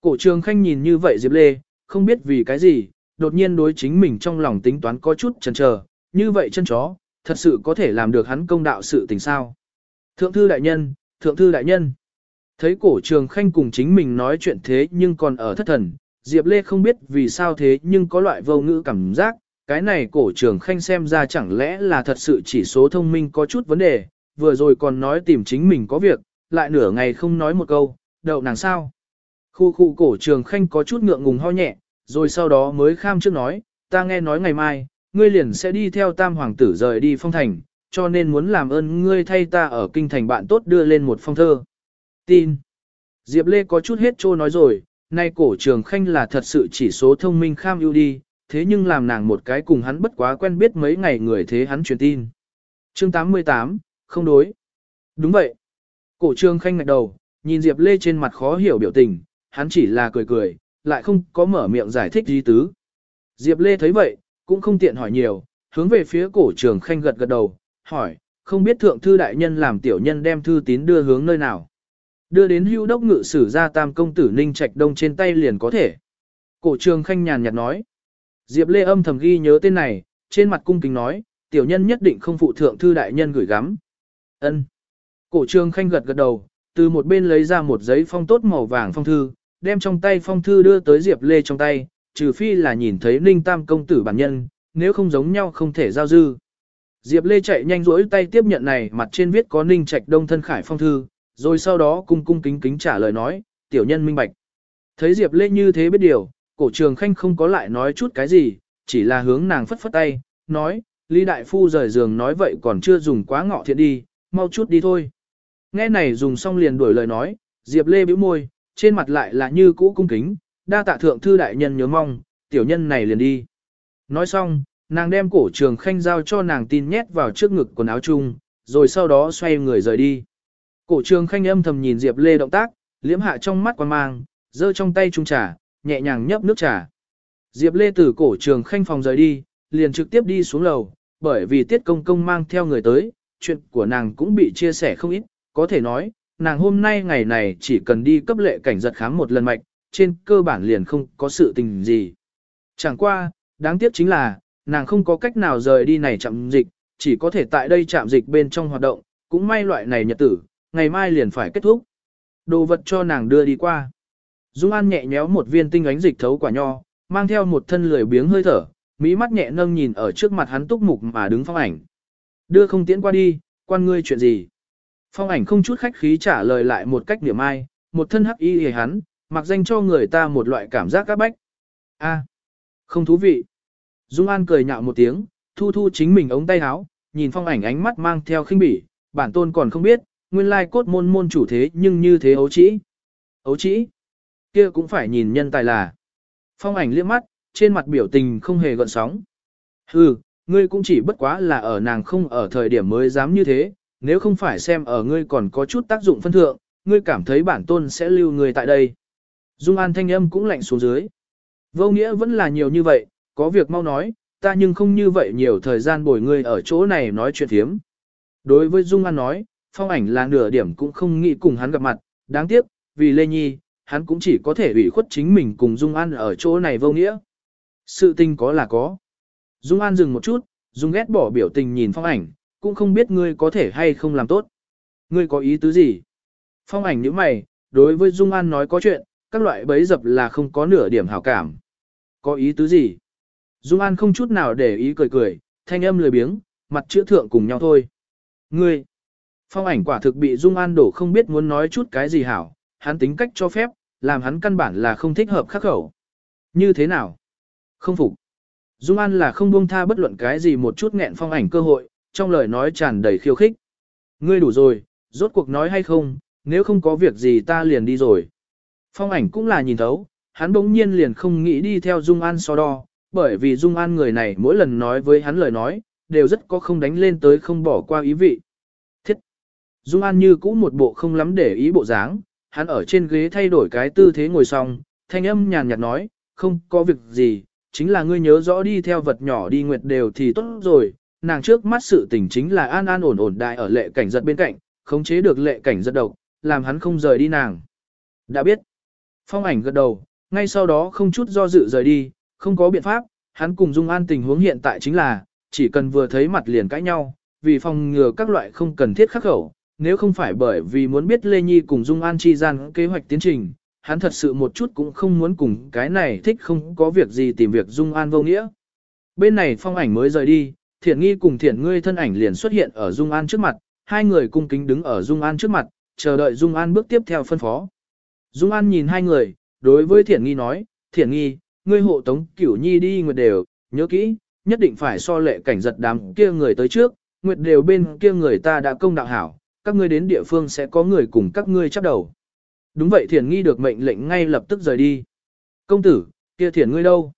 Cổ trường khanh nhìn như vậy Diệp Lê, không biết vì cái gì, đột nhiên đối chính mình trong lòng tính toán có chút chần chờ, như vậy chân chó, thật sự có thể làm được hắn công đạo sự tình sao. Thượng thư đại nhân, thượng thư đại nhân. Thấy cổ trường khanh cùng chính mình nói chuyện thế nhưng còn ở thất thần, Diệp Lê không biết vì sao thế nhưng có loại vô ngữ cảm giác, cái này cổ trường khanh xem ra chẳng lẽ là thật sự chỉ số thông minh có chút vấn đề, vừa rồi còn nói tìm chính mình có việc, lại nửa ngày không nói một câu, đậu nàng sao. Khu khu cổ trường khanh có chút ngượng ngùng ho nhẹ, rồi sau đó mới kham trước nói, ta nghe nói ngày mai, ngươi liền sẽ đi theo tam hoàng tử rời đi phong thành, cho nên muốn làm ơn ngươi thay ta ở kinh thành bạn tốt đưa lên một phong thơ. Tin. Diệp Lê có chút hết trô nói rồi, nay cổ trường khanh là thật sự chỉ số thông minh kham ưu đi, thế nhưng làm nàng một cái cùng hắn bất quá quen biết mấy ngày người thế hắn truyền tin. Chương 88, không đối. Đúng vậy. Cổ trường khanh ngạch đầu, nhìn Diệp Lê trên mặt khó hiểu biểu tình, hắn chỉ là cười cười, lại không có mở miệng giải thích gì tứ. Diệp Lê thấy vậy, cũng không tiện hỏi nhiều, hướng về phía cổ trường khanh gật gật đầu, hỏi, không biết thượng thư đại nhân làm tiểu nhân đem thư tín đưa hướng nơi nào. Đưa đến hưu đốc ngự sử ra tam công tử Ninh Trạch Đông trên tay liền có thể. Cổ trường khanh nhàn nhạt nói. Diệp Lê âm thầm ghi nhớ tên này, trên mặt cung kính nói, tiểu nhân nhất định không phụ thượng thư đại nhân gửi gắm. Ân. Cổ trường khanh gật gật đầu, từ một bên lấy ra một giấy phong tốt màu vàng phong thư, đem trong tay phong thư đưa tới Diệp Lê trong tay, trừ phi là nhìn thấy Ninh Tam công tử bản nhân, nếu không giống nhau không thể giao dư. Diệp Lê chạy nhanh rỗi tay tiếp nhận này, mặt trên viết có Ninh Trạch Đông thân khải phong thư, rồi sau đó cung cung kính kính trả lời nói, tiểu nhân minh bạch. Thấy Diệp Lê như thế biết điều, cổ trường khanh không có lại nói chút cái gì, chỉ là hướng nàng phất phất tay, nói, Lý Đại Phu rời giường nói vậy còn chưa dùng quá ngọ thiện đi, mau chút đi thôi. Nghe này dùng xong liền đuổi lời nói, Diệp Lê bĩu môi, trên mặt lại là như cũ cung kính, đa tạ thượng thư đại nhân nhớ mong, tiểu nhân này liền đi. Nói xong, nàng đem cổ trường khanh giao cho nàng tin nhét vào trước ngực quần áo chung, rồi sau đó xoay người rời đi. Cổ trường khanh âm thầm nhìn Diệp Lê động tác, liễm hạ trong mắt quan mang, giơ trong tay chung trà, nhẹ nhàng nhấp nước trà. Diệp Lê từ cổ trường khanh phòng rời đi, liền trực tiếp đi xuống lầu, bởi vì tiết công công mang theo người tới, chuyện của nàng cũng bị chia sẻ không ít, có thể nói, nàng hôm nay ngày này chỉ cần đi cấp lệ cảnh giật khám một lần mạch, trên cơ bản liền không có sự tình gì. Chẳng qua, đáng tiếc chính là, nàng không có cách nào rời đi này chạm dịch, chỉ có thể tại đây chạm dịch bên trong hoạt động, cũng may loại này nhật tử, ngày mai liền phải kết thúc. Đồ vật cho nàng đưa đi qua. Dung An nhẹ nhéo một viên tinh ánh dịch thấu quả nho, mang theo một thân lười biếng hơi thở, mỹ mắt nhẹ nâng nhìn ở trước mặt hắn túc mục mà đứng phong ảnh. Đưa không tiễn qua đi, quan ngươi chuyện gì? Phong ảnh không chút khách khí trả lời lại một cách điểm ai, một thân hắc y hề hắn, mặc danh cho người ta một loại cảm giác các bách. A, không thú vị. Dung An cười nhạo một tiếng, thu thu chính mình ống tay áo, nhìn phong ảnh ánh mắt mang theo khinh bỉ, bản tôn còn không biết, nguyên lai cốt môn môn chủ thế nhưng như thế ấu trĩ. Ấu trĩ? kia cũng phải nhìn nhân tài là. Phong ảnh liếc mắt, trên mặt biểu tình không hề gợn sóng. Hừ, ngươi cũng chỉ bất quá là ở nàng không ở thời điểm mới dám như thế, nếu không phải xem ở ngươi còn có chút tác dụng phân thượng, ngươi cảm thấy bản tôn sẽ lưu ngươi tại đây. Dung An thanh âm cũng lạnh xuống dưới. Vô nghĩa vẫn là nhiều như vậy, có việc mau nói, ta nhưng không như vậy nhiều thời gian bồi ngươi ở chỗ này nói chuyện thiếm. Đối với Dung An nói, phong ảnh là nửa điểm cũng không nghĩ cùng hắn gặp mặt, đáng tiếc, vì Lê Nhi, hắn cũng chỉ có thể ủy khuất chính mình cùng Dung An ở chỗ này vô nghĩa. Sự tình có là có. Dung An dừng một chút, Dung ghét bỏ biểu tình nhìn phong ảnh, cũng không biết ngươi có thể hay không làm tốt. Ngươi có ý tứ gì? Phong ảnh như mày, đối với Dung An nói có chuyện, các loại bấy dập là không có nửa điểm hảo cảm. Có ý tứ gì? Dung An không chút nào để ý cười cười, thanh âm lười biếng, mặt chữa thượng cùng nhau thôi. Ngươi! Phong ảnh quả thực bị Dung An đổ không biết muốn nói chút cái gì hảo, hắn tính cách cho phép, làm hắn căn bản là không thích hợp khắc khẩu. Như thế nào? Không phục. Dung An là không buông tha bất luận cái gì một chút nghẹn phong ảnh cơ hội, trong lời nói tràn đầy khiêu khích. Ngươi đủ rồi, rốt cuộc nói hay không, nếu không có việc gì ta liền đi rồi. Phong ảnh cũng là nhìn thấu, hắn bỗng nhiên liền không nghĩ đi theo Dung An so đo, bởi vì Dung An người này mỗi lần nói với hắn lời nói, đều rất có không đánh lên tới không bỏ qua ý vị. Thiết! Dung An như cũ một bộ không lắm để ý bộ dáng, hắn ở trên ghế thay đổi cái tư thế ngồi xong, thanh âm nhàn nhạt nói, không có việc gì, chính là ngươi nhớ rõ đi theo vật nhỏ đi nguyệt đều thì tốt rồi, nàng trước mắt sự tình chính là an an ổn ổn đại ở lệ cảnh giật bên cạnh, khống chế được lệ cảnh giật độc, làm hắn không rời đi nàng. Đã biết. Phong ảnh gật đầu, ngay sau đó không chút do dự rời đi, không có biện pháp, hắn cùng Dung An tình huống hiện tại chính là, chỉ cần vừa thấy mặt liền cãi nhau, vì phòng ngừa các loại không cần thiết khắc khẩu, nếu không phải bởi vì muốn biết Lê Nhi cùng Dung An chi gian kế hoạch tiến trình, hắn thật sự một chút cũng không muốn cùng cái này thích không có việc gì tìm việc Dung An vô nghĩa. Bên này phong ảnh mới rời đi, thiện nghi cùng thiện ngươi thân ảnh liền xuất hiện ở Dung An trước mặt, hai người cung kính đứng ở Dung An trước mặt, chờ đợi Dung An bước tiếp theo phân phó. Dung An nhìn hai người, đối với thiện nghi nói, thiện nghi, ngươi hộ tống cửu nhi đi nguyệt đều, nhớ kỹ, nhất định phải so lệ cảnh giật đám kia người tới trước, nguyệt đều bên kia người ta đã công đạo hảo, các ngươi đến địa phương sẽ có người cùng các ngươi chấp đầu. Đúng vậy thiền nghi được mệnh lệnh ngay lập tức rời đi. Công tử, kia thiền ngươi đâu?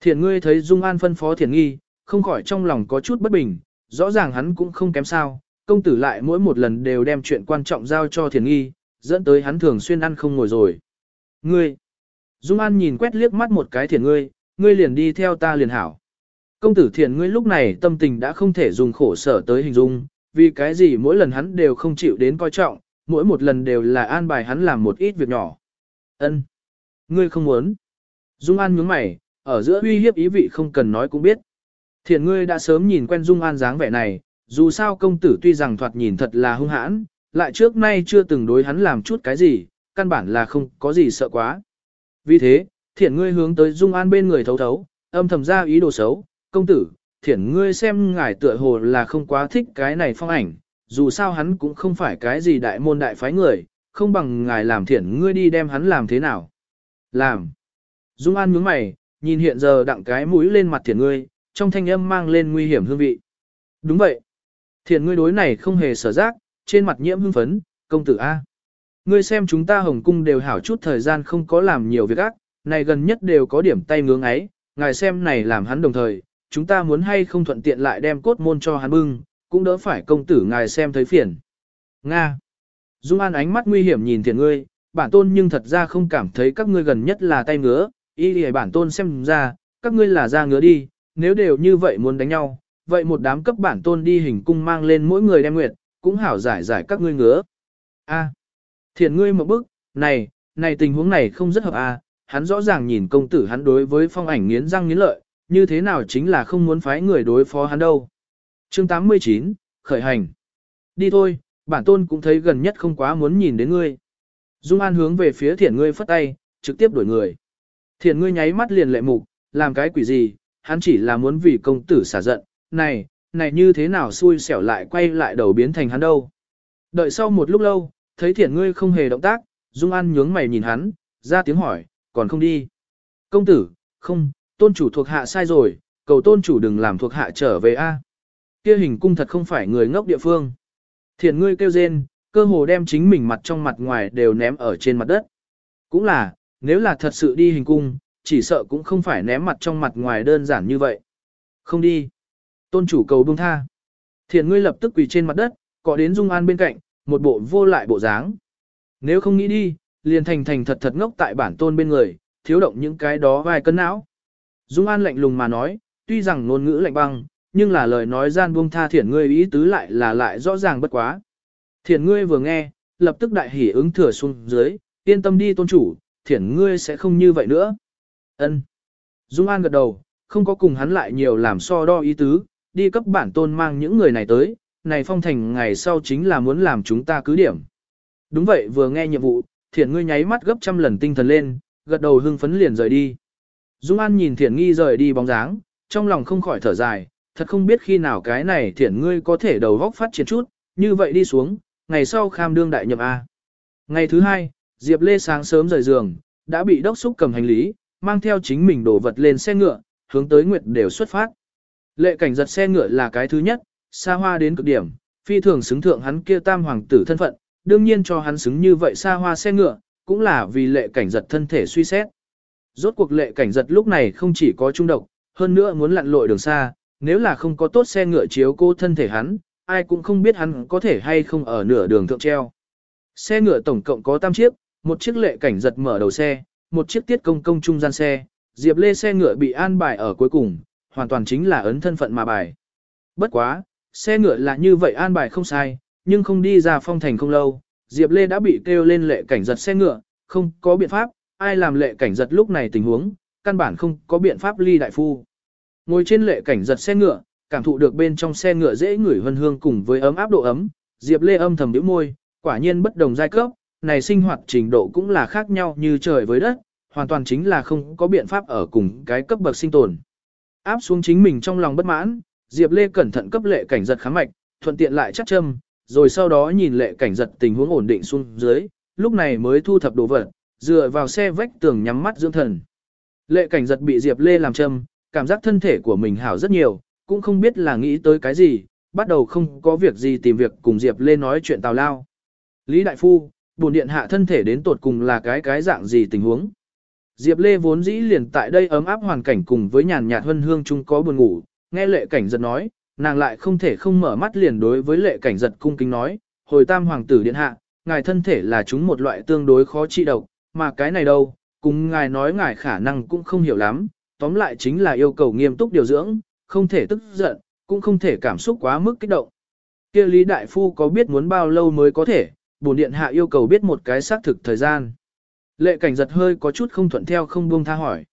Thiền ngươi thấy Dung An phân phó thiền nghi, không khỏi trong lòng có chút bất bình, rõ ràng hắn cũng không kém sao, công tử lại mỗi một lần đều đem chuyện quan trọng giao cho thiền nghi, dẫn tới hắn thường xuyên ăn không ngồi rồi. Ngươi! Dung An nhìn quét liếc mắt một cái thiền ngươi, ngươi liền đi theo ta liền hảo. Công tử thiền ngươi lúc này tâm tình đã không thể dùng khổ sở tới hình dung, vì cái gì mỗi lần hắn đều không chịu đến coi trọng, mỗi một lần đều là an bài hắn làm một ít việc nhỏ. Ân, Ngươi không muốn. Dung An nhướng mày, ở giữa uy hiếp ý vị không cần nói cũng biết. Thiện ngươi đã sớm nhìn quen Dung An dáng vẻ này, dù sao công tử tuy rằng thoạt nhìn thật là hung hãn, lại trước nay chưa từng đối hắn làm chút cái gì, căn bản là không có gì sợ quá. Vì thế, thiện ngươi hướng tới Dung An bên người thấu thấu, âm thầm ra ý đồ xấu, công tử, thiện ngươi xem ngài tựa hồ là không quá thích cái này phong ảnh, dù sao hắn cũng không phải cái gì đại môn đại phái người, không bằng ngài làm thiện ngươi đi đem hắn làm thế nào. Làm. Dung An nhướng mày, nhìn hiện giờ đặng cái mũi lên mặt thiện ngươi, trong thanh âm mang lên nguy hiểm hương vị. Đúng vậy. Thiện ngươi đối này không hề sở giác, trên mặt nhiễm hưng phấn, công tử A. Ngươi xem chúng ta hồng cung đều hảo chút thời gian không có làm nhiều việc ác, này gần nhất đều có điểm tay ngưỡng ấy, ngài xem này làm hắn đồng thời, chúng ta muốn hay không thuận tiện lại đem cốt môn cho hắn bưng, cũng đỡ phải công tử ngài xem thấy phiền. Nga. Dung An ánh mắt nguy hiểm nhìn thiện ngươi, bản tôn nhưng thật ra không cảm thấy các ngươi gần nhất là tay ngứa, y lì bản tôn xem ra, các ngươi là ra ngứa đi, nếu đều như vậy muốn đánh nhau, vậy một đám cấp bản tôn đi hình cung mang lên mỗi người đem nguyệt, cũng hảo giải giải các ngươi ngứa. A. Thiện ngươi một bức, này, này tình huống này không rất hợp a, hắn rõ ràng nhìn công tử hắn đối với phong ảnh nghiến răng nghiến lợi, như thế nào chính là không muốn phái người đối phó hắn đâu. Chương 89, khởi hành. Đi thôi, bản tôn cũng thấy gần nhất không quá muốn nhìn đến ngươi. Dung An hướng về phía thiện ngươi phất tay, trực tiếp đuổi người. Thiện ngươi nháy mắt liền lệ mục, làm cái quỷ gì, hắn chỉ là muốn vì công tử xả giận, này, này như thế nào xui xẻo lại quay lại đầu biến thành hắn đâu. Đợi sau một lúc lâu, thấy thiện ngươi không hề động tác, Dung An nhướng mày nhìn hắn, ra tiếng hỏi, còn không đi. Công tử, không, tôn chủ thuộc hạ sai rồi, cầu tôn chủ đừng làm thuộc hạ trở về a. Kia hình cung thật không phải người ngốc địa phương. Thiện ngươi kêu rên, cơ hồ đem chính mình mặt trong mặt ngoài đều ném ở trên mặt đất. Cũng là, nếu là thật sự đi hình cung, chỉ sợ cũng không phải ném mặt trong mặt ngoài đơn giản như vậy. Không đi. Tôn chủ cầu buông tha. Thiện ngươi lập tức quỳ trên mặt đất, cọ đến Dung An bên cạnh, một bộ vô lại bộ dáng. Nếu không nghĩ đi, liền thành thành thật thật ngốc tại bản tôn bên người, thiếu động những cái đó vài cân não. Dung An lạnh lùng mà nói, tuy rằng ngôn ngữ lạnh băng, nhưng là lời nói gian buông tha thiện ngươi ý tứ lại là lại rõ ràng bất quá. Thiện ngươi vừa nghe, lập tức đại hỉ ứng thừa xuống dưới, yên tâm đi tôn chủ, thiện ngươi sẽ không như vậy nữa. Ân. Dung An gật đầu, không có cùng hắn lại nhiều làm so đo ý tứ, đi cấp bản tôn mang những người này tới, này phong thành ngày sau chính là muốn làm chúng ta cứ điểm. Đúng vậy vừa nghe nhiệm vụ, thiển ngươi nháy mắt gấp trăm lần tinh thần lên, gật đầu hưng phấn liền rời đi. Dung An nhìn thiển nghi rời đi bóng dáng, trong lòng không khỏi thở dài, thật không biết khi nào cái này thiển ngươi có thể đầu góc phát triển chút, như vậy đi xuống, ngày sau kham đương đại nhậm A. Ngày thứ hai, Diệp Lê sáng sớm rời giường, đã bị đốc xúc cầm hành lý, mang theo chính mình đổ vật lên xe ngựa, hướng tới Nguyệt đều xuất phát. Lệ cảnh giật xe ngựa là cái thứ nhất, xa hoa đến cực điểm, phi thường xứng thượng hắn kia tam hoàng tử thân phận, đương nhiên cho hắn xứng như vậy xa hoa xe ngựa, cũng là vì lệ cảnh giật thân thể suy xét. Rốt cuộc lệ cảnh giật lúc này không chỉ có trung độc, hơn nữa muốn lặn lội đường xa, nếu là không có tốt xe ngựa chiếu cô thân thể hắn, ai cũng không biết hắn có thể hay không ở nửa đường thượng treo. Xe ngựa tổng cộng có 8 chiếc, một chiếc lệ cảnh giật mở đầu xe, một chiếc tiết công công trung gian xe, Diệp Lê xe ngựa bị an bài ở cuối cùng, hoàn toàn chính là ấn thân phận mà bài. Bất quá, xe ngựa là như vậy an bài không sai, nhưng không đi ra phong thành không lâu, Diệp Lê đã bị kêu lên lệ cảnh giật xe ngựa, không có biện pháp, ai làm lệ cảnh giật lúc này tình huống, căn bản không có biện pháp ly đại phu. Ngồi trên lệ cảnh giật xe ngựa, cảm thụ được bên trong xe ngựa dễ ngửi hân hương cùng với ấm áp độ ấm, Diệp Lê âm thầm nhíu môi, quả nhiên bất đồng giai cấp, này sinh hoạt trình độ cũng là khác nhau như trời với đất, hoàn toàn chính là không có biện pháp ở cùng cái cấp bậc sinh tồn. Áp xuống chính mình trong lòng bất mãn, Diệp Lê cẩn thận cấp lệ cảnh giật khám mạch, thuận tiện lại chắc châm, rồi sau đó nhìn lệ cảnh giật tình huống ổn định xuống dưới, lúc này mới thu thập đồ vật, dựa vào xe vách tường nhắm mắt dưỡng thần. Lệ cảnh giật bị Diệp Lê làm châm, cảm giác thân thể của mình hảo rất nhiều, cũng không biết là nghĩ tới cái gì, bắt đầu không có việc gì tìm việc cùng Diệp Lê nói chuyện tào lao. Lý Đại Phu, bổn điện hạ thân thể đến tột cùng là cái cái dạng gì tình huống. Diệp Lê vốn dĩ liền tại đây ấm áp hoàn cảnh cùng với nhàn nhạt hân hương chung có buồn ngủ, nghe lệ cảnh giật nói, nàng lại không thể không mở mắt liền đối với lệ cảnh giật cung kính nói, hồi tam hoàng tử điện hạ, ngài thân thể là chúng một loại tương đối khó trị độc, mà cái này đâu, cùng ngài nói ngài khả năng cũng không hiểu lắm, tóm lại chính là yêu cầu nghiêm túc điều dưỡng, không thể tức giận, cũng không thể cảm xúc quá mức kích động. Kia Lý Đại Phu có biết muốn bao lâu mới có thể, bổn điện hạ yêu cầu biết một cái xác thực thời gian. Lệ cảnh giật hơi có chút không thuận theo không buông tha hỏi.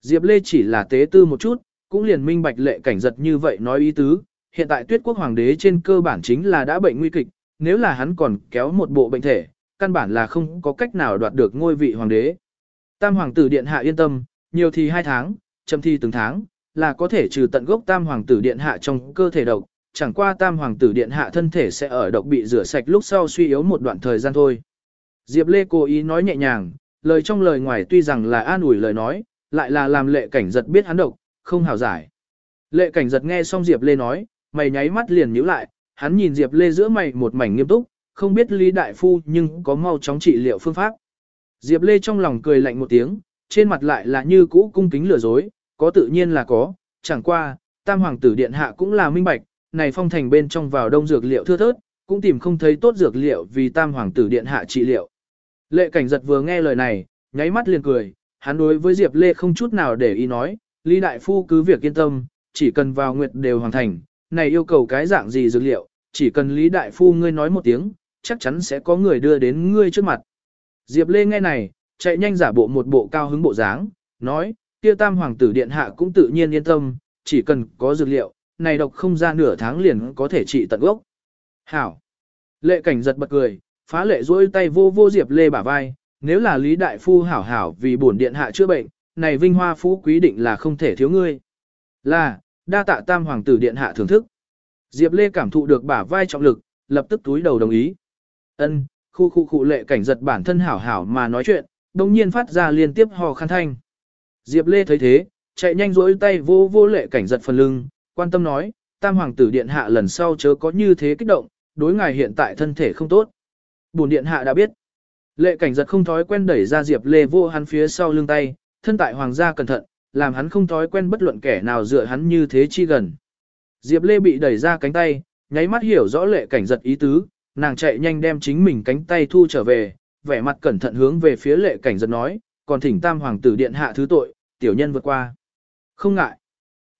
Diệp Lê chỉ là tế tư một chút, cũng liền minh bạch lệ cảnh giật như vậy nói ý tứ, hiện tại tuyết quốc hoàng đế trên cơ bản chính là đã bệnh nguy kịch, nếu là hắn còn kéo một bộ bệnh thể, căn bản là không có cách nào đoạt được ngôi vị hoàng đế. Tam hoàng tử điện hạ yên tâm, nhiều thì hai tháng, chậm thì từng tháng, là có thể trừ tận gốc tam hoàng tử điện hạ trong cơ thể độc, chẳng qua tam hoàng tử điện hạ thân thể sẽ ở độc bị rửa sạch lúc sau suy yếu một đoạn thời gian thôi. Diệp Lê cố ý nói nhẹ nhàng, lời trong lời ngoài tuy rằng là an ủi lời nói, lại là làm lệ cảnh giật biết hắn độc, không hào giải. Lệ cảnh giật nghe xong Diệp Lê nói, mày nháy mắt liền nhíu lại, hắn nhìn Diệp Lê giữa mày một mảnh nghiêm túc, không biết Lý Đại Phu nhưng có mau chóng trị liệu phương pháp. Diệp Lê trong lòng cười lạnh một tiếng, trên mặt lại là như cũ cung kính lừa dối, có tự nhiên là có, chẳng qua, tam hoàng tử điện hạ cũng là minh bạch, này phong thành bên trong vào đông dược liệu thưa thớt, cũng tìm không thấy tốt dược liệu vì tam hoàng tử điện hạ trị liệu. Lệ cảnh giật vừa nghe lời này, nháy mắt liền cười, hắn đối với Diệp Lê không chút nào để ý nói, Lý Đại Phu cứ việc yên tâm, chỉ cần vào nguyệt đều hoàn thành, này yêu cầu cái dạng gì dược liệu, chỉ cần Lý Đại Phu ngươi nói một tiếng, chắc chắn sẽ có người đưa đến ngươi trước mặt. Diệp Lê nghe này, chạy nhanh giả bộ một bộ cao hứng bộ dáng, nói, kia tam hoàng tử điện hạ cũng tự nhiên yên tâm, chỉ cần có dược liệu, này độc không ra nửa tháng liền có thể trị tận gốc. Hảo! Lệ cảnh giật bật cười, phá lệ duỗi tay vô vô Diệp Lê bả vai, nếu là Lý Đại Phu hảo hảo vì bổn điện hạ chữa bệnh, này vinh hoa phú quý định là không thể thiếu ngươi. Là, đa tạ tam hoàng tử điện hạ thưởng thức. Diệp Lê cảm thụ được bả vai trọng lực, lập tức túi đầu đồng ý. Ân, khu khu khu lệ cảnh giật bản thân hảo hảo mà nói chuyện, đồng nhiên phát ra liên tiếp hò khăn thanh. Diệp Lê thấy thế, chạy nhanh rỗi tay vô vô lệ cảnh giật phần lưng, quan tâm nói, tam hoàng tử điện hạ lần sau chớ có như thế kích động, đối ngài hiện tại thân thể không tốt. Bùn điện hạ đã biết. Lệ cảnh giật không thói quen đẩy ra Diệp Lê vô hắn phía sau lưng tay, thân tại hoàng gia cẩn thận, làm hắn không thói quen bất luận kẻ nào dựa hắn như thế chi gần. Diệp Lê bị đẩy ra cánh tay, nháy mắt hiểu rõ lệ cảnh giật ý tứ, nàng chạy nhanh đem chính mình cánh tay thu trở về, vẻ mặt cẩn thận hướng về phía lệ cảnh giật nói, còn thỉnh tam hoàng tử điện hạ thứ tội, tiểu nhân vượt qua. Không ngại.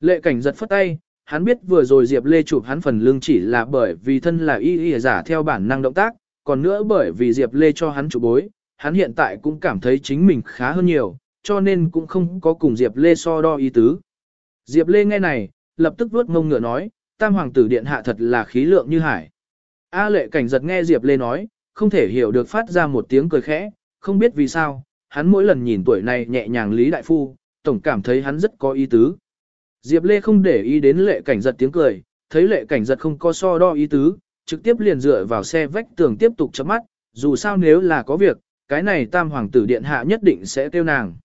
Lệ cảnh giật phất tay, hắn biết vừa rồi Diệp Lê chụp hắn phần lưng chỉ là bởi vì thân là y y giả theo bản năng động tác, còn nữa bởi vì Diệp Lê cho hắn chụp bối, hắn hiện tại cũng cảm thấy chính mình khá hơn nhiều, cho nên cũng không có cùng Diệp Lê so đo ý tứ. Diệp Lê nghe này, lập tức vuốt ngông ngựa nói, tam hoàng tử điện hạ thật là khí lượng như hải. A lệ cảnh giật nghe Diệp Lê nói, không thể hiểu được phát ra một tiếng cười khẽ, không biết vì sao, hắn mỗi lần nhìn tuổi này nhẹ nhàng Lý Đại Phu, tổng cảm thấy hắn rất có ý tứ. Diệp Lê không để ý đến lệ cảnh giật tiếng cười, thấy lệ cảnh giật không có so đo ý tứ, trực tiếp liền dựa vào xe vách tường tiếp tục chấm mắt, dù sao nếu là có việc, cái này tam hoàng tử điện hạ nhất định sẽ tiêu nàng.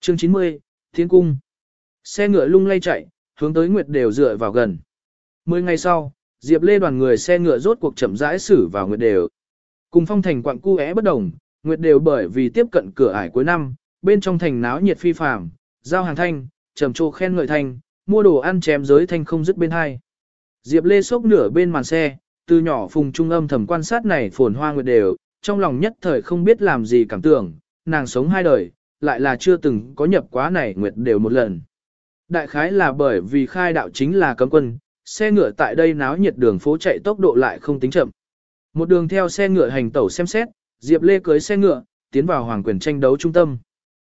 Chương 90, Thiên Cung Xe ngựa lung lay chạy, hướng tới Nguyệt đều dựa vào gần. Mười ngày sau, Diệp Lê đoàn người xe ngựa rốt cuộc chậm rãi xử vào Nguyệt đều. Cùng phong thành quặng cu é bất đồng, Nguyệt đều bởi vì tiếp cận cửa ải cuối năm, bên trong thành náo nhiệt phi phàm, giao hàng thanh, trầm trồ khen ngợi thanh, mua đồ ăn chém giới thanh không dứt bên hai. Diệp Lê sốc nửa bên màn xe, từ nhỏ phùng trung âm thầm quan sát này phồn hoa nguyệt đều, trong lòng nhất thời không biết làm gì cảm tưởng, nàng sống hai đời, lại là chưa từng có nhập quá này nguyệt đều một lần. Đại khái là bởi vì khai đạo chính là cấm quân, xe ngựa tại đây náo nhiệt đường phố chạy tốc độ lại không tính chậm. Một đường theo xe ngựa hành tẩu xem xét, Diệp Lê cưới xe ngựa, tiến vào hoàng quyền tranh đấu trung tâm.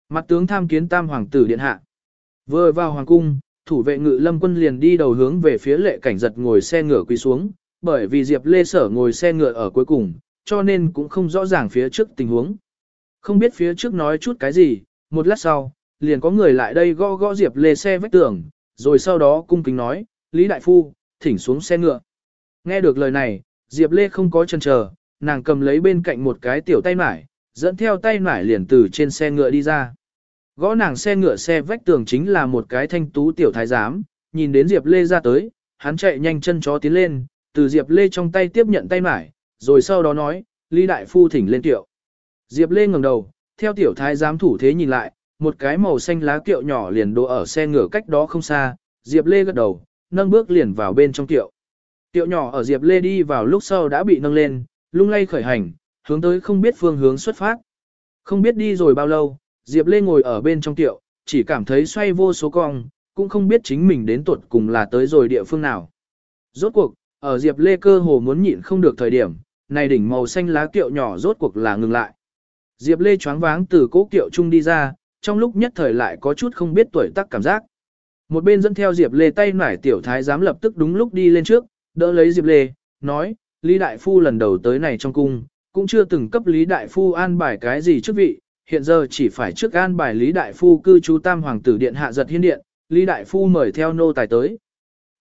Mặt tướng tham kiến tam hoàng tử điện hạ. Vừa vào hoàng cung, thủ vệ ngự lâm quân liền đi đầu hướng về phía lệ cảnh giật ngồi xe ngựa quỳ xuống, bởi vì Diệp Lê Sở ngồi xe ngựa ở cuối cùng, cho nên cũng không rõ ràng phía trước tình huống. Không biết phía trước nói chút cái gì, một lát sau, liền có người lại đây gõ gõ Diệp Lê xe vách tường, rồi sau đó cung kính nói, Lý Đại Phu, thỉnh xuống xe ngựa. Nghe được lời này, Diệp Lê không có chân chờ, nàng cầm lấy bên cạnh một cái tiểu tay mải, dẫn theo tay mải liền từ trên xe ngựa đi ra. Gõ nàng xe ngựa xe vách tường chính là một cái thanh tú tiểu thái giám, nhìn đến Diệp Lê ra tới, hắn chạy nhanh chân chó tiến lên, từ Diệp Lê trong tay tiếp nhận tay mải, rồi sau đó nói, Lý Đại Phu thỉnh lên tiệu. Diệp Lê ngẩng đầu, theo tiểu thái giám thủ thế nhìn lại, một cái màu xanh lá kiệu nhỏ liền đổ ở xe ngựa cách đó không xa, Diệp Lê gật đầu, nâng bước liền vào bên trong tiệu. Tiệu nhỏ ở Diệp Lê đi vào lúc sau đã bị nâng lên, lung lay khởi hành, hướng tới không biết phương hướng xuất phát. Không biết đi rồi bao lâu, Diệp Lê ngồi ở bên trong tiệu, chỉ cảm thấy xoay vô số cong, cũng không biết chính mình đến tuột cùng là tới rồi địa phương nào. Rốt cuộc, ở Diệp Lê cơ hồ muốn nhịn không được thời điểm, này đỉnh màu xanh lá kiệu nhỏ rốt cuộc là ngừng lại. Diệp Lê choáng váng từ cố kiệu trung đi ra, trong lúc nhất thời lại có chút không biết tuổi tác cảm giác. Một bên dẫn theo Diệp Lê tay nải tiểu thái giám lập tức đúng lúc đi lên trước, đỡ lấy Diệp Lê, nói, Lý Đại Phu lần đầu tới này trong cung, cũng chưa từng cấp Lý Đại Phu an bài cái gì chức vị, hiện giờ chỉ phải trước an bài Lý Đại Phu cư trú tam hoàng tử điện hạ giật hiên điện, Lý Đại Phu mời theo nô tài tới.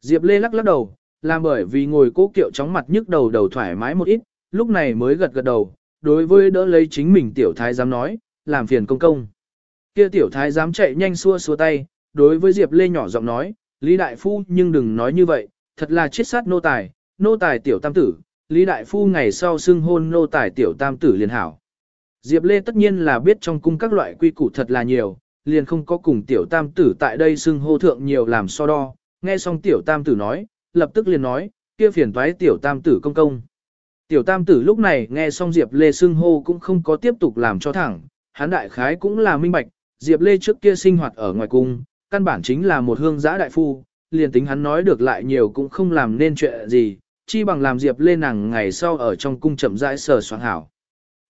Diệp Lê lắc lắc đầu, làm bởi vì ngồi cố kiệu chóng mặt nhức đầu đầu thoải mái một ít, lúc này mới gật gật đầu, đối với đỡ lấy chính mình tiểu thái dám nói, làm phiền công công. Kia tiểu thái dám chạy nhanh xua xua tay, đối với Diệp Lê nhỏ giọng nói, Lý Đại Phu nhưng đừng nói như vậy, thật là chết sát nô tài, nô tài tiểu tam tử, Lý Đại Phu ngày sau xưng hôn nô tài tiểu tam tử liền hảo. Diệp Lê tất nhiên là biết trong cung các loại quy củ thật là nhiều, liền không có cùng tiểu tam tử tại đây xưng hô thượng nhiều làm so đo, nghe xong tiểu tam tử nói, lập tức liền nói, kia phiền toái tiểu tam tử công công. Tiểu tam tử lúc này nghe xong Diệp Lê xưng hô cũng không có tiếp tục làm cho thẳng, hắn đại khái cũng là minh bạch, Diệp Lê trước kia sinh hoạt ở ngoài cung, căn bản chính là một hương giã đại phu, liền tính hắn nói được lại nhiều cũng không làm nên chuyện gì, chi bằng làm Diệp Lê nàng ngày sau ở trong cung chậm rãi sờ soạn hảo.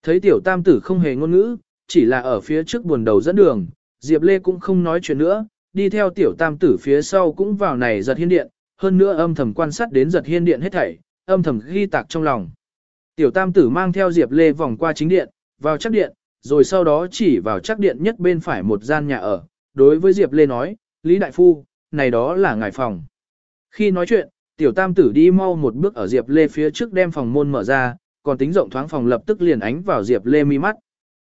Thấy tiểu tam tử không hề ngôn ngữ, chỉ là ở phía trước buồn đầu dẫn đường, Diệp Lê cũng không nói chuyện nữa, đi theo tiểu tam tử phía sau cũng vào này giật hiên điện, hơn nữa âm thầm quan sát đến giật hiên điện hết thảy, âm thầm ghi tạc trong lòng. Tiểu tam tử mang theo Diệp Lê vòng qua chính điện, vào chắc điện, rồi sau đó chỉ vào chắc điện nhất bên phải một gian nhà ở, đối với Diệp Lê nói, Lý Đại Phu, này đó là ngài phòng. Khi nói chuyện, tiểu tam tử đi mau một bước ở Diệp Lê phía trước đem phòng môn mở ra, còn tính rộng thoáng phòng lập tức liền ánh vào Diệp Lê mi mắt.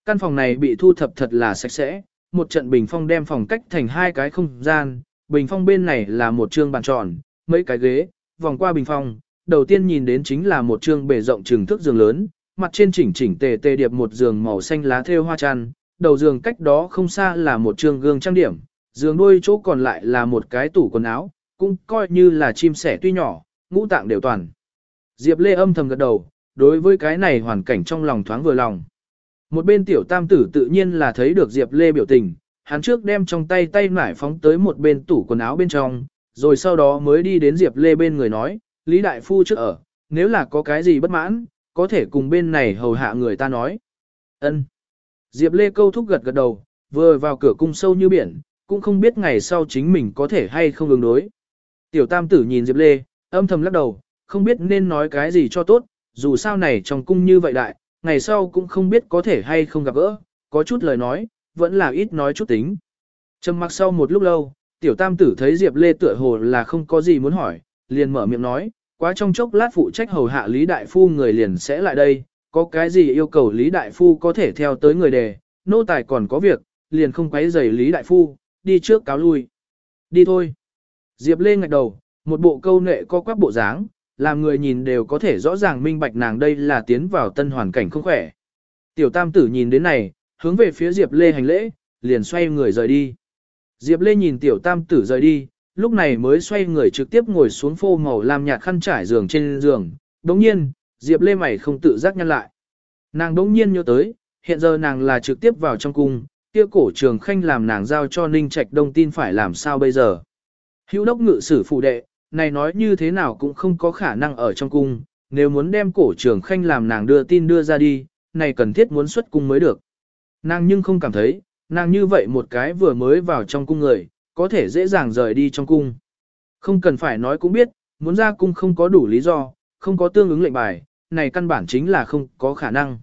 Căn phòng này bị thu thập thật là sạch sẽ, một trận bình phong đem phòng cách thành hai cái không gian, bình phong bên này là một trương bàn tròn, mấy cái ghế, vòng qua bình phong, đầu tiên nhìn đến chính là một trương bề rộng trừng thức giường lớn, mặt trên chỉnh chỉnh tề tề điệp một giường màu xanh lá thêu hoa chăn, đầu giường cách đó không xa là một trương gương trang điểm, giường đôi chỗ còn lại là một cái tủ quần áo, cũng coi như là chim sẻ tuy nhỏ, ngũ tạng đều toàn. Diệp Lê âm thầm gật đầu, đối với cái này hoàn cảnh trong lòng thoáng vừa lòng. Một bên tiểu tam tử tự nhiên là thấy được Diệp Lê biểu tình, hắn trước đem trong tay tay nải phóng tới một bên tủ quần áo bên trong, rồi sau đó mới đi đến Diệp Lê bên người nói, Lý Đại Phu trước ở, nếu là có cái gì bất mãn, có thể cùng bên này hầu hạ người ta nói. Ân. Diệp Lê câu thúc gật gật đầu, vừa vào cửa cung sâu như biển, cũng không biết ngày sau chính mình có thể hay không ứng đối. Tiểu tam tử nhìn Diệp Lê, âm thầm lắc đầu, không biết nên nói cái gì cho tốt, dù sao này trong cung như vậy đại, ngày sau cũng không biết có thể hay không gặp gỡ, có chút lời nói, vẫn là ít nói chút tính. Trầm mặc sau một lúc lâu, tiểu tam tử thấy Diệp Lê tựa hồ là không có gì muốn hỏi, liền mở miệng nói, quá trong chốc lát phụ trách hầu hạ Lý Đại Phu người liền sẽ lại đây, có cái gì yêu cầu Lý Đại Phu có thể theo tới người đề, nô tài còn có việc, liền không quấy rầy Lý Đại Phu, đi trước cáo lui. Đi thôi. Diệp Lê ngạch đầu, một bộ câu nệ co quắp bộ dáng, làm người nhìn đều có thể rõ ràng minh bạch nàng đây là tiến vào tân hoàn cảnh không khỏe. Tiểu tam tử nhìn đến này, hướng về phía Diệp Lê hành lễ, liền xoay người rời đi. Diệp Lê nhìn tiểu tam tử rời đi, lúc này mới xoay người trực tiếp ngồi xuống phô màu làm nhạt khăn trải giường trên giường. Đồng nhiên, Diệp Lê mày không tự giác nhăn lại. Nàng đống nhiên nhớ tới, hiện giờ nàng là trực tiếp vào trong cung, kia cổ trường khanh làm nàng giao cho Ninh Trạch Đông tin phải làm sao bây giờ. Hữu đốc ngự sử phụ đệ, này nói như thế nào cũng không có khả năng ở trong cung, nếu muốn đem cổ trường khanh làm nàng đưa tin đưa ra đi, này cần thiết muốn xuất cung mới được. Nàng nhưng không cảm thấy, nàng như vậy một cái vừa mới vào trong cung người, có thể dễ dàng rời đi trong cung. Không cần phải nói cũng biết, muốn ra cung không có đủ lý do, không có tương ứng lệnh bài, này căn bản chính là không có khả năng.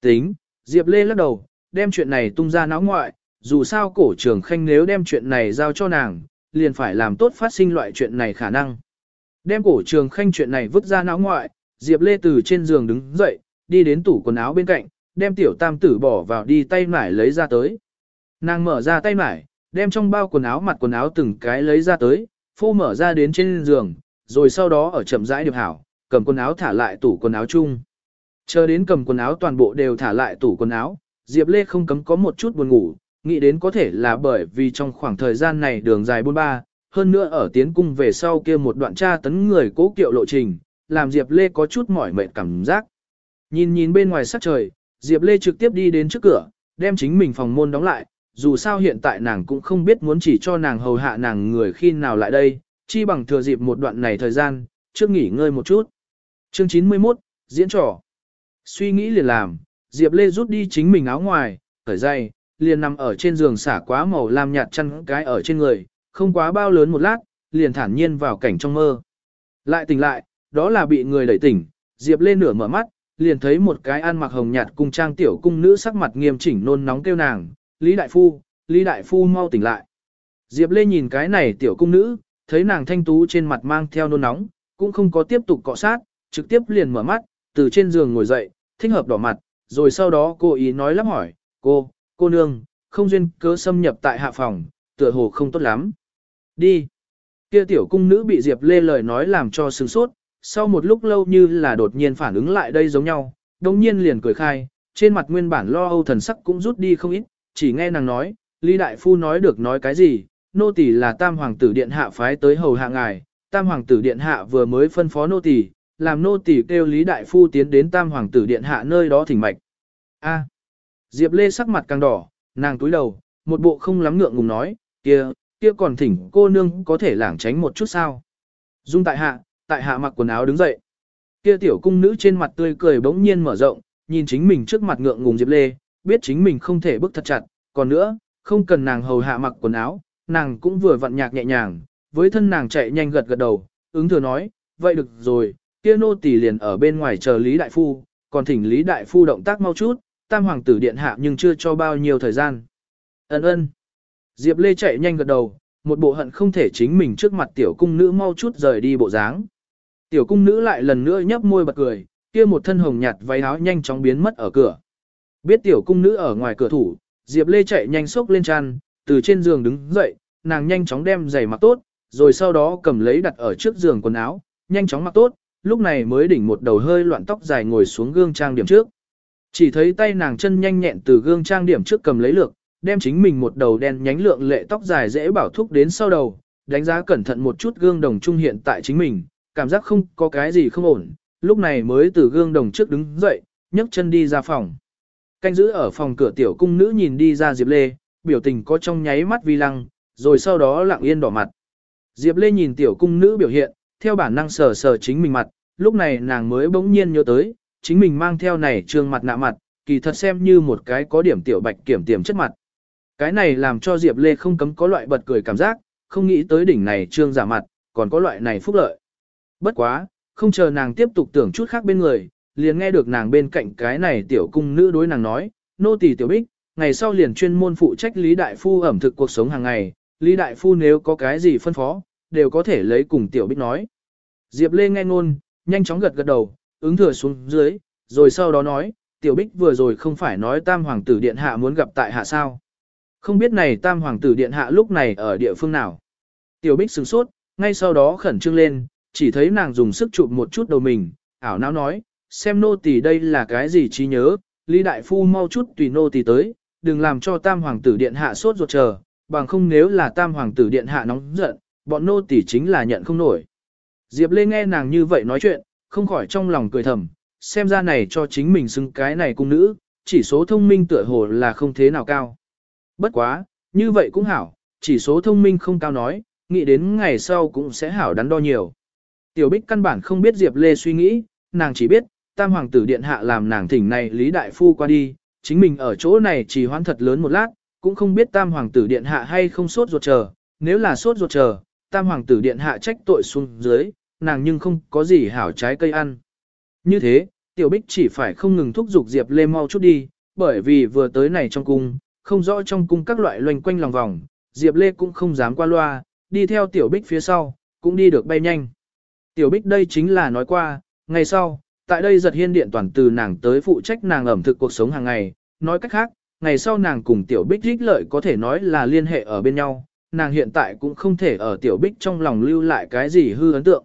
Tính, Diệp Lê lắc đầu, đem chuyện này tung ra náo ngoại, dù sao cổ trường khanh nếu đem chuyện này giao cho nàng, liền phải làm tốt phát sinh loại chuyện này khả năng. Đem cổ trường khanh chuyện này vứt ra náo ngoại, Diệp Lê từ trên giường đứng dậy, đi đến tủ quần áo bên cạnh, đem tiểu tam tử bỏ vào đi tay mải lấy ra tới. Nàng mở ra tay mải, đem trong bao quần áo mặt quần áo từng cái lấy ra tới, phô mở ra đến trên giường, rồi sau đó ở chậm rãi điệp hảo, cầm quần áo thả lại tủ quần áo chung. Chờ đến cầm quần áo toàn bộ đều thả lại tủ quần áo, Diệp Lê không cấm có một chút buồn ngủ, nghĩ đến có thể là bởi vì trong khoảng thời gian này đường dài buôn ba, hơn nữa ở tiến cung về sau kia một đoạn tra tấn người cố kiệu lộ trình, làm Diệp Lê có chút mỏi mệt cảm giác. Nhìn nhìn bên ngoài sắc trời, Diệp Lê trực tiếp đi đến trước cửa, đem chính mình phòng môn đóng lại, dù sao hiện tại nàng cũng không biết muốn chỉ cho nàng hầu hạ nàng người khi nào lại đây, chi bằng thừa dịp một đoạn này thời gian, trước nghỉ ngơi một chút. Chương 91, diễn trò. Suy nghĩ liền làm, Diệp Lê rút đi chính mình áo ngoài, khởi dây, liền nằm ở trên giường xả quá màu lam nhạt chăn cái ở trên người, không quá bao lớn một lát, liền thản nhiên vào cảnh trong mơ. Lại tỉnh lại, đó là bị người đẩy tỉnh, Diệp Lên nửa mở mắt, liền thấy một cái ăn mặc hồng nhạt cung trang tiểu cung nữ sắc mặt nghiêm chỉnh nôn nóng kêu nàng, Lý Đại Phu, Lý Đại Phu mau tỉnh lại. Diệp Lê nhìn cái này tiểu cung nữ, thấy nàng thanh tú trên mặt mang theo nôn nóng, cũng không có tiếp tục cọ sát, trực tiếp liền mở mắt, từ trên giường ngồi dậy, thích hợp đỏ mặt, rồi sau đó cô ý nói lắp hỏi, cô, cô nương, không duyên cớ xâm nhập tại hạ phòng, tựa hồ không tốt lắm. Đi. Kia tiểu cung nữ bị Diệp Lê lời nói làm cho sừng sốt, sau một lúc lâu như là đột nhiên phản ứng lại đây giống nhau, đồng nhiên liền cười khai, trên mặt nguyên bản lo âu thần sắc cũng rút đi không ít, chỉ nghe nàng nói, Lý Đại Phu nói được nói cái gì, nô tỳ là tam hoàng tử điện hạ phái tới hầu hạ ngài, tam hoàng tử điện hạ vừa mới phân phó nô tỳ, làm nô tỳ kêu Lý Đại Phu tiến đến tam hoàng tử điện hạ nơi đó thỉnh mạch. A. Diệp Lê sắc mặt càng đỏ, nàng túi đầu, một bộ không lắm ngượng ngùng nói, kia, kia còn thỉnh cô nương có thể lảng tránh một chút sao. Dung tại hạ, tại hạ mặc quần áo đứng dậy. Kia tiểu cung nữ trên mặt tươi cười bỗng nhiên mở rộng, nhìn chính mình trước mặt ngượng ngùng Diệp Lê, biết chính mình không thể bước thật chặt, còn nữa, không cần nàng hầu hạ mặc quần áo, nàng cũng vừa vặn nhạc nhẹ nhàng, với thân nàng chạy nhanh gật gật đầu, ứng thừa nói, vậy được rồi, kia nô tỳ liền ở bên ngoài chờ Lý Đại Phu, còn thỉnh Lý Đại Phu động tác mau chút, tam hoàng tử điện hạ nhưng chưa cho bao nhiêu thời gian. Ấn ơn. Diệp Lê chạy nhanh gật đầu, một bộ hận không thể chính mình trước mặt tiểu cung nữ mau chút rời đi bộ dáng. Tiểu cung nữ lại lần nữa nhấp môi bật cười, kia một thân hồng nhạt váy áo nhanh chóng biến mất ở cửa. Biết tiểu cung nữ ở ngoài cửa thủ, Diệp Lê chạy nhanh xốc lên chăn, từ trên giường đứng dậy, nàng nhanh chóng đem giày mặc tốt, rồi sau đó cầm lấy đặt ở trước giường quần áo, nhanh chóng mặc tốt, lúc này mới đỉnh một đầu hơi loạn tóc dài ngồi xuống gương trang điểm trước. Chỉ thấy tay nàng chân nhanh nhẹn từ gương trang điểm trước cầm lấy lược, đem chính mình một đầu đen nhánh lượng lệ tóc dài dễ bảo thúc đến sau đầu, đánh giá cẩn thận một chút gương đồng trung hiện tại chính mình, cảm giác không có cái gì không ổn, lúc này mới từ gương đồng trước đứng dậy, nhấc chân đi ra phòng. Canh giữ ở phòng cửa tiểu cung nữ nhìn đi ra Diệp Lê, biểu tình có trong nháy mắt vi lăng, rồi sau đó lặng yên đỏ mặt. Diệp Lê nhìn tiểu cung nữ biểu hiện, theo bản năng sờ sờ chính mình mặt, lúc này nàng mới bỗng nhiên nhớ tới, chính mình mang theo này trương mặt nạ mặt, kỳ thật xem như một cái có điểm tiểu bạch kiểm tiềm chất mặt. Cái này làm cho Diệp Lê không cấm có loại bật cười cảm giác, không nghĩ tới đỉnh này trương giả mặt, còn có loại này phúc lợi. Bất quá, không chờ nàng tiếp tục tưởng chút khác bên người, liền nghe được nàng bên cạnh cái này tiểu cung nữ đối nàng nói, nô tỳ tiểu bích, ngày sau liền chuyên môn phụ trách Lý Đại Phu ẩm thực cuộc sống hàng ngày, Lý Đại Phu nếu có cái gì phân phó, đều có thể lấy cùng tiểu bích nói. Diệp Lê nghe ngôn, nhanh chóng gật gật đầu, ứng thừa xuống dưới, rồi sau đó nói, tiểu bích vừa rồi không phải nói tam hoàng tử điện hạ muốn gặp tại hạ sao. Không biết này tam hoàng tử điện hạ lúc này ở địa phương nào. Tiểu bích sửng sốt, ngay sau đó khẩn trương lên, chỉ thấy nàng dùng sức chụp một chút đầu mình, ảo não nói, xem nô tỳ đây là cái gì trí nhớ, Lý Đại Phu mau chút tùy nô tỳ tới, đừng làm cho tam hoàng tử điện hạ sốt ruột chờ, bằng không nếu là tam hoàng tử điện hạ nóng giận, bọn nô tỳ chính là nhận không nổi. Diệp Lê nghe nàng như vậy nói chuyện, không khỏi trong lòng cười thầm, xem ra này cho chính mình xứng cái này cung nữ, chỉ số thông minh tựa hồ là không thế nào cao. Bất quá, như vậy cũng hảo, chỉ số thông minh không cao nói, nghĩ đến ngày sau cũng sẽ hảo đắn đo nhiều. Tiểu Bích căn bản không biết Diệp Lê suy nghĩ, nàng chỉ biết, tam hoàng tử điện hạ làm nàng thỉnh này Lý Đại Phu qua đi, chính mình ở chỗ này chỉ hoãn thật lớn một lát, cũng không biết tam hoàng tử điện hạ hay không sốt ruột chờ, nếu là sốt ruột chờ, tam hoàng tử điện hạ trách tội xuống dưới, nàng nhưng không có gì hảo trái cây ăn. Như thế, tiểu bích chỉ phải không ngừng thúc giục Diệp Lê mau chút đi, bởi vì vừa tới này trong cung, không rõ trong cung các loại loanh quanh lòng vòng, Diệp Lê cũng không dám qua loa, đi theo tiểu bích phía sau, cũng đi được bay nhanh. Tiểu bích đây chính là nói qua, ngày sau, tại đây giật hiên điện toàn từ nàng tới phụ trách nàng ẩm thực cuộc sống hàng ngày, nói cách khác, ngày sau nàng cùng tiểu bích rích lợi có thể nói là liên hệ ở bên nhau, nàng hiện tại cũng không thể ở tiểu bích trong lòng lưu lại cái gì hư ấn tượng.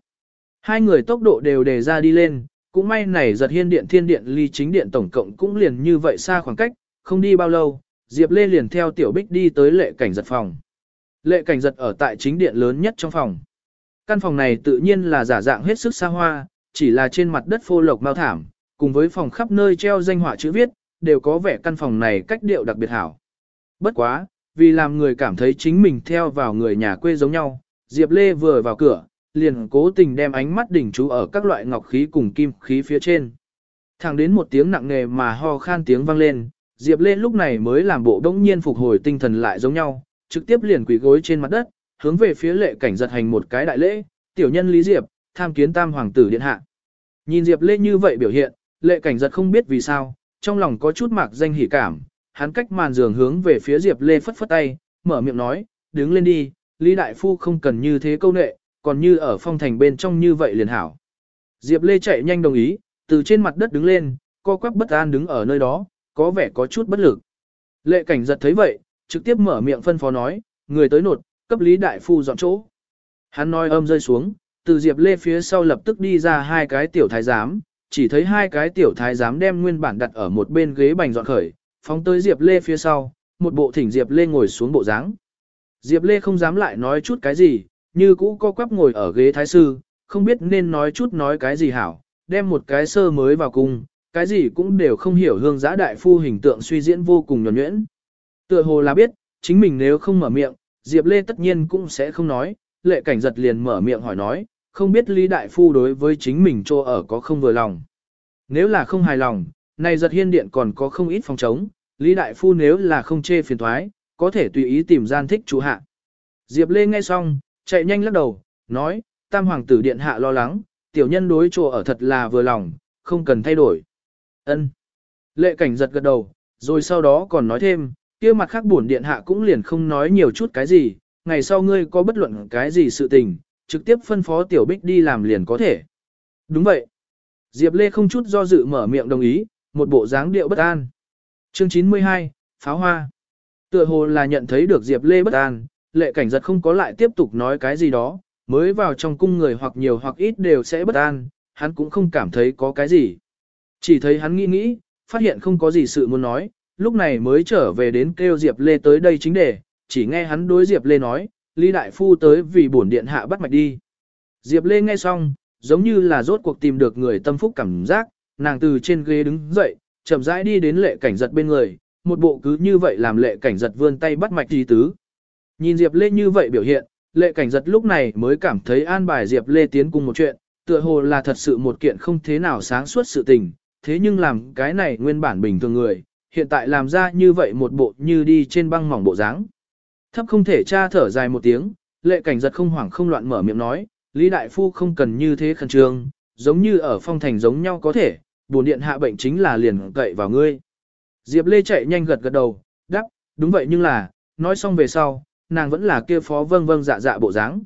Hai người tốc độ đều đề ra đi lên, cũng may này giật hiên điện thiên điện ly chính điện tổng cộng cũng liền như vậy xa khoảng cách, không đi bao lâu, Diệp Lê liền theo tiểu bích đi tới lệ cảnh giật phòng. Lệ cảnh giật ở tại chính điện lớn nhất trong phòng. Căn phòng này tự nhiên là giả dạng hết sức xa hoa, chỉ là trên mặt đất phô lộc mau thảm, cùng với phòng khắp nơi treo danh họa chữ viết, đều có vẻ căn phòng này cách điệu đặc biệt hảo. Bất quá, vì làm người cảm thấy chính mình theo vào người nhà quê giống nhau, Diệp Lê vừa vào cửa, liền cố tình đem ánh mắt đỉnh chú ở các loại ngọc khí cùng kim khí phía trên. Thẳng đến một tiếng nặng nề mà ho khan tiếng vang lên, Diệp Lê lúc này mới làm bộ đống nhiên phục hồi tinh thần lại giống nhau, trực tiếp liền quỳ gối trên mặt đất, hướng về phía lệ cảnh giật hành một cái đại lễ, tiểu nhân Lý Diệp, tham kiến tam hoàng tử điện hạ. Nhìn Diệp Lê như vậy biểu hiện, lệ cảnh giật không biết vì sao, trong lòng có chút mạc danh hỉ cảm, hắn cách màn giường hướng về phía Diệp Lê phất phất tay, mở miệng nói, đứng lên đi, Lý Đại Phu không cần như thế câu nệ, còn như ở phong thành bên trong như vậy liền hảo. Diệp Lê chạy nhanh đồng ý, từ trên mặt đất đứng lên, co quắp bất an đứng ở nơi đó, có vẻ có chút bất lực. Lệ cảnh giật thấy vậy, trực tiếp mở miệng phân phó nói, người tới nột, cấp Lý Đại Phu dọn chỗ. Hắn nói âm rơi xuống, từ Diệp Lê phía sau lập tức đi ra hai cái tiểu thái giám, chỉ thấy hai cái tiểu thái giám đem nguyên bản đặt ở một bên ghế bành dọn khởi, phóng tới Diệp Lê phía sau, một bộ thỉnh Diệp Lê ngồi xuống bộ dáng. Diệp Lê không dám lại nói chút cái gì, như cũ co quắp ngồi ở ghế thái sư, không biết nên nói chút nói cái gì hảo, đem một cái sơ mới vào cung, cái gì cũng đều không hiểu hương giã đại phu hình tượng suy diễn vô cùng nhuẩn nhuyễn. Tựa hồ là biết, chính mình nếu không mở miệng, Diệp Lê tất nhiên cũng sẽ không nói, lệ cảnh giật liền mở miệng hỏi nói, không biết Lý Đại Phu đối với chính mình cho ở có không vừa lòng. Nếu là không hài lòng, này giật hiên điện còn có không ít phòng trống, Lý Đại Phu nếu là không chê phiền thoái, có thể tùy ý tìm gian thích chủ hạ. Diệp Lê nghe xong, chạy nhanh lắc đầu, nói, tam hoàng tử điện hạ lo lắng, tiểu nhân đối chỗ ở thật là vừa lòng, không cần thay đổi. Ân. Lệ cảnh giật gật đầu, rồi sau đó còn nói thêm, kia mặt khác buồn điện hạ cũng liền không nói nhiều chút cái gì, ngày sau ngươi có bất luận cái gì sự tình, trực tiếp phân phó tiểu bích đi làm liền có thể. Đúng vậy. Diệp Lê không chút do dự mở miệng đồng ý, một bộ dáng điệu bất an. Chương 92, Pháo Hoa. Tựa hồ là nhận thấy được Diệp Lê bất an, lệ cảnh giật không có lại tiếp tục nói cái gì đó, mới vào trong cung người hoặc nhiều hoặc ít đều sẽ bất an, hắn cũng không cảm thấy có cái gì. Chỉ thấy hắn nghĩ nghĩ, phát hiện không có gì sự muốn nói, lúc này mới trở về đến kêu Diệp Lê tới đây chính để, chỉ nghe hắn đối Diệp Lê nói, Lý Đại Phu tới vì bổn điện hạ bắt mạch đi. Diệp Lê nghe xong, giống như là rốt cuộc tìm được người tâm phúc cảm giác, nàng từ trên ghế đứng dậy, chậm rãi đi đến lệ cảnh giật bên người, một bộ cứ như vậy làm lệ cảnh giật vươn tay bắt mạch tí tứ. Nhìn Diệp Lê như vậy biểu hiện, lệ cảnh giật lúc này mới cảm thấy an bài Diệp Lê tiến cùng một chuyện, tựa hồ là thật sự một kiện không thế nào sáng suốt sự tình, thế nhưng làm cái này nguyên bản bình thường người, hiện tại làm ra như vậy một bộ như đi trên băng mỏng bộ dáng. Thấp không thể tra thở dài một tiếng, lệ cảnh giật không hoảng không loạn mở miệng nói, Lý Đại Phu không cần như thế khẩn trương, giống như ở phong thành giống nhau có thể, buồn điện hạ bệnh chính là liền cậy vào ngươi. Diệp Lê chạy nhanh gật gật đầu, đáp, đúng vậy nhưng là, nói xong về sau, nàng vẫn là kia phó vâng vâng dạ dạ bộ dáng.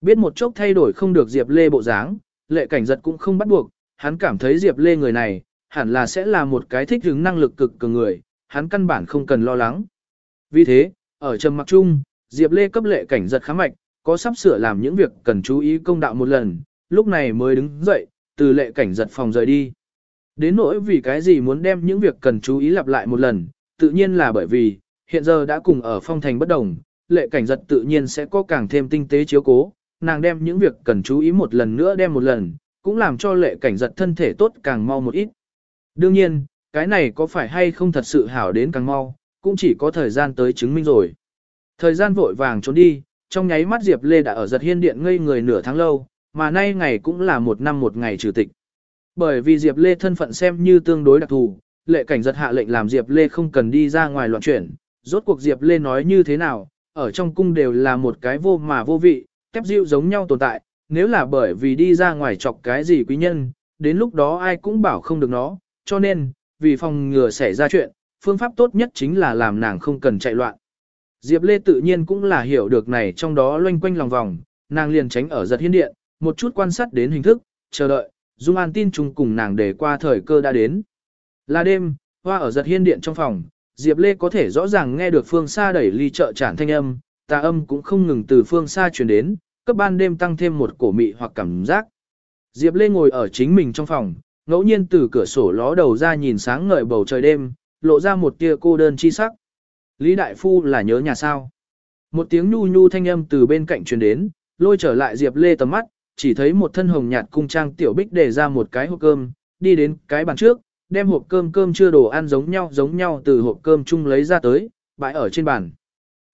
Biết một chốc thay đổi không được Diệp Lê bộ dáng, lệ cảnh giật cũng không bắt buộc, hắn cảm thấy Diệp Lê người này, hẳn là sẽ là một cái thích hứng năng lực cực cường người, hắn căn bản không cần lo lắng. Vì thế, ở trầm mặc chung, Diệp Lê cấp lệ cảnh giật khá mạch, có sắp sửa làm những việc cần chú ý công đạo một lần, lúc này mới đứng dậy, từ lệ cảnh giật phòng rời đi. Đến nỗi vì cái gì muốn đem những việc cần chú ý lặp lại một lần, tự nhiên là bởi vì, hiện giờ đã cùng ở phong thành bất đồng, lệ cảnh giật tự nhiên sẽ có càng thêm tinh tế chiếu cố, nàng đem những việc cần chú ý một lần nữa đem một lần, cũng làm cho lệ cảnh giật thân thể tốt càng mau một ít. Đương nhiên, cái này có phải hay không thật sự hảo đến càng mau, cũng chỉ có thời gian tới chứng minh rồi. Thời gian vội vàng trốn đi, trong nháy mắt Diệp Lê đã ở giật hiên điện ngây người nửa tháng lâu, mà nay ngày cũng là một năm một ngày trừ tịch. Bởi vì Diệp Lê thân phận xem như tương đối đặc thù, lệ cảnh giật hạ lệnh làm Diệp Lê không cần đi ra ngoài loạn chuyển, rốt cuộc Diệp Lê nói như thế nào, ở trong cung đều là một cái vô mà vô vị, kép dịu giống nhau tồn tại, nếu là bởi vì đi ra ngoài chọc cái gì quý nhân, đến lúc đó ai cũng bảo không được nó, cho nên, vì phòng ngừa xảy ra chuyện, phương pháp tốt nhất chính là làm nàng không cần chạy loạn. Diệp Lê tự nhiên cũng là hiểu được này trong đó loanh quanh lòng vòng, nàng liền tránh ở giật hiên điện, một chút quan sát đến hình thức, chờ đợi, Dung An tin chung cùng nàng để qua thời cơ đã đến. Là đêm, hoa ở giật hiên điện trong phòng, Diệp Lê có thể rõ ràng nghe được phương xa đẩy ly chợ tràn thanh âm, tà âm cũng không ngừng từ phương xa truyền đến, cấp ban đêm tăng thêm một cổ mị hoặc cảm giác. Diệp Lê ngồi ở chính mình trong phòng, ngẫu nhiên từ cửa sổ ló đầu ra nhìn sáng ngời bầu trời đêm, lộ ra một tia cô đơn chi sắc. Lý Đại Phu là nhớ nhà sao. Một tiếng nhu nhu thanh âm từ bên cạnh truyền đến, lôi trở lại Diệp Lê tầm mắt, chỉ thấy một thân hồng nhạt cung trang tiểu bích để ra một cái hộp cơm, đi đến cái bàn trước, đem hộp cơm cơm chưa đồ ăn giống nhau giống nhau từ hộp cơm chung lấy ra tới, bãi ở trên bàn.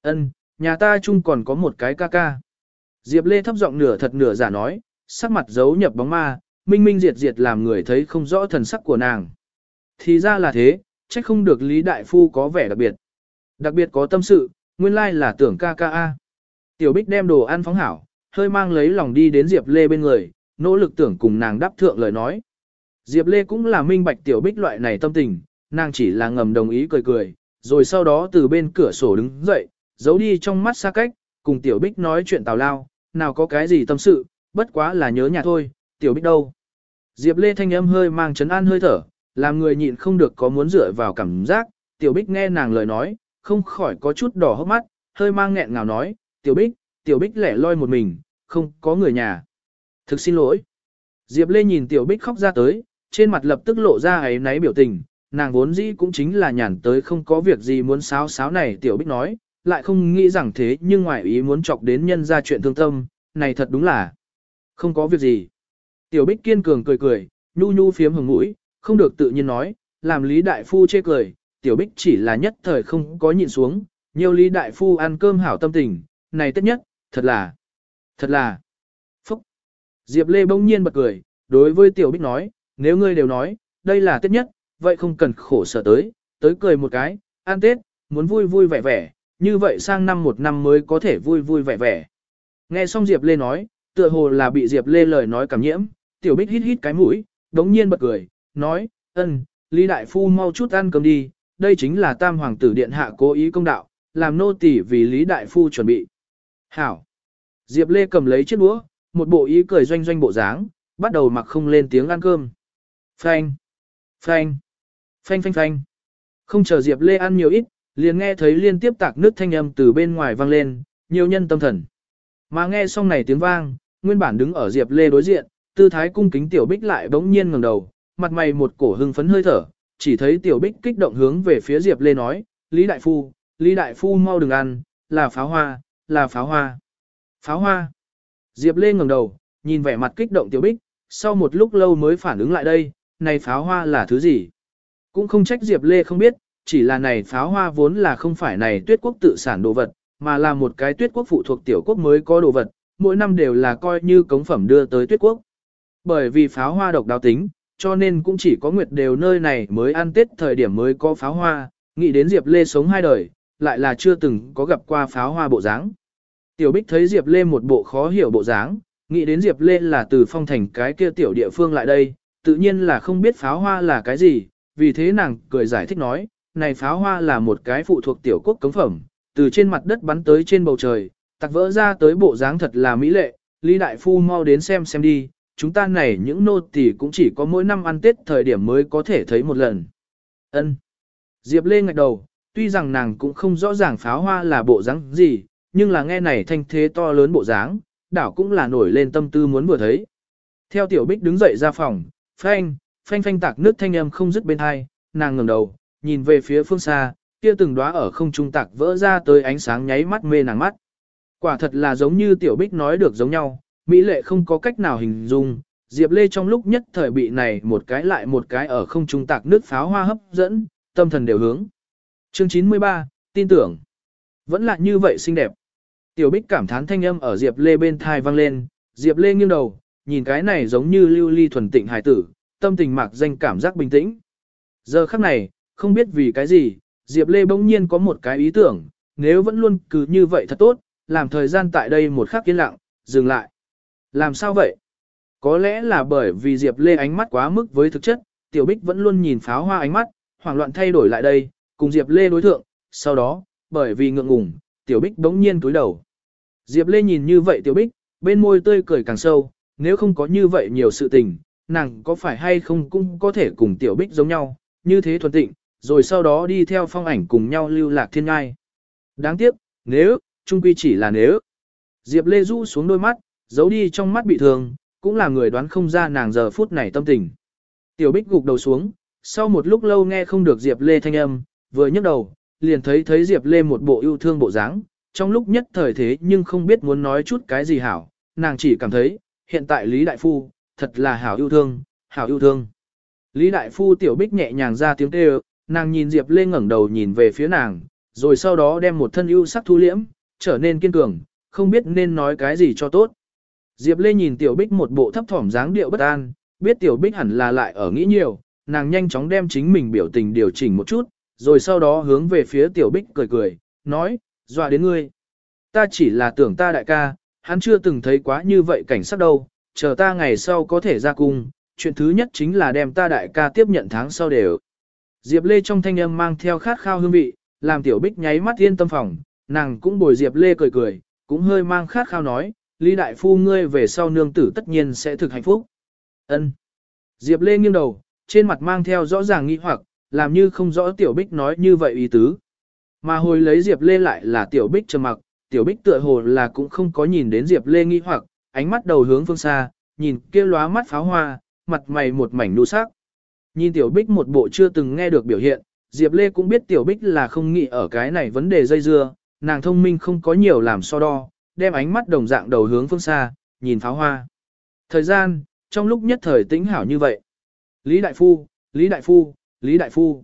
Ân, nhà ta chung còn có một cái ca ca. Diệp Lê thấp giọng nửa thật nửa giả nói, sắc mặt giấu nhập bóng ma, minh minh diệt diệt làm người thấy không rõ thần sắc của nàng. Thì ra là thế, trách không được Lý Đại Phu có vẻ đặc biệt. Đặc biệt có tâm sự, nguyên lai là tưởng ca ca a. Tiểu Bích đem đồ ăn phóng hảo, hơi mang lấy lòng đi đến Diệp Lê bên người, nỗ lực tưởng cùng nàng đáp thượng lời nói. Diệp Lê cũng là minh bạch Tiểu Bích loại này tâm tình, nàng chỉ là ngầm đồng ý cười cười, rồi sau đó từ bên cửa sổ đứng dậy, giấu đi trong mắt xa cách, cùng Tiểu Bích nói chuyện tào lao, nào có cái gì tâm sự, bất quá là nhớ nhà thôi, Tiểu Bích đâu. Diệp Lê thanh âm hơi mang chấn an hơi thở, làm người nhịn không được có muốn dựa vào cảm giác, Tiểu Bích nghe nàng lời nói, không khỏi có chút đỏ hốc mắt, hơi mang nghẹn ngào nói, Tiểu Bích, Tiểu Bích lẻ loi một mình, không có người nhà. Thực xin lỗi. Diệp Lê nhìn Tiểu Bích khóc ra tới, trên mặt lập tức lộ ra ấy náy biểu tình, nàng vốn dĩ cũng chính là nhàn tới không có việc gì muốn sáo sáo này Tiểu Bích nói, lại không nghĩ rằng thế nhưng ngoài ý muốn chọc đến nhân ra chuyện thương tâm, này thật đúng là không có việc gì. Tiểu Bích kiên cường cười cười, nhu nhu phiếm hừng mũi, không được tự nhiên nói, làm Lý Đại Phu chê cười, Tiểu Bích chỉ là nhất thời không có nhịn xuống, nhiều Lý Đại Phu ăn cơm hảo tâm tình, này tất nhất, thật là, thật là, phúc. Diệp Lê bỗng nhiên bật cười, đối với Tiểu Bích nói, nếu ngươi đều nói, đây là tết nhất, vậy không cần khổ sở tới, tới cười một cái, ăn Tết, muốn vui vui vẻ vẻ, như vậy sang năm một năm mới có thể vui vui vẻ vẻ. Nghe xong Diệp Lê nói, tựa hồ là bị Diệp Lê lời nói cảm nhiễm, Tiểu Bích hít hít cái mũi, đống nhiên bật cười, nói, ân, Lý Đại Phu mau chút ăn cơm đi, đây chính là tam hoàng tử điện hạ cố ý công đạo, làm nô tỳ vì Lý Đại Phu chuẩn bị. Hảo. Diệp Lê cầm lấy chiếc đũa, một bộ ý cười doanh doanh bộ dáng, bắt đầu mặc không lên tiếng ăn cơm. Phanh. Phanh. Phanh phanh phanh. Không chờ Diệp Lê ăn nhiều ít, liền nghe thấy liên tiếp tạc nước thanh âm từ bên ngoài vang lên, nhiều nhân tâm thần. Mà nghe xong này tiếng vang, nguyên bản đứng ở Diệp Lê đối diện, tư thái cung kính tiểu bích lại bỗng nhiên ngẩng đầu, mặt mày một cổ hưng phấn hơi thở, chỉ thấy tiểu bích kích động hướng về phía Diệp Lê nói, Lý Đại Phu, Lý Đại Phu mau đừng ăn, là pháo hoa, là pháo hoa. Pháo hoa. Diệp Lê ngẩng đầu, nhìn vẻ mặt kích động tiểu bích, sau một lúc lâu mới phản ứng lại đây, này pháo hoa là thứ gì? Cũng không trách Diệp Lê không biết, chỉ là này pháo hoa vốn là không phải này tuyết quốc tự sản đồ vật, mà là một cái tuyết quốc phụ thuộc tiểu quốc mới có đồ vật, mỗi năm đều là coi như cống phẩm đưa tới tuyết quốc. Bởi vì pháo hoa độc đáo tính, cho nên cũng chỉ có nguyệt đều nơi này mới ăn tết thời điểm mới có pháo hoa, nghĩ đến Diệp Lê sống hai đời, lại là chưa từng có gặp qua pháo hoa bộ dáng. Tiểu Bích thấy Diệp Lê một bộ khó hiểu bộ dáng, nghĩ đến Diệp Lê là từ phong thành cái kia tiểu địa phương lại đây, tự nhiên là không biết pháo hoa là cái gì, vì thế nàng cười giải thích nói, này pháo hoa là một cái phụ thuộc tiểu quốc cống phẩm, từ trên mặt đất bắn tới trên bầu trời, tạc vỡ ra tới bộ dáng thật là mỹ lệ, Lý Đại Phu mau đến xem xem đi, chúng ta này những nô tỳ cũng chỉ có mỗi năm ăn Tết thời điểm mới có thể thấy một lần. Ân. Diệp Lê ngạch đầu, tuy rằng nàng cũng không rõ ràng pháo hoa là bộ dáng gì, nhưng là nghe này thanh thế to lớn bộ dáng, đảo cũng là nổi lên tâm tư muốn vừa thấy. Theo Tiểu Bích đứng dậy ra phòng, phanh, phanh phanh tạc nước thanh âm không dứt bên hai, nàng ngẩng đầu, nhìn về phía phương xa, kia từng đóa ở không trung tạc vỡ ra tới ánh sáng nháy mắt mê nàng mắt. Quả thật là giống như Tiểu Bích nói được giống nhau, Mỹ lệ không có cách nào hình dung, Diệp Lê trong lúc nhất thời bị này một cái lại một cái ở không trung tạc nước pháo hoa hấp dẫn, tâm thần đều hướng. Chương 93, tin tưởng. Vẫn là như vậy xinh đẹp. Tiểu Bích cảm thán thanh âm ở Diệp Lê bên thai vang lên, Diệp Lê nghiêng đầu, nhìn cái này giống như lưu ly thuần tịnh hài tử, tâm tình mạc danh cảm giác bình tĩnh. Giờ khắc này, không biết vì cái gì, Diệp Lê bỗng nhiên có một cái ý tưởng, nếu vẫn luôn cứ như vậy thật tốt, làm thời gian tại đây một khắc yên lặng, dừng lại. Làm sao vậy? Có lẽ là bởi vì Diệp Lê ánh mắt quá mức với thực chất, Tiểu Bích vẫn luôn nhìn pháo hoa ánh mắt, hoảng loạn thay đổi lại đây, cùng Diệp Lê đối thượng, sau đó, bởi vì ngượng ngùng, Tiểu Bích bỗng nhiên túi đầu. Diệp Lê nhìn như vậy Tiểu Bích, bên môi tươi cười càng sâu, nếu không có như vậy nhiều sự tình, nàng có phải hay không cũng có thể cùng Tiểu Bích giống nhau, như thế thuần tịnh, rồi sau đó đi theo phong ảnh cùng nhau lưu lạc thiên ngai. Đáng tiếc, nếu, chung quy chỉ là nếu. Diệp Lê du xuống đôi mắt, giấu đi trong mắt bị thương, cũng là người đoán không ra nàng giờ phút này tâm tình. Tiểu Bích gục đầu xuống, sau một lúc lâu nghe không được Diệp Lê thanh âm, vừa nhấc đầu, liền thấy thấy Diệp Lê một bộ yêu thương bộ dáng, trong lúc nhất thời thế nhưng không biết muốn nói chút cái gì hảo, nàng chỉ cảm thấy, hiện tại Lý Đại Phu, thật là hảo yêu thương, hảo yêu thương. Lý Đại Phu Tiểu Bích nhẹ nhàng ra tiếng kêu, nàng nhìn Diệp Lê ngẩng đầu nhìn về phía nàng, rồi sau đó đem một thân ưu sắc thu liễm, trở nên kiên cường, không biết nên nói cái gì cho tốt. Diệp Lê nhìn Tiểu Bích một bộ thấp thỏm dáng điệu bất an, biết Tiểu Bích hẳn là lại ở nghĩ nhiều, nàng nhanh chóng đem chính mình biểu tình điều chỉnh một chút, rồi sau đó hướng về phía Tiểu Bích cười cười, nói, dọa đến ngươi. Ta chỉ là tưởng ta đại ca, hắn chưa từng thấy quá như vậy cảnh sát đâu, chờ ta ngày sau có thể ra cung, chuyện thứ nhất chính là đem ta đại ca tiếp nhận tháng sau đều. Diệp Lê trong thanh âm mang theo khát khao hương vị, làm Tiểu Bích nháy mắt yên tâm phòng, nàng cũng bồi Diệp Lê cười cười, cũng hơi mang khát khao nói, Lý Đại Phu ngươi về sau nương tử tất nhiên sẽ thực hạnh phúc. Ân. Diệp Lê nghiêng đầu, trên mặt mang theo rõ ràng nghi hoặc, làm như không rõ Tiểu Bích nói như vậy ý tứ. Mà hồi lấy Diệp Lê lại là Tiểu Bích trầm mặc, Tiểu Bích tựa hồ là cũng không có nhìn đến Diệp Lê nghi hoặc, ánh mắt đầu hướng phương xa, nhìn kia lóa mắt pháo hoa, mặt mày một mảnh nu sắc. Nhìn Tiểu Bích một bộ chưa từng nghe được biểu hiện, Diệp Lê cũng biết Tiểu Bích là không nghĩ ở cái này vấn đề dây dưa, nàng thông minh không có nhiều làm so đo, đem ánh mắt đồng dạng đầu hướng phương xa, nhìn pháo hoa. Thời gian, trong lúc nhất thời tĩnh hảo như vậy. Lý Đại Phu, Lý Đại Phu, Lý Đại Phu.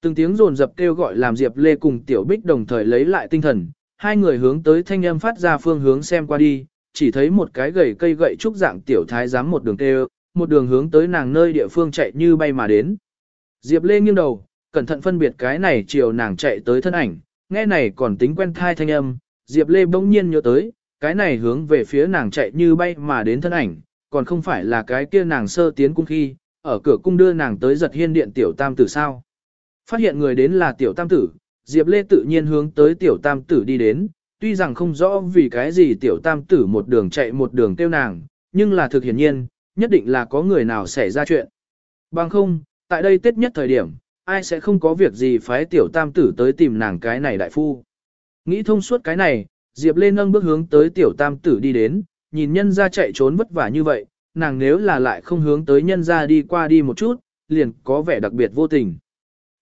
Từng tiếng rồn dập kêu gọi làm Diệp Lê cùng Tiểu Bích đồng thời lấy lại tinh thần, hai người hướng tới thanh âm phát ra phương hướng xem qua đi, chỉ thấy một cái gầy cây gậy trúc dạng tiểu thái giám một đường kêu, một đường hướng tới nàng nơi địa phương chạy như bay mà đến. Diệp Lê nghiêng đầu, cẩn thận phân biệt cái này chiều nàng chạy tới thân ảnh, nghe này còn tính quen thai thanh âm, Diệp Lê bỗng nhiên nhớ tới, cái này hướng về phía nàng chạy như bay mà đến thân ảnh, còn không phải là cái kia nàng sơ tiến cung khi, ở cửa cung đưa nàng tới giật hiên điện tiểu tam tử sao. Phát hiện người đến là tiểu tam tử, Diệp Lê tự nhiên hướng tới tiểu tam tử đi đến, tuy rằng không rõ vì cái gì tiểu tam tử một đường chạy một đường tiêu nàng, nhưng là thực hiển nhiên, nhất định là có người nào xảy ra chuyện. Bằng không, tại đây tết nhất thời điểm, ai sẽ không có việc gì phái tiểu tam tử tới tìm nàng cái này đại phu. Nghĩ thông suốt cái này, Diệp Lê nâng bước hướng tới tiểu tam tử đi đến, nhìn nhân ra chạy trốn vất vả như vậy, nàng nếu là lại không hướng tới nhân ra đi qua đi một chút, liền có vẻ đặc biệt vô tình.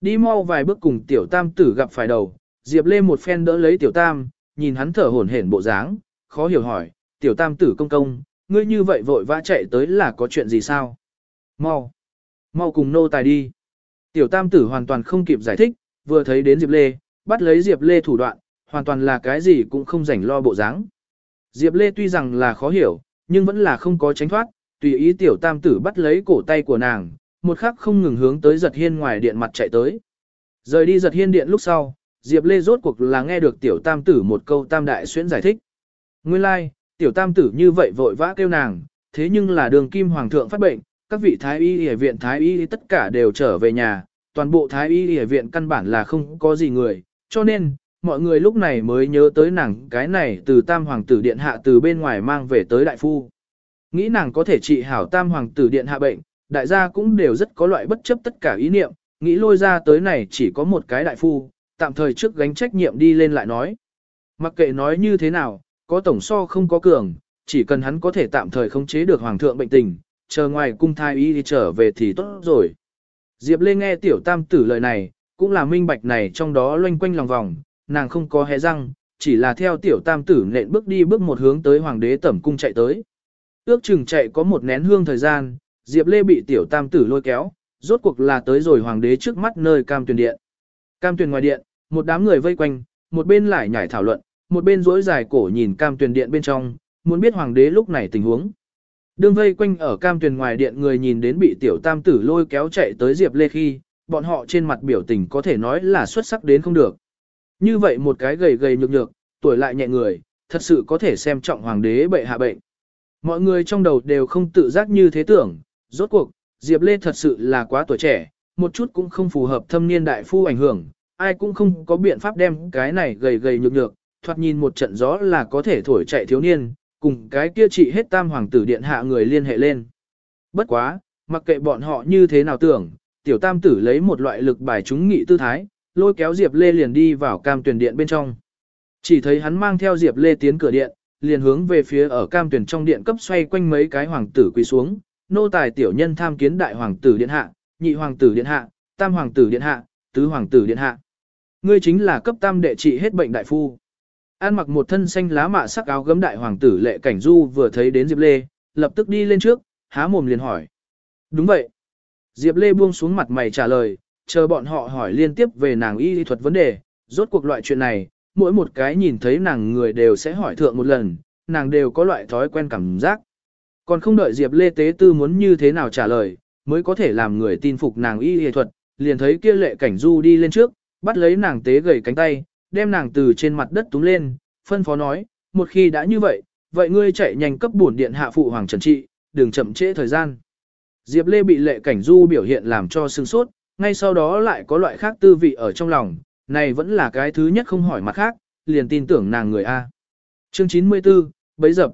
Đi mau vài bước cùng tiểu tam tử gặp phải đầu, Diệp Lê một phen đỡ lấy tiểu tam, nhìn hắn thở hổn hển bộ dáng, khó hiểu hỏi, tiểu tam tử công công, ngươi như vậy vội vã chạy tới là có chuyện gì sao? Mau, mau cùng nô tài đi. Tiểu tam tử hoàn toàn không kịp giải thích, vừa thấy đến Diệp Lê, bắt lấy Diệp Lê thủ đoạn, hoàn toàn là cái gì cũng không rảnh lo bộ dáng. Diệp Lê tuy rằng là khó hiểu, nhưng vẫn là không có tránh thoát, tùy ý tiểu tam tử bắt lấy cổ tay của nàng, một khắc không ngừng hướng tới giật hiên ngoài điện mặt chạy tới. Rời đi giật hiên điện lúc sau, Diệp Lê rốt cuộc là nghe được tiểu tam tử một câu tam đại xuyễn giải thích. Nguyên lai, like, tiểu tam tử như vậy vội vã kêu nàng, thế nhưng là đường kim hoàng thượng phát bệnh, các vị thái y y viện thái y tất cả đều trở về nhà, toàn bộ thái y y viện căn bản là không có gì người, cho nên, mọi người lúc này mới nhớ tới nàng cái này từ tam hoàng tử điện hạ từ bên ngoài mang về tới đại phu. Nghĩ nàng có thể trị hảo tam hoàng tử điện hạ bệnh, đại gia cũng đều rất có loại bất chấp tất cả ý niệm, nghĩ lôi ra tới này chỉ có một cái đại phu, tạm thời trước gánh trách nhiệm đi lên lại nói. Mặc kệ nói như thế nào, có tổng so không có cường, chỉ cần hắn có thể tạm thời khống chế được hoàng thượng bệnh tình, chờ ngoài cung thai y đi trở về thì tốt rồi. Diệp Lê nghe tiểu tam tử lời này, cũng là minh bạch này trong đó loanh quanh lòng vòng, nàng không có hé răng, chỉ là theo tiểu tam tử nện bước đi bước một hướng tới hoàng đế tẩm cung chạy tới. Ước chừng chạy có một nén hương thời gian, Diệp Lê bị tiểu tam tử lôi kéo, rốt cuộc là tới rồi hoàng đế trước mắt nơi cam tuyền điện. Cam tuyền ngoài điện, một đám người vây quanh, một bên lại nhảy thảo luận, một bên rỗi dài cổ nhìn cam tuyền điện bên trong, muốn biết hoàng đế lúc này tình huống. Đương vây quanh ở cam tuyền ngoài điện người nhìn đến bị tiểu tam tử lôi kéo chạy tới Diệp Lê khi, bọn họ trên mặt biểu tình có thể nói là xuất sắc đến không được. Như vậy một cái gầy gầy nhược nhược, tuổi lại nhẹ người, thật sự có thể xem trọng hoàng đế bệ hạ bệnh. Mọi người trong đầu đều không tự giác như thế tưởng, rốt cuộc, Diệp Lê thật sự là quá tuổi trẻ, một chút cũng không phù hợp thâm niên đại phu ảnh hưởng, ai cũng không có biện pháp đem cái này gầy gầy nhược nhược, thoạt nhìn một trận gió là có thể thổi chạy thiếu niên, cùng cái kia trị hết tam hoàng tử điện hạ người liên hệ lên. Bất quá, mặc kệ bọn họ như thế nào tưởng, tiểu tam tử lấy một loại lực bài chúng nghị tư thái, lôi kéo Diệp Lê liền đi vào cam tuyển điện bên trong. Chỉ thấy hắn mang theo Diệp Lê tiến cửa điện, liền hướng về phía ở cam tuyển trong điện cấp xoay quanh mấy cái hoàng tử quỳ xuống, nô tài tiểu nhân tham kiến đại hoàng tử điện hạ, nhị hoàng tử điện hạ, tam hoàng tử điện hạ, tứ hoàng tử điện hạ. Ngươi chính là cấp tam đệ trị hết bệnh đại phu. An mặc một thân xanh lá mạ sắc áo gấm đại hoàng tử lệ cảnh du vừa thấy đến Diệp Lê, lập tức đi lên trước, há mồm liền hỏi. Đúng vậy. Diệp Lê buông xuống mặt mày trả lời, chờ bọn họ hỏi liên tiếp về nàng y thuật vấn đề, rốt cuộc loại chuyện này, mỗi một cái nhìn thấy nàng người đều sẽ hỏi thượng một lần, nàng đều có loại thói quen cảm giác. Còn không đợi Diệp Lê Tế Tư muốn như thế nào trả lời, mới có thể làm người tin phục nàng y y thuật, liền thấy kia lệ cảnh du đi lên trước, bắt lấy nàng tế gầy cánh tay, đem nàng từ trên mặt đất túng lên, phân phó nói, một khi đã như vậy, vậy ngươi chạy nhanh cấp bổn điện hạ phụ hoàng trần trị, đừng chậm trễ thời gian. Diệp Lê bị lệ cảnh du biểu hiện làm cho sưng sốt, ngay sau đó lại có loại khác tư vị ở trong lòng, này vẫn là cái thứ nhất không hỏi mặt khác, liền tin tưởng nàng người A. Chương 94, bấy dập.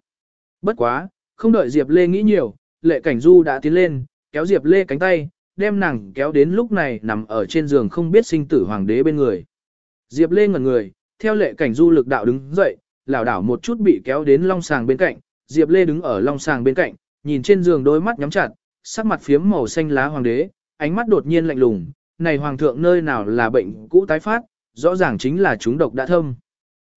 Bất quá, không đợi Diệp Lê nghĩ nhiều, lệ cảnh du đã tiến lên, kéo Diệp Lê cánh tay, đem nàng kéo đến lúc này nằm ở trên giường không biết sinh tử hoàng đế bên người. Diệp Lê ngẩn người, theo lệ cảnh du lực đạo đứng dậy, lảo đảo một chút bị kéo đến long sàng bên cạnh, Diệp Lê đứng ở long sàng bên cạnh, nhìn trên giường đôi mắt nhắm chặt, sắc mặt phiếm màu xanh lá hoàng đế, ánh mắt đột nhiên lạnh lùng, này hoàng thượng nơi nào là bệnh cũ tái phát, rõ ràng chính là chúng độc đã thâm.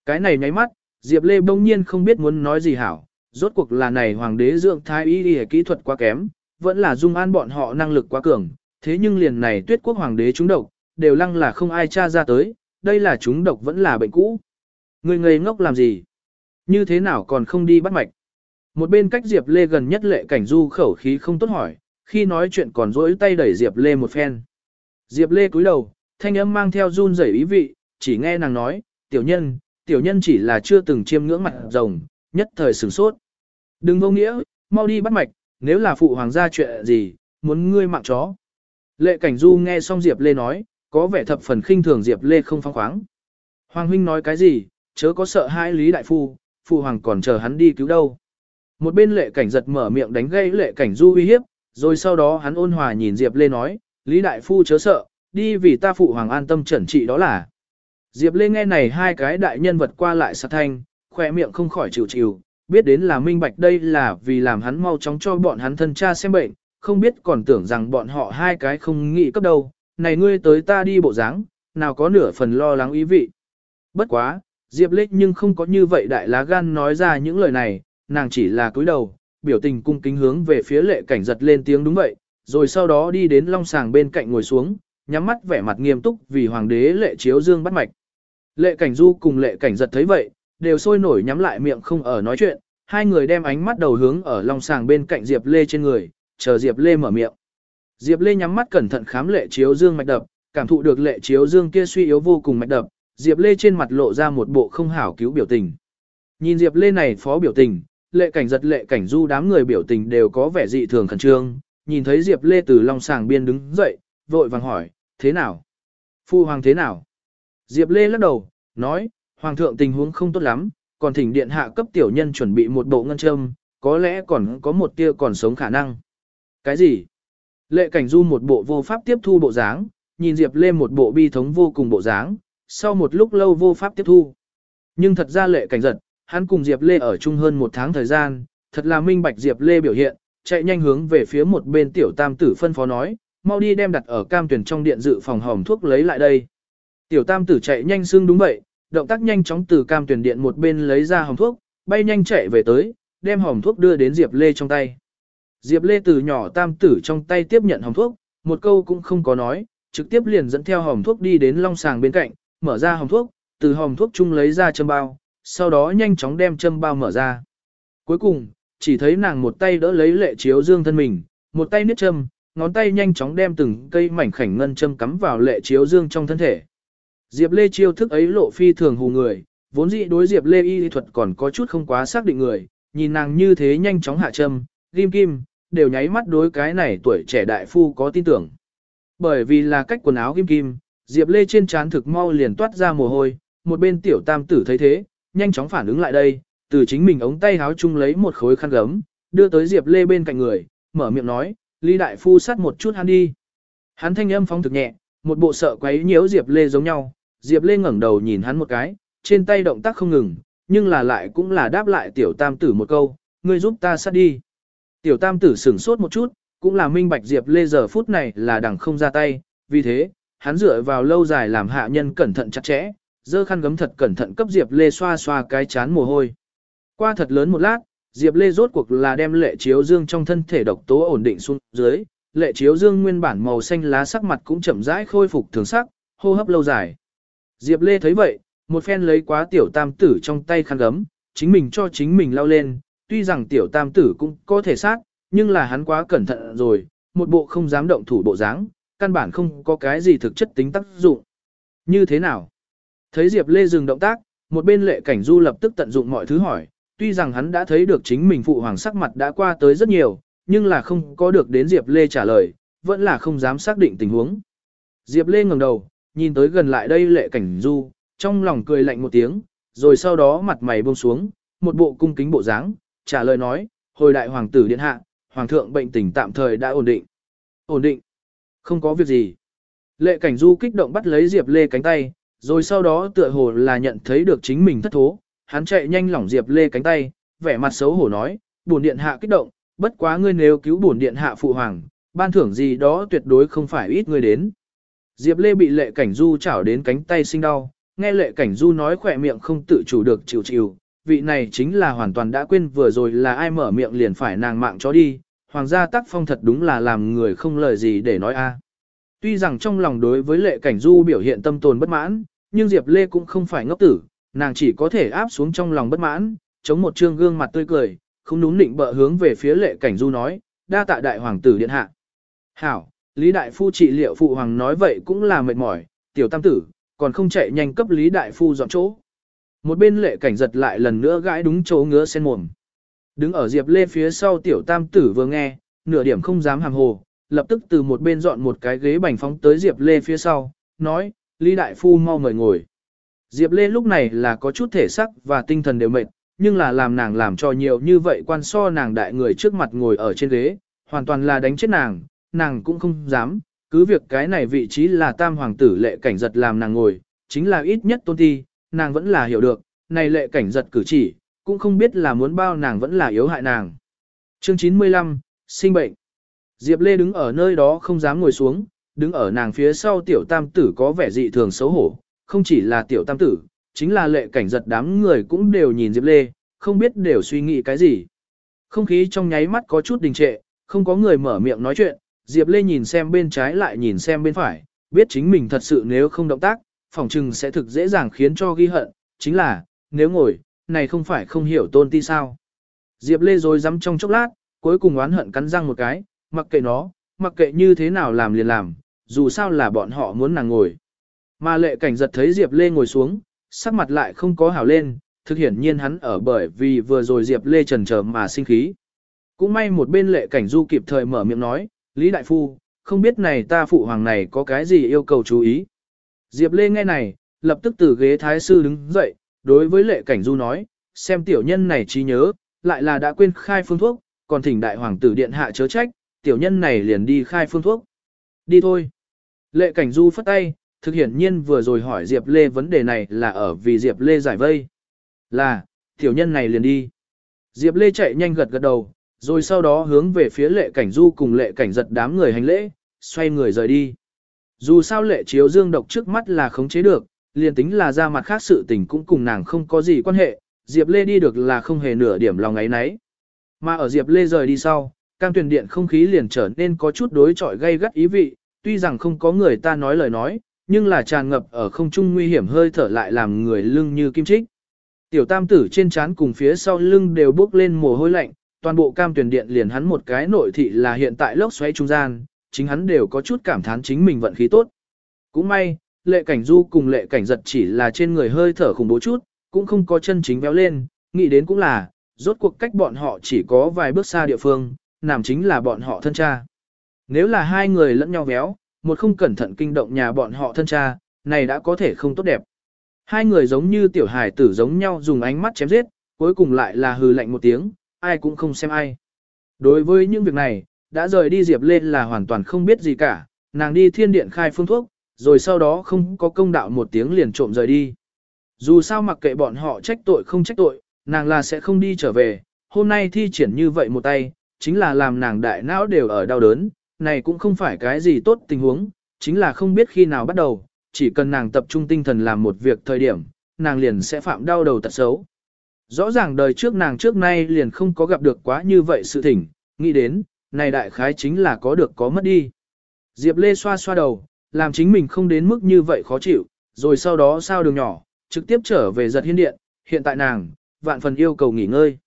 Cái này nháy mắt, Diệp Lê bỗng nhiên không biết muốn nói gì hảo, rốt cuộc là này hoàng đế dưỡng thái y y kỹ thuật quá kém, vẫn là dung an bọn họ năng lực quá cường, thế nhưng liền này tuyết quốc hoàng đế chúng độc, đều lăng là không ai tra ra tới, đây là chúng độc vẫn là bệnh cũ. Người ngây ngốc làm gì? Như thế nào còn không đi bắt mạch? Một bên cách Diệp Lê gần nhất lệ cảnh du khẩu khí không tốt hỏi, khi nói chuyện còn rỗi tay đẩy Diệp Lê một phen. Diệp Lê cúi đầu, thanh âm mang theo run rẩy ý vị, chỉ nghe nàng nói, tiểu nhân, tiểu nhân chỉ là chưa từng chiêm ngưỡng mặt rồng, nhất thời sửng sốt. Đừng vô nghĩa, mau đi bắt mạch, nếu là phụ hoàng gia chuyện gì, muốn ngươi mạng chó. Lệ cảnh du nghe xong Diệp Lê nói, có vẻ thập phần khinh thường Diệp Lê không phóng khoáng. Hoàng huynh nói cái gì, chớ có sợ hai lý đại phu, phụ hoàng còn chờ hắn đi cứu đâu. Một bên lệ cảnh giật mở miệng đánh gây lệ cảnh du uy hiếp, rồi sau đó hắn ôn hòa nhìn Diệp Lê nói, lý đại phu chớ sợ, đi vì ta phụ hoàng an tâm chuẩn trị đó là. Diệp Lê nghe này hai cái đại nhân vật qua lại sát thanh, khỏe miệng không khỏi chịu chịu, biết đến là minh bạch đây là vì làm hắn mau chóng cho bọn hắn thân cha xem bệnh, không biết còn tưởng rằng bọn họ hai cái không nghĩ cấp đâu, này ngươi tới ta đi bộ dáng, nào có nửa phần lo lắng ý vị. Bất quá, Diệp Lê nhưng không có như vậy đại lá gan nói ra những lời này, nàng chỉ là cúi đầu, biểu tình cung kính hướng về phía lệ cảnh giật lên tiếng đúng vậy, rồi sau đó đi đến long sàng bên cạnh ngồi xuống, nhắm mắt vẻ mặt nghiêm túc vì hoàng đế lệ chiếu dương bắt mạch. Lệ cảnh du cùng lệ cảnh giật thấy vậy, đều sôi nổi nhắm lại miệng không ở nói chuyện, hai người đem ánh mắt đầu hướng ở long sàng bên cạnh Diệp Lê trên người, chờ Diệp Lê mở miệng. Diệp Lê nhắm mắt cẩn thận khám lệ chiếu dương mạch đập, cảm thụ được lệ chiếu dương kia suy yếu vô cùng mạch đập, Diệp Lê trên mặt lộ ra một bộ không hảo cứu biểu tình. Nhìn Diệp Lê này phó biểu tình, lệ cảnh giật lệ cảnh du đám người biểu tình đều có vẻ dị thường khẩn trương, nhìn thấy Diệp Lê từ long sàng biên đứng dậy, vội vàng hỏi, thế nào? Phu hoàng thế nào? Diệp Lê lắc đầu, nói, hoàng thượng tình huống không tốt lắm, còn thỉnh điện hạ cấp tiểu nhân chuẩn bị một bộ ngân châm, có lẽ còn có một tia còn sống khả năng. Cái gì? Lệ cảnh du một bộ vô pháp tiếp thu bộ dáng, nhìn Diệp Lê một bộ bi thống vô cùng bộ dáng, sau một lúc lâu vô pháp tiếp thu. Nhưng thật ra lệ cảnh giật, hắn cùng Diệp Lê ở chung hơn một tháng thời gian, thật là minh bạch Diệp Lê biểu hiện, chạy nhanh hướng về phía một bên tiểu tam tử phân phó nói, mau đi đem đặt ở cam tuyển trong điện dự phòng hòm thuốc lấy lại đây. Tiểu tam tử chạy nhanh xương đúng vậy, động tác nhanh chóng từ cam tuyển điện một bên lấy ra hòm thuốc, bay nhanh chạy về tới, đem hòm thuốc đưa đến Diệp Lê trong tay. Diệp Lê từ nhỏ tam tử trong tay tiếp nhận hòm thuốc, một câu cũng không có nói, trực tiếp liền dẫn theo hòm thuốc đi đến long sàng bên cạnh, mở ra hòm thuốc, từ hòm thuốc chung lấy ra châm bao, sau đó nhanh chóng đem châm bao mở ra. Cuối cùng, chỉ thấy nàng một tay đỡ lấy lệ chiếu dương thân mình, một tay niết châm, ngón tay nhanh chóng đem từng cây mảnh khảnh ngân châm cắm vào lệ chiếu dương trong thân thể. Diệp Lê chiêu thức ấy lộ phi thường hù người, vốn dĩ đối Diệp Lê y thuật còn có chút không quá xác định người, nhìn nàng như thế nhanh chóng hạ châm, ghim kim, đều nháy mắt đối cái này tuổi trẻ đại phu có tin tưởng. Bởi vì là cách quần áo ghim kim, Diệp Lê trên trán thực mau liền toát ra mồ hôi, một bên tiểu tam tử thấy thế, nhanh chóng phản ứng lại đây, từ chính mình ống tay háo chung lấy một khối khăn gấm, đưa tới Diệp Lê bên cạnh người, mở miệng nói, Lý Đại Phu sát một chút hắn đi. Hắn thanh âm phong thực nhẹ, một bộ sợ quấy nhiễu Diệp Lê giống nhau, Diệp Lê ngẩng đầu nhìn hắn một cái, trên tay động tác không ngừng, nhưng là lại cũng là đáp lại tiểu tam tử một câu, ngươi giúp ta sát đi. Tiểu tam tử sửng sốt một chút, cũng là minh bạch Diệp Lê giờ phút này là đằng không ra tay, vì thế, hắn dựa vào lâu dài làm hạ nhân cẩn thận chặt chẽ, dơ khăn gấm thật cẩn thận cấp Diệp Lê xoa xoa cái chán mồ hôi. Qua thật lớn một lát, Diệp Lê rốt cuộc là đem lệ chiếu dương trong thân thể độc tố ổn định xuống dưới, lệ chiếu dương nguyên bản màu xanh lá sắc mặt cũng chậm rãi khôi phục thường sắc, hô hấp lâu dài. Diệp Lê thấy vậy, một phen lấy quá tiểu tam tử trong tay khăn gấm, chính mình cho chính mình lau lên, tuy rằng tiểu tam tử cũng có thể sát, nhưng là hắn quá cẩn thận rồi, một bộ không dám động thủ bộ dáng, căn bản không có cái gì thực chất tính tác dụng. Như thế nào? Thấy Diệp Lê dừng động tác, một bên lệ cảnh du lập tức tận dụng mọi thứ hỏi, tuy rằng hắn đã thấy được chính mình phụ hoàng sắc mặt đã qua tới rất nhiều, nhưng là không có được đến Diệp Lê trả lời, vẫn là không dám xác định tình huống. Diệp Lê ngẩng đầu, nhìn tới gần lại đây lệ cảnh du, trong lòng cười lạnh một tiếng, rồi sau đó mặt mày buông xuống, một bộ cung kính bộ dáng, trả lời nói, hồi đại hoàng tử điện hạ, hoàng thượng bệnh tình tạm thời đã ổn định. Ổn định. Không có việc gì. Lệ cảnh du kích động bắt lấy Diệp Lê cánh tay, rồi sau đó tựa hồ là nhận thấy được chính mình thất thố, hắn chạy nhanh lỏng Diệp Lê cánh tay, vẻ mặt xấu hổ nói, bổn điện hạ kích động, bất quá ngươi nếu cứu bổn điện hạ phụ hoàng, ban thưởng gì đó tuyệt đối không phải ít ngươi đến. Diệp Lê bị lệ cảnh du chảo đến cánh tay sinh đau, nghe lệ cảnh du nói khỏe miệng không tự chủ được chịu chịu, vị này chính là hoàn toàn đã quên vừa rồi là ai mở miệng liền phải nàng mạng chó đi, hoàng gia tác phong thật đúng là làm người không lời gì để nói a. Tuy rằng trong lòng đối với lệ cảnh du biểu hiện tâm tồn bất mãn, nhưng Diệp Lê cũng không phải ngốc tử, nàng chỉ có thể áp xuống trong lòng bất mãn, chống một trương gương mặt tươi cười, không núm định bợ hướng về phía lệ cảnh du nói, đa tạ đại hoàng tử điện hạ. Hảo, Lý Đại Phu trị liệu phụ hoàng nói vậy cũng là mệt mỏi, tiểu tam tử, còn không chạy nhanh cấp Lý Đại Phu dọn chỗ. Một bên lệ cảnh giật lại lần nữa gãi đúng chỗ ngứa sen mồm. Đứng ở Diệp Lê phía sau tiểu tam tử vừa nghe, nửa điểm không dám hàm hồ, lập tức từ một bên dọn một cái ghế bành phóng tới Diệp Lê phía sau, nói, Lý Đại Phu mau mời ngồi. Diệp Lê lúc này là có chút thể sắc và tinh thần đều mệt, nhưng là làm nàng làm cho nhiều như vậy quan so nàng đại người trước mặt ngồi ở trên ghế, hoàn toàn là đánh chết nàng, nàng cũng không dám, cứ việc cái này vị trí là tam hoàng tử lệ cảnh giật làm nàng ngồi, chính là ít nhất tôn thi nàng vẫn là hiểu được, này lệ cảnh giật cử chỉ, cũng không biết là muốn bao nàng vẫn là yếu hại nàng. Chương 95, sinh bệnh. Diệp Lê đứng ở nơi đó không dám ngồi xuống, đứng ở nàng phía sau tiểu tam tử có vẻ dị thường xấu hổ, không chỉ là tiểu tam tử, chính là lệ cảnh giật đám người cũng đều nhìn Diệp Lê, không biết đều suy nghĩ cái gì. Không khí trong nháy mắt có chút đình trệ, không có người mở miệng nói chuyện, Diệp Lê nhìn xem bên trái lại nhìn xem bên phải, biết chính mình thật sự nếu không động tác, phòng trừng sẽ thực dễ dàng khiến cho ghi hận, chính là, nếu ngồi, này không phải không hiểu tôn ti sao. Diệp Lê rồi dám trong chốc lát, cuối cùng oán hận cắn răng một cái, mặc kệ nó, mặc kệ như thế nào làm liền làm, dù sao là bọn họ muốn nàng ngồi. Mà lệ cảnh giật thấy Diệp Lê ngồi xuống, sắc mặt lại không có hào lên, thực hiển nhiên hắn ở bởi vì vừa rồi Diệp Lê trần chờ mà sinh khí. Cũng may một bên lệ cảnh du kịp thời mở miệng nói, Lý Đại Phu, không biết này ta phụ hoàng này có cái gì yêu cầu chú ý. Diệp Lê nghe này, lập tức từ ghế thái sư đứng dậy, đối với lệ cảnh du nói, xem tiểu nhân này trí nhớ, lại là đã quên khai phương thuốc, còn thỉnh đại hoàng tử điện hạ chớ trách, tiểu nhân này liền đi khai phương thuốc. Đi thôi. Lệ cảnh du phất tay, thực hiện nhiên vừa rồi hỏi Diệp Lê vấn đề này là ở vì Diệp Lê giải vây. Là, tiểu nhân này liền đi. Diệp Lê chạy nhanh gật gật đầu, rồi sau đó hướng về phía lệ cảnh du cùng lệ cảnh giật đám người hành lễ, xoay người rời đi. Dù sao lệ chiếu dương độc trước mắt là khống chế được, liền tính là ra mặt khác sự tình cũng cùng nàng không có gì quan hệ, Diệp Lê đi được là không hề nửa điểm lòng ấy nấy. Mà ở Diệp Lê rời đi sau, cam tuyển điện không khí liền trở nên có chút đối chọi gây gắt ý vị, tuy rằng không có người ta nói lời nói, nhưng là tràn ngập ở không trung nguy hiểm hơi thở lại làm người lưng như kim trích. Tiểu tam tử trên trán cùng phía sau lưng đều bước lên mồ hôi lạnh, toàn bộ cam tuyển điện liền hắn một cái nội thị là hiện tại lốc xoáy trung gian, chính hắn đều có chút cảm thán chính mình vận khí tốt. Cũng may, lệ cảnh du cùng lệ cảnh giật chỉ là trên người hơi thở khủng bố chút, cũng không có chân chính véo lên, nghĩ đến cũng là, rốt cuộc cách bọn họ chỉ có vài bước xa địa phương, nằm chính là bọn họ thân cha. Nếu là hai người lẫn nhau véo, một không cẩn thận kinh động nhà bọn họ thân cha, này đã có thể không tốt đẹp. Hai người giống như tiểu hải tử giống nhau dùng ánh mắt chém giết, cuối cùng lại là hừ lạnh một tiếng, ai cũng không xem ai. Đối với những việc này, đã rời đi Diệp lên là hoàn toàn không biết gì cả, nàng đi thiên điện khai phương thuốc, rồi sau đó không có công đạo một tiếng liền trộm rời đi. Dù sao mặc kệ bọn họ trách tội không trách tội, nàng là sẽ không đi trở về, hôm nay thi triển như vậy một tay, chính là làm nàng đại não đều ở đau đớn, này cũng không phải cái gì tốt tình huống, chính là không biết khi nào bắt đầu, chỉ cần nàng tập trung tinh thần làm một việc thời điểm, nàng liền sẽ phạm đau đầu tật xấu. Rõ ràng đời trước nàng trước nay liền không có gặp được quá như vậy sự thỉnh, nghĩ đến, này đại khái chính là có được có mất đi. Diệp Lê xoa xoa đầu, làm chính mình không đến mức như vậy khó chịu, rồi sau đó sao đường nhỏ, trực tiếp trở về giật hiên điện, hiện tại nàng, vạn phần yêu cầu nghỉ ngơi.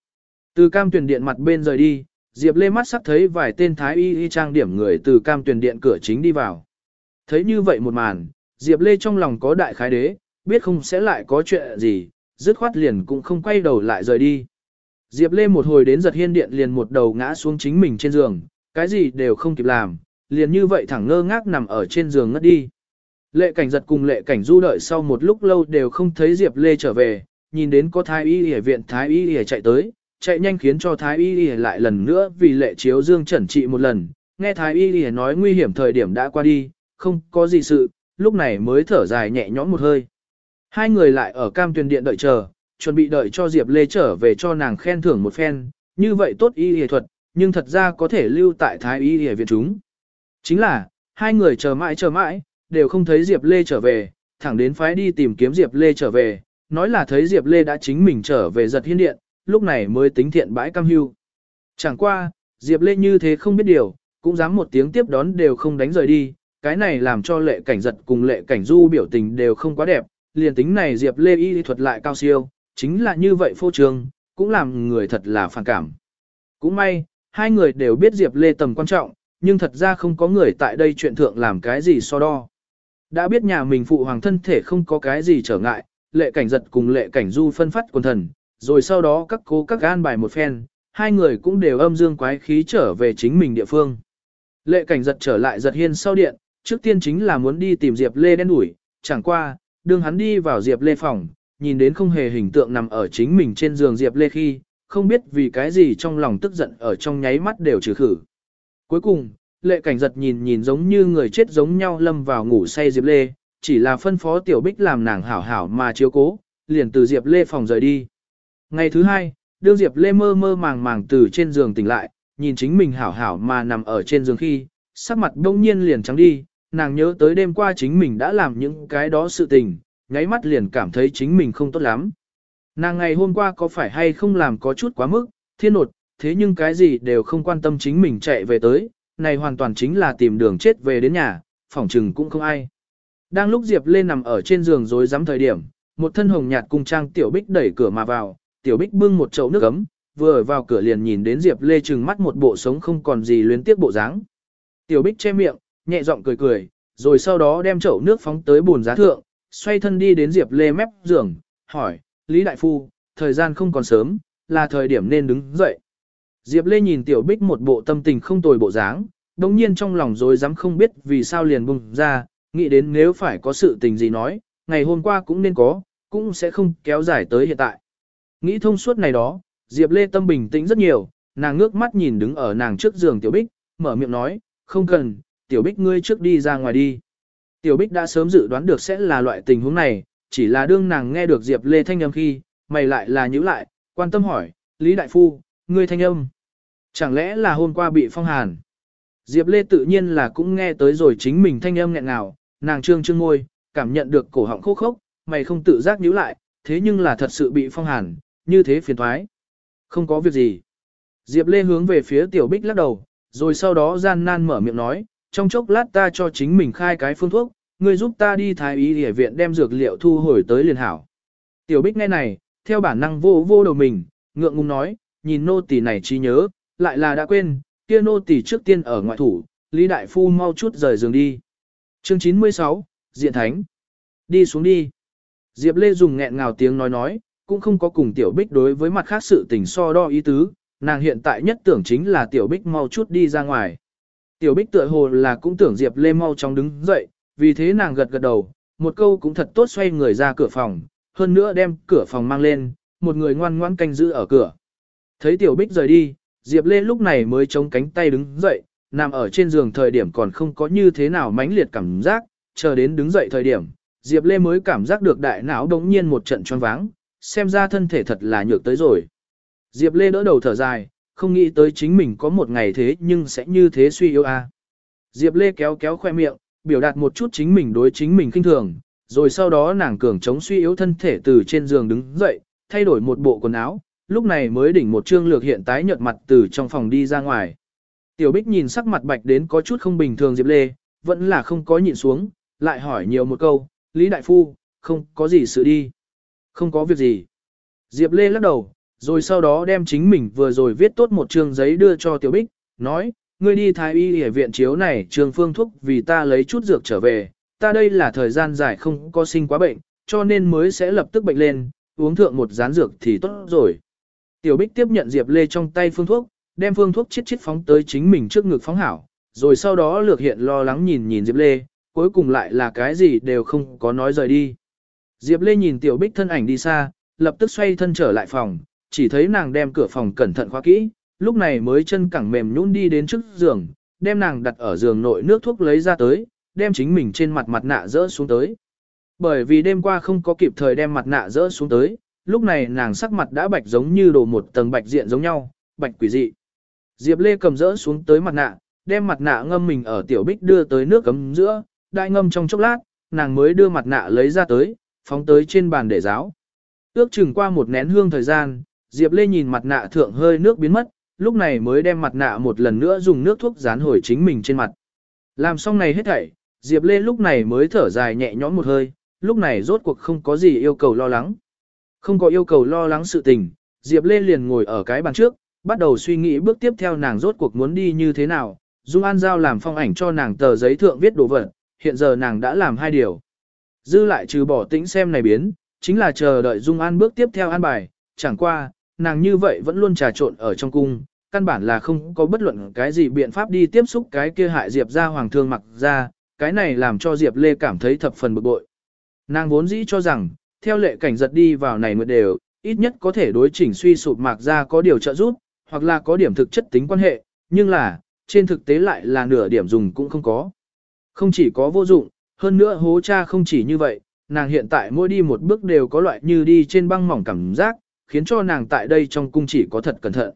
Từ cam tuyển điện mặt bên rời đi, Diệp Lê mắt sắp thấy vài tên thái y y trang điểm người từ cam tuyển điện cửa chính đi vào. Thấy như vậy một màn, Diệp Lê trong lòng có đại khái đế, biết không sẽ lại có chuyện gì, dứt khoát liền cũng không quay đầu lại rời đi. Diệp Lê một hồi đến giật hiên điện liền một đầu ngã xuống chính mình trên giường, cái gì đều không kịp làm, liền như vậy thẳng ngơ ngác nằm ở trên giường ngất đi. Lệ cảnh giật cùng lệ cảnh du đợi sau một lúc lâu đều không thấy Diệp Lê trở về, nhìn đến có thái y y viện thái y y chạy tới, chạy nhanh khiến cho thái y y lại lần nữa vì lệ chiếu dương chẩn trị một lần, nghe thái y y nói nguy hiểm thời điểm đã qua đi, không có gì sự, lúc này mới thở dài nhẹ nhõm một hơi. Hai người lại ở cam tuyền điện đợi chờ, chuẩn bị đợi cho Diệp Lê trở về cho nàng khen thưởng một phen, như vậy tốt y y thuật, nhưng thật ra có thể lưu tại thái y y viện chúng. Chính là, hai người chờ mãi chờ mãi, đều không thấy Diệp Lê trở về, thẳng đến phái đi tìm kiếm Diệp Lê trở về, nói là thấy Diệp Lê đã chính mình trở về giật hiên điện, lúc này mới tính thiện bãi cam hưu. Chẳng qua, Diệp Lê như thế không biết điều, cũng dám một tiếng tiếp đón đều không đánh rời đi, cái này làm cho lệ cảnh giật cùng lệ cảnh du biểu tình đều không quá đẹp, liền tính này Diệp Lê y thuật lại cao siêu, chính là như vậy phô trương, cũng làm người thật là phản cảm. Cũng may, hai người đều biết Diệp Lê tầm quan trọng, nhưng thật ra không có người tại đây chuyện thượng làm cái gì so đo. Đã biết nhà mình phụ hoàng thân thể không có cái gì trở ngại, lệ cảnh giật cùng lệ cảnh du phân phát quần thần, rồi sau đó các cố các gan bài một phen, hai người cũng đều âm dương quái khí trở về chính mình địa phương. Lệ cảnh giật trở lại giật hiên sau điện, trước tiên chính là muốn đi tìm Diệp Lê đen đuổi, chẳng qua, đương hắn đi vào Diệp Lê phòng, nhìn đến không hề hình tượng nằm ở chính mình trên giường Diệp Lê khi, không biết vì cái gì trong lòng tức giận ở trong nháy mắt đều trừ khử. Cuối cùng, lệ cảnh giật nhìn nhìn giống như người chết giống nhau lâm vào ngủ say Diệp Lê, chỉ là phân phó Tiểu Bích làm nàng hảo hảo mà chiếu cố, liền từ Diệp Lê phòng rời đi. Ngày thứ hai, đương Diệp Lê mơ mơ màng màng từ trên giường tỉnh lại, nhìn chính mình hảo hảo mà nằm ở trên giường khi, sắc mặt đông nhiên liền trắng đi, nàng nhớ tới đêm qua chính mình đã làm những cái đó sự tình, nháy mắt liền cảm thấy chính mình không tốt lắm. Nàng ngày hôm qua có phải hay không làm có chút quá mức, thiên nột, thế nhưng cái gì đều không quan tâm chính mình chạy về tới, này hoàn toàn chính là tìm đường chết về đến nhà, phỏng trừng cũng không ai. Đang lúc Diệp Lê nằm ở trên giường rối rắm thời điểm, một thân hồng nhạt cung trang Tiểu Bích đẩy cửa mà vào, Tiểu Bích bưng một chậu nước ấm, vừa vào cửa liền nhìn đến Diệp Lê trừng mắt một bộ sống không còn gì luyến tiếc bộ dáng. Tiểu Bích che miệng, nhẹ giọng cười cười, rồi sau đó đem chậu nước phóng tới bồn giá thượng, xoay thân đi đến Diệp Lê mép giường, hỏi, Lý Đại Phu, thời gian không còn sớm, là thời điểm nên đứng dậy. Diệp Lê nhìn Tiểu Bích một bộ tâm tình không tồi bộ dáng, đồng nhiên trong lòng rồi dám không biết vì sao liền bùng ra, nghĩ đến nếu phải có sự tình gì nói, ngày hôm qua cũng nên có, cũng sẽ không kéo dài tới hiện tại. Nghĩ thông suốt này đó, Diệp Lê tâm bình tĩnh rất nhiều, nàng ngước mắt nhìn đứng ở nàng trước giường Tiểu Bích, mở miệng nói, không cần, Tiểu Bích ngươi trước đi ra ngoài đi. Tiểu Bích đã sớm dự đoán được sẽ là loại tình huống này, chỉ là đương nàng nghe được Diệp Lê thanh âm khi, mày lại là nhíu lại, quan tâm hỏi, Lý Đại Phu, ngươi thanh âm. Chẳng lẽ là hôm qua bị phong hàn? Diệp Lê tự nhiên là cũng nghe tới rồi chính mình thanh âm nghẹn ngào, nàng trương trương ngôi, cảm nhận được cổ họng khô khốc, mày không tự giác nhíu lại, thế nhưng là thật sự bị phong hàn, như thế phiền thoái. Không có việc gì. Diệp Lê hướng về phía Tiểu Bích lắc đầu, rồi sau đó gian nan mở miệng nói, trong chốc lát ta cho chính mình khai cái phương thuốc, ngươi giúp ta đi thái y y viện đem dược liệu thu hồi tới liền hảo. Tiểu Bích nghe này, theo bản năng vô vô đầu mình, ngượng ngùng nói, nhìn nô tỳ này trí nhớ, lại là đã quên, kia nô tỳ trước tiên ở ngoại thủ, Lý Đại Phu mau chút rời giường đi. Chương 96, Diện Thánh. Đi xuống đi. Diệp Lê dùng nghẹn ngào tiếng nói nói, cũng không có cùng Tiểu Bích đối với mặt khác sự tình so đo ý tứ, nàng hiện tại nhất tưởng chính là Tiểu Bích mau chút đi ra ngoài. Tiểu Bích tựa hồ là cũng tưởng Diệp Lê mau chóng đứng dậy, vì thế nàng gật gật đầu, một câu cũng thật tốt xoay người ra cửa phòng, hơn nữa đem cửa phòng mang lên, một người ngoan ngoãn canh giữ ở cửa. Thấy Tiểu Bích rời đi, Diệp Lê lúc này mới chống cánh tay đứng dậy, nằm ở trên giường thời điểm còn không có như thế nào mãnh liệt cảm giác, chờ đến đứng dậy thời điểm, Diệp Lê mới cảm giác được đại não đống nhiên một trận choáng váng, xem ra thân thể thật là nhược tới rồi. Diệp Lê đỡ đầu thở dài, không nghĩ tới chính mình có một ngày thế nhưng sẽ như thế suy yếu a. Diệp Lê kéo kéo khoe miệng, biểu đạt một chút chính mình đối chính mình kinh thường, rồi sau đó nàng cường chống suy yếu thân thể từ trên giường đứng dậy, thay đổi một bộ quần áo, lúc này mới đỉnh một trương lược hiện tái nhợt mặt từ trong phòng đi ra ngoài. Tiểu Bích nhìn sắc mặt bạch đến có chút không bình thường Diệp Lê, vẫn là không có nhịn xuống, lại hỏi nhiều một câu, Lý Đại Phu, không có gì sự đi. Không có việc gì. Diệp Lê lắc đầu, rồi sau đó đem chính mình vừa rồi viết tốt một trường giấy đưa cho Tiểu Bích, nói, ngươi đi thái y ở viện chiếu này trường phương thuốc vì ta lấy chút dược trở về, ta đây là thời gian dài không có sinh quá bệnh, cho nên mới sẽ lập tức bệnh lên, uống thượng một gián dược thì tốt rồi. Tiểu Bích tiếp nhận Diệp Lê trong tay phương thuốc, đem phương thuốc chiết chiết phóng tới chính mình trước ngực phóng hảo, rồi sau đó lược hiện lo lắng nhìn nhìn Diệp Lê, cuối cùng lại là cái gì đều không có nói rời đi. Diệp Lê nhìn Tiểu Bích thân ảnh đi xa, lập tức xoay thân trở lại phòng, chỉ thấy nàng đem cửa phòng cẩn thận khóa kỹ, lúc này mới chân cẳng mềm nhũn đi đến trước giường, đem nàng đặt ở giường nội nước thuốc lấy ra tới, đem chính mình trên mặt mặt nạ rỡ xuống tới. Bởi vì đêm qua không có kịp thời đem mặt nạ rỡ xuống tới, lúc này nàng sắc mặt đã bạch giống như đổ một tầng bạch diện giống nhau, bạch quỷ dị. Diệp Lê cầm rỡ xuống tới mặt nạ, đem mặt nạ ngâm mình ở tiểu bích đưa tới nước cấm giữa, đại ngâm trong chốc lát, nàng mới đưa mặt nạ lấy ra tới, phóng tới trên bàn để giáo. Ước chừng qua một nén hương thời gian, Diệp Lê nhìn mặt nạ thượng hơi nước biến mất, lúc này mới đem mặt nạ một lần nữa dùng nước thuốc dán hồi chính mình trên mặt. Làm xong này hết thảy, Diệp Lê lúc này mới thở dài nhẹ nhõm một hơi, lúc này rốt cuộc không có gì yêu cầu lo lắng. Không có yêu cầu lo lắng sự tình, Diệp Lê liền ngồi ở cái bàn trước, bắt đầu suy nghĩ bước tiếp theo nàng rốt cuộc muốn đi như thế nào. Dung An Giao làm phong ảnh cho nàng tờ giấy thượng viết đồ vật, hiện giờ nàng đã làm hai điều. Dư lại trừ bỏ tĩnh xem này biến, chính là chờ đợi Dung An bước tiếp theo an bài, chẳng qua, nàng như vậy vẫn luôn trà trộn ở trong cung, căn bản là không có bất luận cái gì biện pháp đi tiếp xúc cái kia hại Diệp ra hoàng thương mặc ra, cái này làm cho Diệp Lê cảm thấy thập phần bực bội. Nàng vốn dĩ cho rằng, theo lệ cảnh giật đi vào này nguyệt đều, ít nhất có thể đối chỉnh suy sụp mạc ra có điều trợ giúp, hoặc là có điểm thực chất tính quan hệ, nhưng là, trên thực tế lại là nửa điểm dùng cũng không có. Không chỉ có vô dụng, hơn nữa hố cha không chỉ như vậy, nàng hiện tại mỗi đi một bước đều có loại như đi trên băng mỏng cảm giác, khiến cho nàng tại đây trong cung chỉ có thật cẩn thận.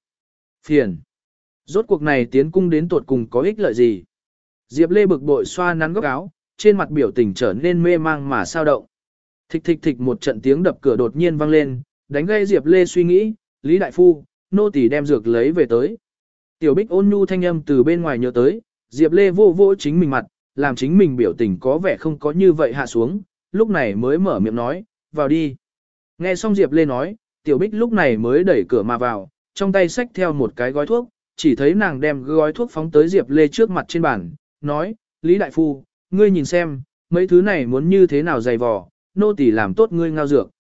Phiền. Rốt cuộc này tiến cung đến tuột cùng có ích lợi gì? Diệp Lê bực bội xoa nắn góc áo, trên mặt biểu tình trở nên mê mang mà sao động. Thịch thịch thịch một trận tiếng đập cửa đột nhiên vang lên, đánh gây Diệp Lê suy nghĩ, Lý Đại Phu, nô tỳ đem dược lấy về tới. Tiểu Bích ôn nhu thanh âm từ bên ngoài nhớ tới, Diệp Lê vô vô chính mình mặt, làm chính mình biểu tình có vẻ không có như vậy hạ xuống, lúc này mới mở miệng nói, vào đi. Nghe xong Diệp Lê nói, Tiểu Bích lúc này mới đẩy cửa mà vào, trong tay xách theo một cái gói thuốc, chỉ thấy nàng đem gói thuốc phóng tới Diệp Lê trước mặt trên bàn, nói, Lý Đại Phu, ngươi nhìn xem, mấy thứ này muốn như thế nào dày vò, nô tỳ làm tốt ngươi ngao dược.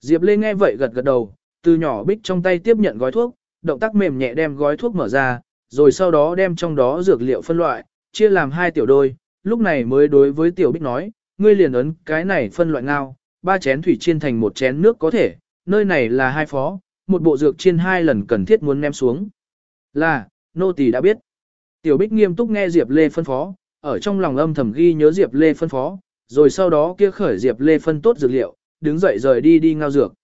Diệp Lê nghe vậy gật gật đầu, từ nhỏ Bích trong tay tiếp nhận gói thuốc, động tác mềm nhẹ đem gói thuốc mở ra, rồi sau đó đem trong đó dược liệu phân loại, chia làm hai tiểu đôi, lúc này mới đối với tiểu Bích nói, ngươi liền ấn cái này phân loại ngao, ba chén thủy chiên thành một chén nước có thể, nơi này là hai phó, một bộ dược trên hai lần cần thiết muốn ném xuống. Là, nô tỳ đã biết. Tiểu Bích nghiêm túc nghe Diệp Lê phân phó, ở trong lòng âm thầm ghi nhớ Diệp Lê phân phó, rồi sau đó kia khởi Diệp Lê phân tốt dược liệu, đứng dậy rời đi đi ngao dược.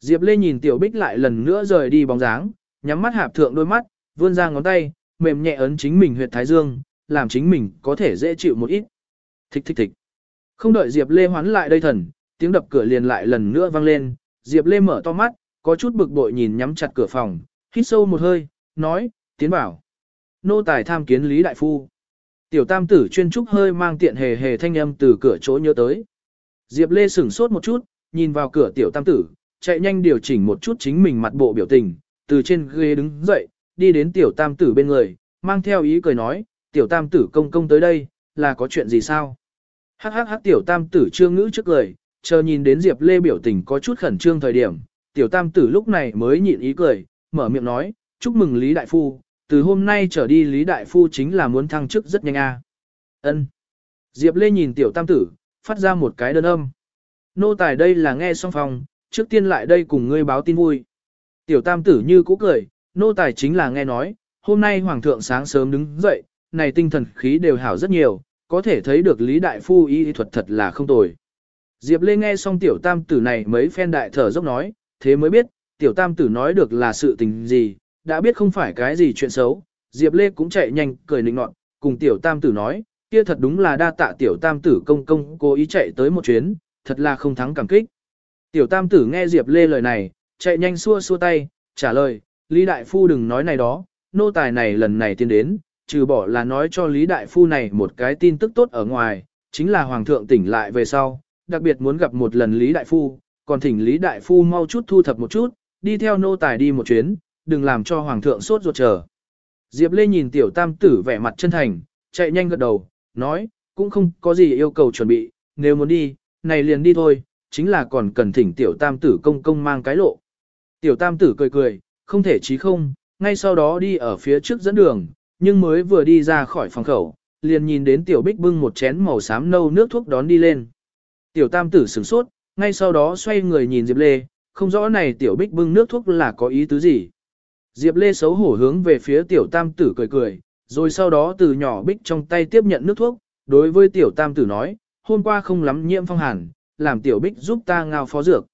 Diệp Lê nhìn Tiểu Bích lại lần nữa rời đi bóng dáng, nhắm mắt hạp thượng đôi mắt, vươn ra ngón tay, mềm nhẹ ấn chính mình huyệt thái dương, làm chính mình có thể dễ chịu một ít. Thích thích thích. Không đợi Diệp Lê hoán lại đây thần, tiếng đập cửa liền lại lần nữa vang lên, Diệp Lê mở to mắt, có chút bực bội nhìn nhắm chặt cửa phòng, hít sâu một hơi, nói, tiến bảo. Nô tài tham kiến Lý Đại Phu. Tiểu tam tử chuyên trúc hơi mang tiện hề hề thanh âm từ cửa chỗ nhớ tới. Diệp Lê sửng sốt một chút, nhìn vào cửa tiểu tam tử, chạy nhanh điều chỉnh một chút chính mình mặt bộ biểu tình, từ trên ghế đứng dậy, đi đến tiểu tam tử bên người, mang theo ý cười nói, tiểu tam tử công công tới đây, là có chuyện gì sao? Hắc hắc hắc tiểu tam tử trương ngữ trước lời chờ nhìn đến Diệp Lê biểu tình có chút khẩn trương thời điểm, tiểu tam tử lúc này mới nhịn ý cười, mở miệng nói, chúc mừng Lý Đại Phu, từ hôm nay trở đi Lý Đại Phu chính là muốn thăng chức rất nhanh a. Ân. Diệp Lê nhìn tiểu tam tử, phát ra một cái đơn âm. Nô tài đây là nghe xong phòng, trước tiên lại đây cùng ngươi báo tin vui. Tiểu tam tử như cũ cười, nô tài chính là nghe nói, hôm nay hoàng thượng sáng sớm đứng dậy, này tinh thần khí đều hảo rất nhiều, có thể thấy được Lý Đại Phu y thuật thật là không tồi. Diệp Lê nghe xong tiểu tam tử này mấy phen đại thở dốc nói, thế mới biết, tiểu tam tử nói được là sự tình gì, đã biết không phải cái gì chuyện xấu. Diệp Lê cũng chạy nhanh, cười nịnh nọt, cùng tiểu tam tử nói, kia thật đúng là đa tạ tiểu tam tử công công cố ý chạy tới một chuyến, thật là không thắng cảm kích. Tiểu tam tử nghe Diệp Lê lời này, chạy nhanh xua xua tay, trả lời, Lý Đại Phu đừng nói này đó, nô tài này lần này tiến đến, trừ bỏ là nói cho Lý Đại Phu này một cái tin tức tốt ở ngoài, chính là Hoàng thượng tỉnh lại về sau, đặc biệt muốn gặp một lần Lý Đại Phu, còn thỉnh Lý Đại Phu mau chút thu thập một chút, đi theo nô tài đi một chuyến, đừng làm cho Hoàng thượng sốt ruột chờ. Diệp Lê nhìn tiểu tam tử vẻ mặt chân thành, chạy nhanh gật đầu, nói, cũng không có gì yêu cầu chuẩn bị, nếu muốn đi, này liền đi thôi, chính là còn cần thỉnh tiểu tam tử công công mang cái lộ. Tiểu tam tử cười cười, không thể chí không, ngay sau đó đi ở phía trước dẫn đường, nhưng mới vừa đi ra khỏi phòng khẩu, liền nhìn đến tiểu bích bưng một chén màu xám nâu nước thuốc đón đi lên. Tiểu tam tử sửng sốt, ngay sau đó xoay người nhìn Diệp Lê, không rõ này tiểu bích bưng nước thuốc là có ý tứ gì. Diệp Lê xấu hổ hướng về phía tiểu tam tử cười cười, rồi sau đó từ nhỏ bích trong tay tiếp nhận nước thuốc, đối với tiểu tam tử nói, hôm qua không lắm nhiễm phong hàn, làm tiểu bích giúp ta ngao phó dược.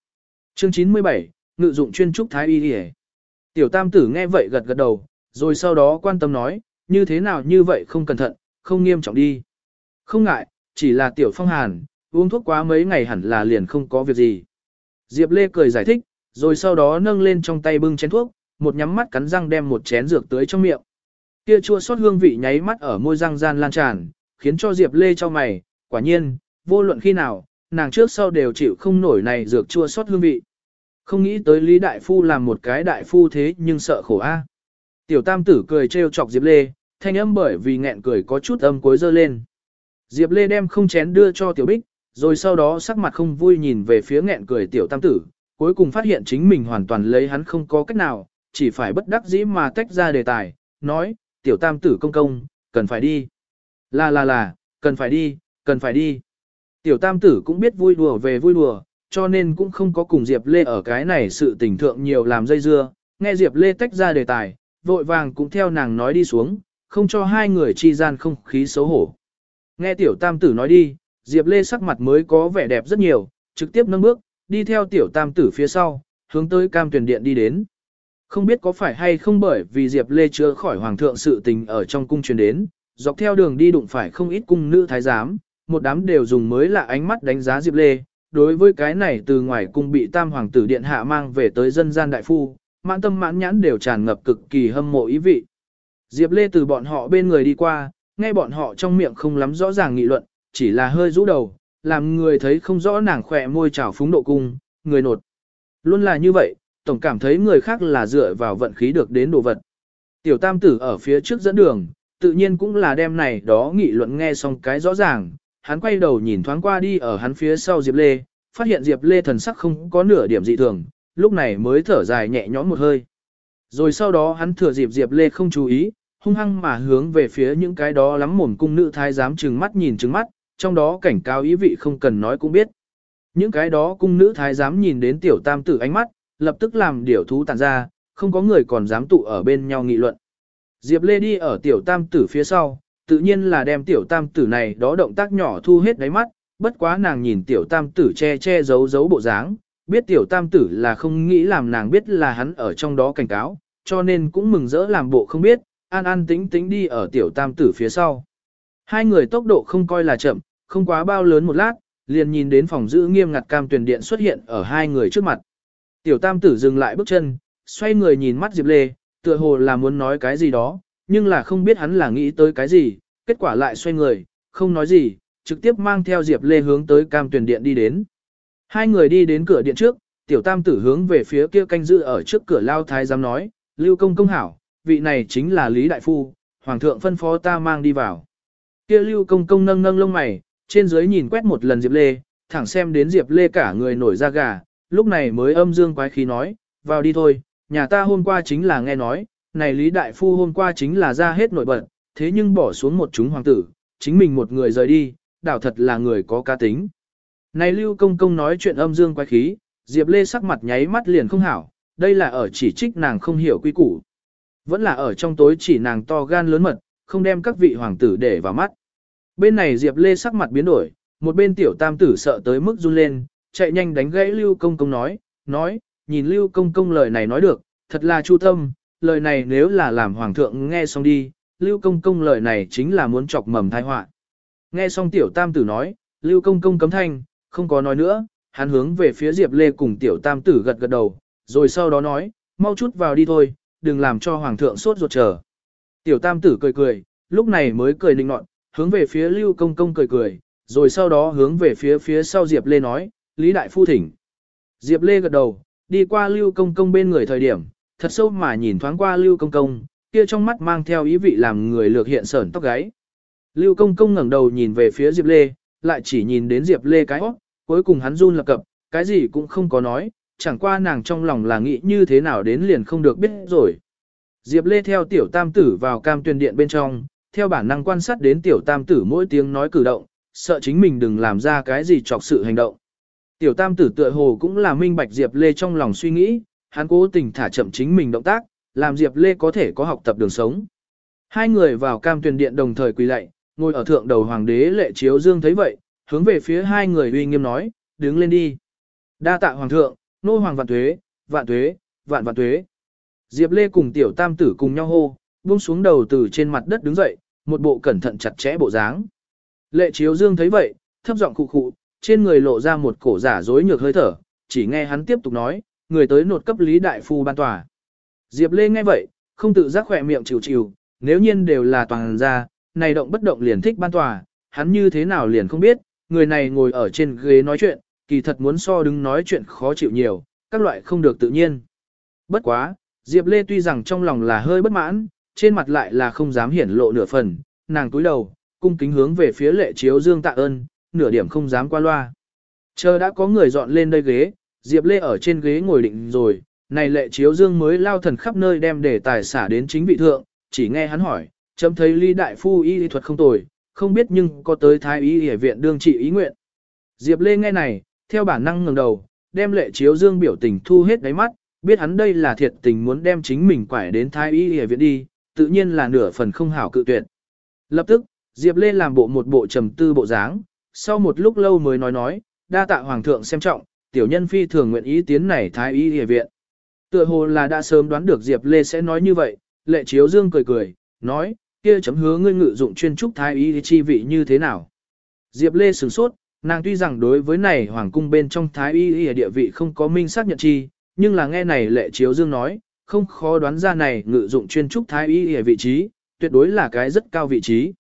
Chương 97, ngự dụng chuyên trúc thái y đi Tiểu tam tử nghe vậy gật gật đầu, rồi sau đó quan tâm nói, như thế nào như vậy không cẩn thận, không nghiêm trọng đi. Không ngại, chỉ là tiểu phong hàn, uống thuốc quá mấy ngày hẳn là liền không có việc gì. Diệp Lê cười giải thích, rồi sau đó nâng lên trong tay bưng chén thuốc, một nhắm mắt cắn răng đem một chén dược tới trong miệng. Kia chua xót hương vị nháy mắt ở môi răng gian lan tràn, khiến cho Diệp Lê cho mày, quả nhiên, vô luận khi nào, nàng trước sau đều chịu không nổi này dược chua xót hương vị. Không nghĩ tới Lý Đại Phu làm một cái đại phu thế nhưng sợ khổ a. Tiểu tam tử cười trêu chọc Diệp Lê, thanh âm bởi vì nghẹn cười có chút âm cuối dơ lên. Diệp Lê đem không chén đưa cho Tiểu Bích, rồi sau đó sắc mặt không vui nhìn về phía nghẹn cười Tiểu tam tử, cuối cùng phát hiện chính mình hoàn toàn lấy hắn không có cách nào, chỉ phải bất đắc dĩ mà tách ra đề tài, nói, Tiểu tam tử công công, cần phải đi. Là là là, cần phải đi, cần phải đi. Tiểu tam tử cũng biết vui đùa về vui đùa, cho nên cũng không có cùng Diệp Lê ở cái này sự tình thượng nhiều làm dây dưa, nghe Diệp Lê tách ra đề tài, vội vàng cũng theo nàng nói đi xuống, không cho hai người chi gian không khí xấu hổ. Nghe tiểu tam tử nói đi, Diệp Lê sắc mặt mới có vẻ đẹp rất nhiều, trực tiếp nâng bước, đi theo tiểu tam tử phía sau, hướng tới cam tuyển điện đi đến. Không biết có phải hay không bởi vì Diệp Lê chưa khỏi hoàng thượng sự tình ở trong cung truyền đến, dọc theo đường đi đụng phải không ít cung nữ thái giám, một đám đều dùng mới lạ ánh mắt đánh giá Diệp Lê. Đối với cái này từ ngoài cung bị tam hoàng tử điện hạ mang về tới dân gian đại phu, mãn tâm mãn nhãn đều tràn ngập cực kỳ hâm mộ ý vị. Diệp Lê từ bọn họ bên người đi qua, nghe bọn họ trong miệng không lắm rõ ràng nghị luận, chỉ là hơi rũ đầu, làm người thấy không rõ nàng khỏe môi trào phúng độ cung, người nột. Luôn là như vậy, tổng cảm thấy người khác là dựa vào vận khí được đến đồ vật. Tiểu tam tử ở phía trước dẫn đường, tự nhiên cũng là đem này đó nghị luận nghe xong cái rõ ràng, hắn quay đầu nhìn thoáng qua đi ở hắn phía sau Diệp Lê, phát hiện Diệp Lê thần sắc không có nửa điểm dị thường, lúc này mới thở dài nhẹ nhõm một hơi. Rồi sau đó hắn thừa dịp Diệp Lê không chú ý, hung hăng mà hướng về phía những cái đó lắm mồm cung nữ thái giám trừng mắt nhìn trừng mắt, trong đó cảnh cáo ý vị không cần nói cũng biết. Những cái đó cung nữ thái giám nhìn đến tiểu tam tử ánh mắt, lập tức làm điểu thú tàn ra, không có người còn dám tụ ở bên nhau nghị luận. Diệp Lê đi ở tiểu tam tử phía sau, tự nhiên là đem tiểu tam tử này đó động tác nhỏ thu hết đáy mắt, bất quá nàng nhìn tiểu tam tử che che giấu giấu bộ dáng, biết tiểu tam tử là không nghĩ làm nàng biết là hắn ở trong đó cảnh cáo, cho nên cũng mừng rỡ làm bộ không biết, an an tính tính đi ở tiểu tam tử phía sau. Hai người tốc độ không coi là chậm, không quá bao lớn một lát, liền nhìn đến phòng giữ nghiêm ngặt cam tuyển điện xuất hiện ở hai người trước mặt. Tiểu tam tử dừng lại bước chân, xoay người nhìn mắt Diệp Lê, tựa hồ là muốn nói cái gì đó, nhưng là không biết hắn là nghĩ tới cái gì, kết quả lại xoay người, không nói gì, trực tiếp mang theo Diệp Lê hướng tới cam tuyển điện đi đến. Hai người đi đến cửa điện trước, tiểu tam tử hướng về phía kia canh giữ ở trước cửa lao thái giám nói, lưu công công hảo, vị này chính là Lý Đại Phu, hoàng thượng phân phó ta mang đi vào. Kia lưu công công nâng nâng lông mày, trên dưới nhìn quét một lần Diệp Lê, thẳng xem đến Diệp Lê cả người nổi da gà, lúc này mới âm dương quái khí nói, vào đi thôi, nhà ta hôm qua chính là nghe nói, này Lý Đại Phu hôm qua chính là ra hết nổi bật, thế nhưng bỏ xuống một chúng hoàng tử, chính mình một người rời đi, đảo thật là người có cá tính. Này Lưu Công Công nói chuyện âm dương quái khí, Diệp Lê sắc mặt nháy mắt liền không hảo, đây là ở chỉ trích nàng không hiểu quy củ. Vẫn là ở trong tối chỉ nàng to gan lớn mật, không đem các vị hoàng tử để vào mắt. Bên này Diệp Lê sắc mặt biến đổi, một bên tiểu tam tử sợ tới mức run lên, chạy nhanh đánh gãy Lưu Công Công nói, nói, nhìn Lưu Công Công lời này nói được, thật là chu tâm, lời này nếu là làm hoàng thượng nghe xong đi, Lưu Công Công lời này chính là muốn chọc mầm tai họa. Nghe xong tiểu tam tử nói, Lưu Công Công cấm thanh, không có nói nữa, hắn hướng về phía Diệp Lê cùng tiểu tam tử gật gật đầu, rồi sau đó nói, mau chút vào đi thôi, đừng làm cho hoàng thượng sốt ruột chờ. Tiểu tam tử cười cười, lúc này mới cười nịnh nọt, hướng về phía Lưu Công Công cười cười, rồi sau đó hướng về phía phía sau Diệp Lê nói, Lý Đại Phu thỉnh. Diệp Lê gật đầu, đi qua Lưu Công Công bên người thời điểm, thật sâu mà nhìn thoáng qua Lưu Công Công, kia trong mắt mang theo ý vị làm người lược hiện sởn tóc gáy. Lưu Công Công ngẩng đầu nhìn về phía Diệp Lê, lại chỉ nhìn đến Diệp Lê cái óc, cuối cùng hắn run lập cập, cái gì cũng không có nói, chẳng qua nàng trong lòng là nghĩ như thế nào đến liền không được biết rồi. Diệp Lê theo tiểu tam tử vào cam tuyên điện bên trong, theo bản năng quan sát đến tiểu tam tử mỗi tiếng nói cử động, sợ chính mình đừng làm ra cái gì chọc sự hành động. Tiểu tam tử tựa hồ cũng là minh bạch Diệp Lê trong lòng suy nghĩ, hắn cố tình thả chậm chính mình động tác, làm Diệp Lê có thể có học tập đường sống. Hai người vào cam Tuyền điện đồng thời quỳ lạy, ngồi ở thượng đầu hoàng đế lệ chiếu dương thấy vậy, hướng về phía hai người uy nghiêm nói, đứng lên đi. Đa tạ hoàng thượng, nô hoàng vạn tuế, vạn tuế, vạn vạn tuế. Diệp Lê cùng tiểu tam tử cùng nhau hô, buông xuống đầu từ trên mặt đất đứng dậy, một bộ cẩn thận chặt chẽ bộ dáng. Lệ chiếu dương thấy vậy, thấp giọng khụ khụ, trên người lộ ra một cổ giả dối nhược hơi thở, chỉ nghe hắn tiếp tục nói, người tới nột cấp lý đại phu ban tòa. Diệp Lê nghe vậy, không tự giác khỏe miệng chịu chịu, nếu nhiên đều là toàn gia, này động bất động liền thích ban tòa, hắn như thế nào liền không biết, người này ngồi ở trên ghế nói chuyện, kỳ thật muốn so đứng nói chuyện khó chịu nhiều, các loại không được tự nhiên. Bất quá, Diệp Lê tuy rằng trong lòng là hơi bất mãn, trên mặt lại là không dám hiển lộ nửa phần, nàng túi đầu, cung kính hướng về phía lệ chiếu dương tạ ơn, nửa điểm không dám qua loa. Chờ đã có người dọn lên đây ghế, Diệp Lê ở trên ghế ngồi định rồi, này lệ chiếu dương mới lao thần khắp nơi đem để tài xả đến chính vị thượng, chỉ nghe hắn hỏi, chấm thấy ly đại phu y thuật không tồi, không biết nhưng có tới thái y y viện đương trị ý nguyện. Diệp Lê nghe này, theo bản năng ngẩng đầu, đem lệ chiếu dương biểu tình thu hết đáy mắt, biết hắn đây là thiệt tình muốn đem chính mình quải đến thái y y viện đi, tự nhiên là nửa phần không hảo cự tuyệt. Lập tức, Diệp Lê làm bộ một bộ trầm tư bộ dáng, sau một lúc lâu mới nói nói, đa tạ hoàng thượng xem trọng, tiểu nhân phi thường nguyện ý tiến này thái y y viện. Tựa hồ là đã sớm đoán được Diệp Lê sẽ nói như vậy, lệ chiếu dương cười cười, nói, kia chấm hứa ngươi ngự dụng chuyên trúc thái y chi vị như thế nào. Diệp Lê sửng sốt, nàng tuy rằng đối với này hoàng cung bên trong thái y y địa vị không có minh xác nhận chi, nhưng là nghe này lệ chiếu dương nói, không khó đoán ra này ngự dụng chuyên trúc thái y ở vị trí, tuyệt đối là cái rất cao vị trí.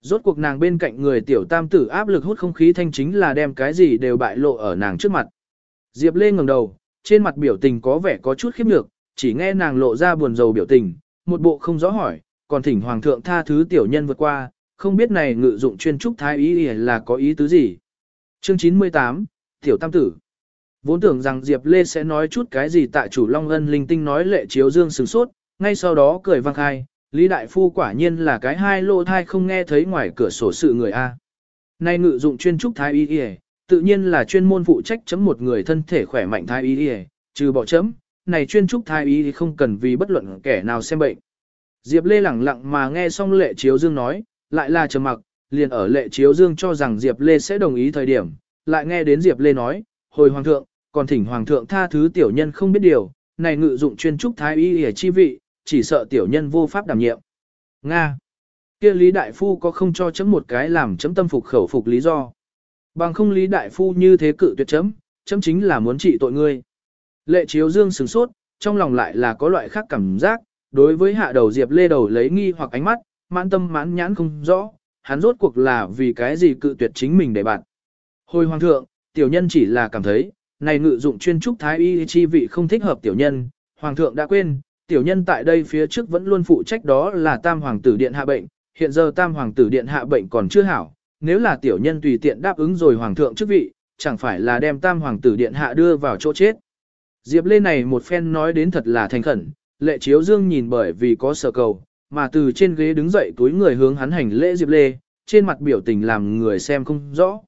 Rốt cuộc nàng bên cạnh người tiểu tam tử áp lực hút không khí thanh chính là đem cái gì đều bại lộ ở nàng trước mặt. Diệp Lê ngẩng đầu, trên mặt biểu tình có vẻ có chút khiếp nhược, chỉ nghe nàng lộ ra buồn rầu biểu tình, một bộ không rõ hỏi, còn thỉnh hoàng thượng tha thứ tiểu nhân vượt qua, không biết này ngự dụng chuyên trúc thái y là có ý tứ gì. Chương 98, Tiểu Tam Tử Vốn tưởng rằng Diệp Lê sẽ nói chút cái gì tại chủ Long Ân linh tinh nói lệ chiếu dương sừng sốt, ngay sau đó cười vang khai, Lý Đại Phu quả nhiên là cái hai lô thai không nghe thấy ngoài cửa sổ sự người A. Nay ngự dụng chuyên trúc thái y y, tự nhiên là chuyên môn phụ trách chấm một người thân thể khỏe mạnh thái y y, trừ bỏ chấm, này chuyên trúc thái y thì không cần vì bất luận kẻ nào xem bệnh. Diệp Lê lẳng lặng mà nghe xong lệ chiếu dương nói, lại là trầm mặc, liền ở lệ chiếu dương cho rằng Diệp Lê sẽ đồng ý thời điểm, lại nghe đến Diệp Lê nói, hồi hoàng thượng, còn thỉnh hoàng thượng tha thứ tiểu nhân không biết điều, này ngự dụng chuyên trúc thái y hề chi vị, chỉ sợ tiểu nhân vô pháp đảm nhiệm. Nga. kia Lý Đại Phu có không cho chấm một cái làm chấm tâm phục khẩu phục lý do. Bằng không Lý Đại Phu như thế cự tuyệt chấm, chấm chính là muốn trị tội ngươi. Lệ chiếu dương sừng sốt, trong lòng lại là có loại khác cảm giác, đối với hạ đầu Diệp Lê đầu lấy nghi hoặc ánh mắt, mãn tâm mãn nhãn không rõ, hắn rốt cuộc là vì cái gì cự tuyệt chính mình để bạn. Hồi hoàng thượng, tiểu nhân chỉ là cảm thấy, này ngự dụng chuyên trúc thái y chi vị không thích hợp tiểu nhân, hoàng thượng đã quên, tiểu nhân tại đây phía trước vẫn luôn phụ trách đó là tam hoàng tử điện hạ bệnh, hiện giờ tam hoàng tử điện hạ bệnh còn chưa hảo, nếu là tiểu nhân tùy tiện đáp ứng rồi hoàng thượng chức vị, chẳng phải là đem tam hoàng tử điện hạ đưa vào chỗ chết. Diệp Lê này một phen nói đến thật là thành khẩn, lệ chiếu dương nhìn bởi vì có sở cầu, mà từ trên ghế đứng dậy túi người hướng hắn hành lễ Diệp Lê, trên mặt biểu tình làm người xem không rõ.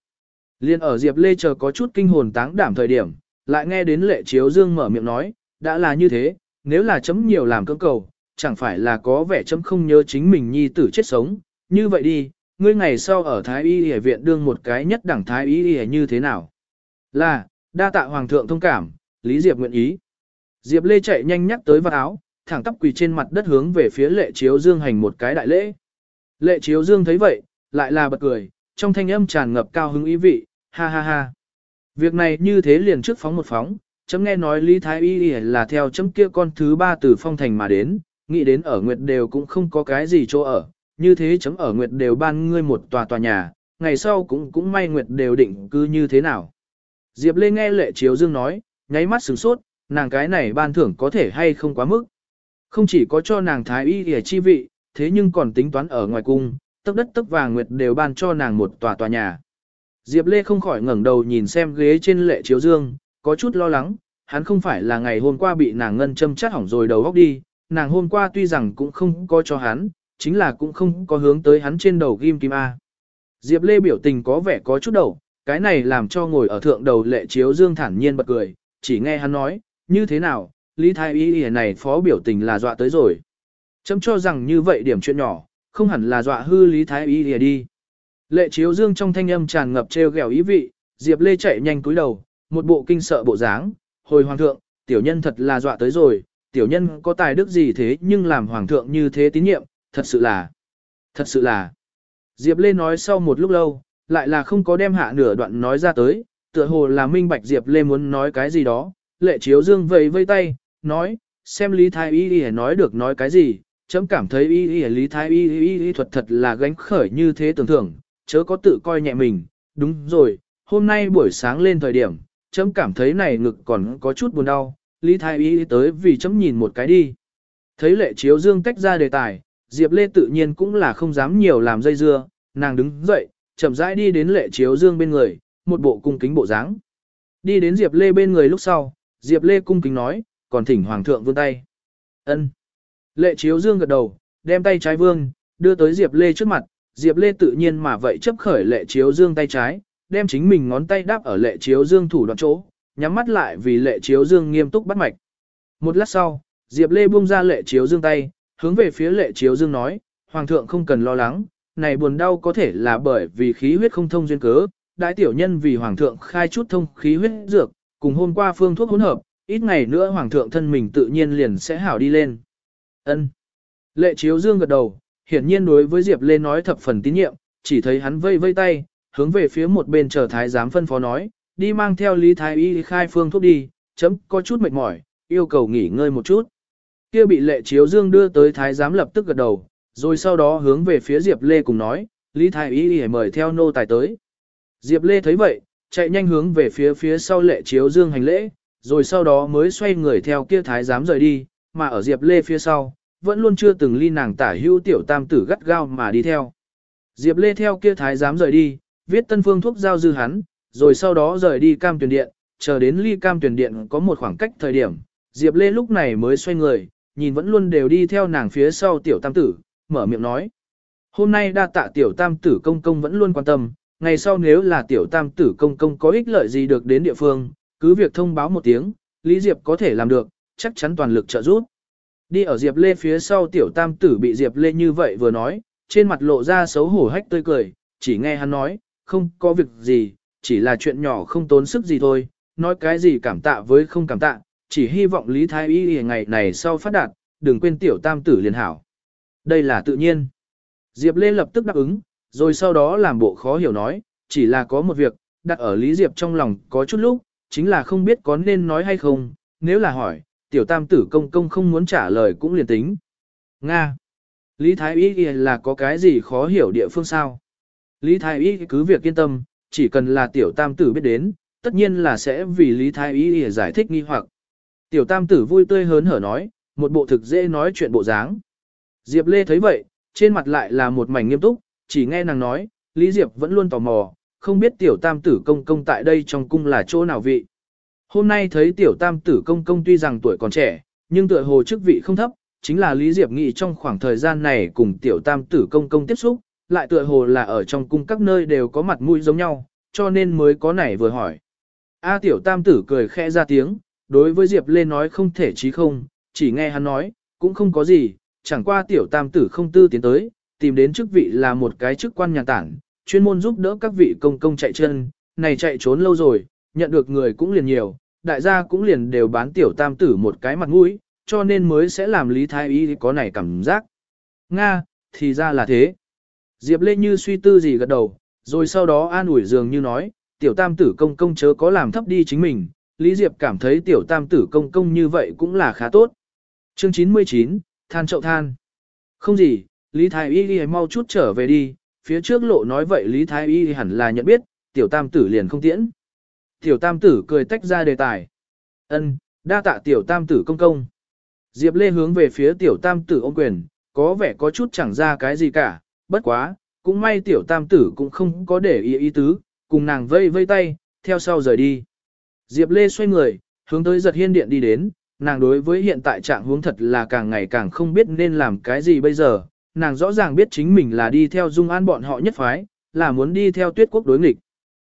Liên ở Diệp Lê chờ có chút kinh hồn táng đảm thời điểm, lại nghe đến lệ chiếu dương mở miệng nói, đã là như thế, nếu là chấm nhiều làm cưỡng cầu, chẳng phải là có vẻ chấm không nhớ chính mình nhi tử chết sống, như vậy đi, ngươi ngày sau ở Thái Y Y viện đương một cái nhất đẳng Thái Y Y như thế nào? Là, đa tạ Hoàng thượng thông cảm, Lý Diệp nguyện ý. Diệp Lê chạy nhanh nhắc tới vào áo, thẳng tắp quỳ trên mặt đất hướng về phía lệ chiếu dương hành một cái đại lễ. Lệ chiếu dương thấy vậy, lại là bật cười, trong thanh âm tràn ngập cao hứng ý vị, ha ha ha. Việc này như thế liền trước phóng một phóng, chấm nghe nói Lý Thái Y là theo chấm kia con thứ ba từ phong thành mà đến, nghĩ đến ở Nguyệt đều cũng không có cái gì chỗ ở, như thế chấm ở Nguyệt đều ban ngươi một tòa tòa nhà, ngày sau cũng cũng may Nguyệt đều định cư như thế nào. Diệp Lê nghe lệ chiếu dương nói, nháy mắt sửng sốt, nàng cái này ban thưởng có thể hay không quá mức. Không chỉ có cho nàng thái y để chi vị, thế nhưng còn tính toán ở ngoài cung, tấc đất tấc vàng nguyệt đều ban cho nàng một tòa tòa nhà. Diệp Lê không khỏi ngẩng đầu nhìn xem ghế trên lệ chiếu dương, có chút lo lắng, hắn không phải là ngày hôm qua bị nàng ngân châm chát hỏng rồi đầu góc đi, nàng hôm qua tuy rằng cũng không có cho hắn, chính là cũng không có hướng tới hắn trên đầu ghim kim A. Diệp Lê biểu tình có vẻ có chút đầu, cái này làm cho ngồi ở thượng đầu lệ chiếu dương thản nhiên bật cười, chỉ nghe hắn nói, như thế nào, Lý Thái Y Y này phó biểu tình là dọa tới rồi. Chấm cho rằng như vậy điểm chuyện nhỏ, không hẳn là dọa hư Lý Thái Y Y đi. Lệ chiếu dương trong thanh âm tràn ngập treo gẻo ý vị, Diệp Lê chạy nhanh cúi đầu, một bộ kinh sợ bộ dáng, hồi hoàng thượng, tiểu nhân thật là dọa tới rồi, tiểu nhân có tài đức gì thế nhưng làm hoàng thượng như thế tín nhiệm, thật sự là, thật sự là. Diệp Lê nói sau một lúc lâu, lại là không có đem hạ nửa đoạn nói ra tới, tựa hồ là minh bạch Diệp Lê muốn nói cái gì đó, lệ chiếu dương vẫy vây tay, nói, xem Lý Thái Y Y nói được nói cái gì, chấm cảm thấy Y Y Lý Thái Y Y Y thuật thật là gánh khởi như thế tưởng thưởng, chớ có tự coi nhẹ mình, đúng rồi, hôm nay buổi sáng lên thời điểm, chấm cảm thấy này ngực còn có chút buồn đau, Lý Thái Y tới vì chấm nhìn một cái đi. Thấy lệ chiếu dương tách ra đề tài, Diệp Lê tự nhiên cũng là không dám nhiều làm dây dưa, nàng đứng dậy, chậm rãi đi đến lệ chiếu dương bên người, một bộ cung kính bộ dáng. Đi đến Diệp Lê bên người lúc sau, Diệp Lê cung kính nói, còn thỉnh Hoàng thượng vươn tay. ân Lệ chiếu dương gật đầu, đem tay trái vương, đưa tới Diệp Lê trước mặt, Diệp Lê tự nhiên mà vậy chấp khởi lệ chiếu dương tay trái, đem chính mình ngón tay đáp ở lệ chiếu dương thủ đoạn chỗ, nhắm mắt lại vì lệ chiếu dương nghiêm túc bắt mạch. Một lát sau, Diệp Lê buông ra lệ chiếu dương tay, hướng về phía lệ chiếu dương nói, Hoàng thượng không cần lo lắng, này buồn đau có thể là bởi vì khí huyết không thông duyên cớ, đại tiểu nhân vì Hoàng thượng khai chút thông khí huyết dược, cùng hôm qua phương thuốc hỗn hợp, ít ngày nữa Hoàng thượng thân mình tự nhiên liền sẽ hảo đi lên. Ân. Lệ chiếu dương gật đầu, hiển nhiên đối với Diệp Lê nói thập phần tín nhiệm, chỉ thấy hắn vây vây tay, hướng về phía một bên chờ thái giám phân phó nói, đi mang theo Lý Thái Y khai phương thuốc đi, chấm có chút mệt mỏi, yêu cầu nghỉ ngơi một chút. Kia bị lệ chiếu dương đưa tới thái giám lập tức gật đầu, rồi sau đó hướng về phía Diệp Lê cùng nói, Lý Thái Y hãy mời theo nô tài tới. Diệp Lê thấy vậy, chạy nhanh hướng về phía phía sau lệ chiếu dương hành lễ, rồi sau đó mới xoay người theo kia thái giám rời đi, mà ở Diệp Lê phía sau, vẫn luôn chưa từng ly nàng tả hưu tiểu tam tử gắt gao mà đi theo. Diệp Lê theo kia thái giám rời đi, viết tân phương thuốc giao dư hắn, rồi sau đó rời đi cam tuyển điện, chờ đến ly cam tuyển điện có một khoảng cách thời điểm, Diệp Lê lúc này mới xoay người, nhìn vẫn luôn đều đi theo nàng phía sau tiểu tam tử, mở miệng nói. Hôm nay đa tạ tiểu tam tử công công vẫn luôn quan tâm, ngày sau nếu là tiểu tam tử công công có ích lợi gì được đến địa phương, cứ việc thông báo một tiếng, Lý Diệp có thể làm được, chắc chắn toàn lực trợ giúp. Đi ở Diệp Lê phía sau tiểu tam tử bị Diệp Lê như vậy vừa nói, trên mặt lộ ra xấu hổ hách tươi cười, chỉ nghe hắn nói, không có việc gì, chỉ là chuyện nhỏ không tốn sức gì thôi, nói cái gì cảm tạ với không cảm tạ, chỉ hy vọng Lý Thái Y ngày này sau phát đạt, đừng quên tiểu tam tử liền hảo. Đây là tự nhiên. Diệp Lê lập tức đáp ứng, rồi sau đó làm bộ khó hiểu nói, chỉ là có một việc, đặt ở Lý Diệp trong lòng có chút lúc, chính là không biết có nên nói hay không, nếu là hỏi, tiểu tam tử công công không muốn trả lời cũng liền tính. Nga. Lý Thái Y là có cái gì khó hiểu địa phương sao? Lý Thái Y cứ việc yên tâm, chỉ cần là tiểu tam tử biết đến, tất nhiên là sẽ vì Lý Thái Y giải thích nghi hoặc. Tiểu tam tử vui tươi hớn hở nói, một bộ thực dễ nói chuyện bộ dáng. Diệp Lê thấy vậy, trên mặt lại là một mảnh nghiêm túc, chỉ nghe nàng nói, Lý Diệp vẫn luôn tò mò, không biết tiểu tam tử công công tại đây trong cung là chỗ nào vị. Hôm nay thấy tiểu tam tử công công tuy rằng tuổi còn trẻ, nhưng tựa hồ chức vị không thấp, chính là Lý Diệp nghị trong khoảng thời gian này cùng tiểu tam tử công công tiếp xúc, lại tựa hồ là ở trong cung các nơi đều có mặt mũi giống nhau, cho nên mới có nảy vừa hỏi. A tiểu tam tử cười khẽ ra tiếng, đối với Diệp Lê nói không thể chí không, chỉ nghe hắn nói, cũng không có gì, chẳng qua tiểu tam tử không tư tiến tới, tìm đến chức vị là một cái chức quan nhà tản, chuyên môn giúp đỡ các vị công công chạy chân, này chạy trốn lâu rồi, nhận được người cũng liền nhiều, đại gia cũng liền đều bán tiểu tam tử một cái mặt mũi, cho nên mới sẽ làm Lý Thái Y có này cảm giác. Nga, thì ra là thế. Diệp Lê như suy tư gì gật đầu, rồi sau đó an ủi dường như nói, tiểu tam tử công công chớ có làm thấp đi chính mình, Lý Diệp cảm thấy tiểu tam tử công công như vậy cũng là khá tốt. Chương 99, than chậu than. Không gì, Lý Thái Y đi mau chút trở về đi, phía trước lộ nói vậy Lý Thái Y hẳn là nhận biết, tiểu tam tử liền không tiễn. Tiểu tam tử cười tách ra đề tài. ân đa tạ tiểu tam tử công công. Diệp Lê hướng về phía tiểu tam tử ôm quyền, có vẻ có chút chẳng ra cái gì cả, bất quá, cũng may tiểu tam tử cũng không có để ý ý tứ, cùng nàng vây vây tay, theo sau rời đi. Diệp Lê xoay người, hướng tới giật hiên điện đi đến, nàng đối với hiện tại trạng huống thật là càng ngày càng không biết nên làm cái gì bây giờ, nàng rõ ràng biết chính mình là đi theo dung an bọn họ nhất phái, là muốn đi theo tuyết quốc đối nghịch.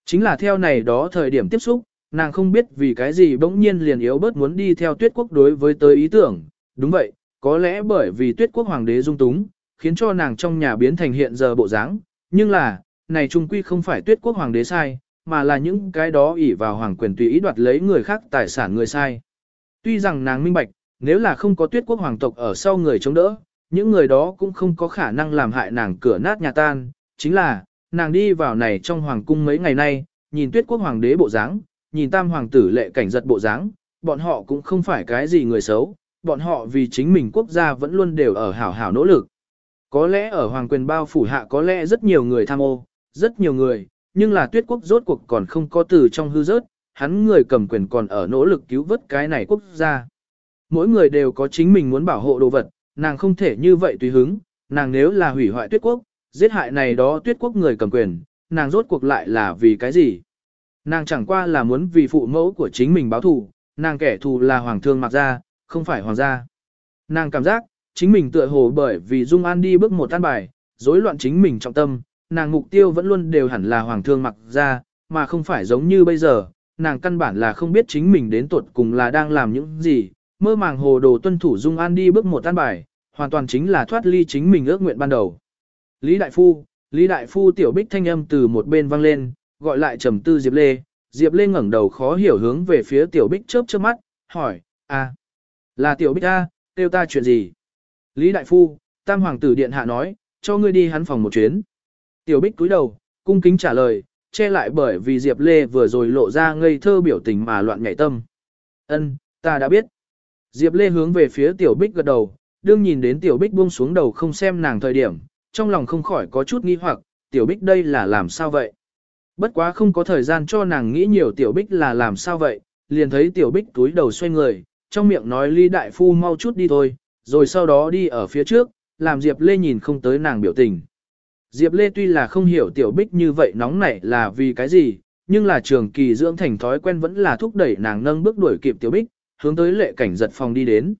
Chính là theo này đó thời điểm tiếp xúc, nàng không biết vì cái gì bỗng nhiên liền yếu bớt muốn đi theo tuyết quốc đối với tới ý tưởng, đúng vậy, có lẽ bởi vì tuyết quốc hoàng đế dung túng, khiến cho nàng trong nhà biến thành hiện giờ bộ dáng, nhưng là, này trung quy không phải tuyết quốc hoàng đế sai, mà là những cái đó ỷ vào hoàng quyền tùy ý đoạt lấy người khác tài sản người sai. Tuy rằng nàng minh bạch, nếu là không có tuyết quốc hoàng tộc ở sau người chống đỡ, những người đó cũng không có khả năng làm hại nàng cửa nát nhà tan, chính là, nàng đi vào này trong hoàng cung mấy ngày nay, nhìn tuyết quốc hoàng đế bộ dáng, nhìn tam hoàng tử lệ cảnh giật bộ dáng, bọn họ cũng không phải cái gì người xấu, bọn họ vì chính mình quốc gia vẫn luôn đều ở hảo hảo nỗ lực. Có lẽ ở hoàng quyền bao phủ hạ có lẽ rất nhiều người tham ô, rất nhiều người, nhưng là tuyết quốc rốt cuộc còn không có từ trong hư rớt, hắn người cầm quyền còn ở nỗ lực cứu vớt cái này quốc gia. Mỗi người đều có chính mình muốn bảo hộ đồ vật, nàng không thể như vậy tùy hứng, nàng nếu là hủy hoại tuyết quốc, giết hại này đó tuyết quốc người cầm quyền, nàng rốt cuộc lại là vì cái gì? Nàng chẳng qua là muốn vì phụ mẫu của chính mình báo thù, nàng kẻ thù là hoàng thương mặc ra, không phải hoàng gia. Nàng cảm giác, chính mình tựa hồ bởi vì Dung An đi bước một tan bài, rối loạn chính mình trọng tâm, nàng mục tiêu vẫn luôn đều hẳn là hoàng thương mặc ra, mà không phải giống như bây giờ, nàng căn bản là không biết chính mình đến tuột cùng là đang làm những gì, mơ màng hồ đồ tuân thủ Dung An đi bước một tan bài, hoàn toàn chính là thoát ly chính mình ước nguyện ban đầu. Lý Đại Phu, Lý Đại Phu tiểu bích thanh âm từ một bên vang lên, gọi lại trầm tư Diệp Lê, Diệp Lê ngẩng đầu khó hiểu hướng về phía tiểu bích chớp chớp mắt, hỏi, à, là tiểu bích a, kêu ta chuyện gì? Lý Đại Phu, Tam Hoàng tử Điện Hạ nói, cho ngươi đi hắn phòng một chuyến. Tiểu bích cúi đầu, cung kính trả lời, che lại bởi vì Diệp Lê vừa rồi lộ ra ngây thơ biểu tình mà loạn nhảy tâm. Ân, ta đã biết. Diệp Lê hướng về phía Tiểu Bích gật đầu, đương nhìn đến Tiểu Bích buông xuống đầu không xem nàng thời điểm, trong lòng không khỏi có chút nghi hoặc, Tiểu Bích đây là làm sao vậy? Bất quá không có thời gian cho nàng nghĩ nhiều Tiểu Bích là làm sao vậy, liền thấy Tiểu Bích túi đầu xoay người, trong miệng nói ly Đại Phu mau chút đi thôi, rồi sau đó đi ở phía trước, làm Diệp Lê nhìn không tới nàng biểu tình. Diệp Lê tuy là không hiểu Tiểu Bích như vậy nóng nảy là vì cái gì, nhưng là trường kỳ dưỡng thành thói quen vẫn là thúc đẩy nàng nâng bước đuổi kịp Tiểu Bích, hướng tới lệ cảnh giật phòng đi đến.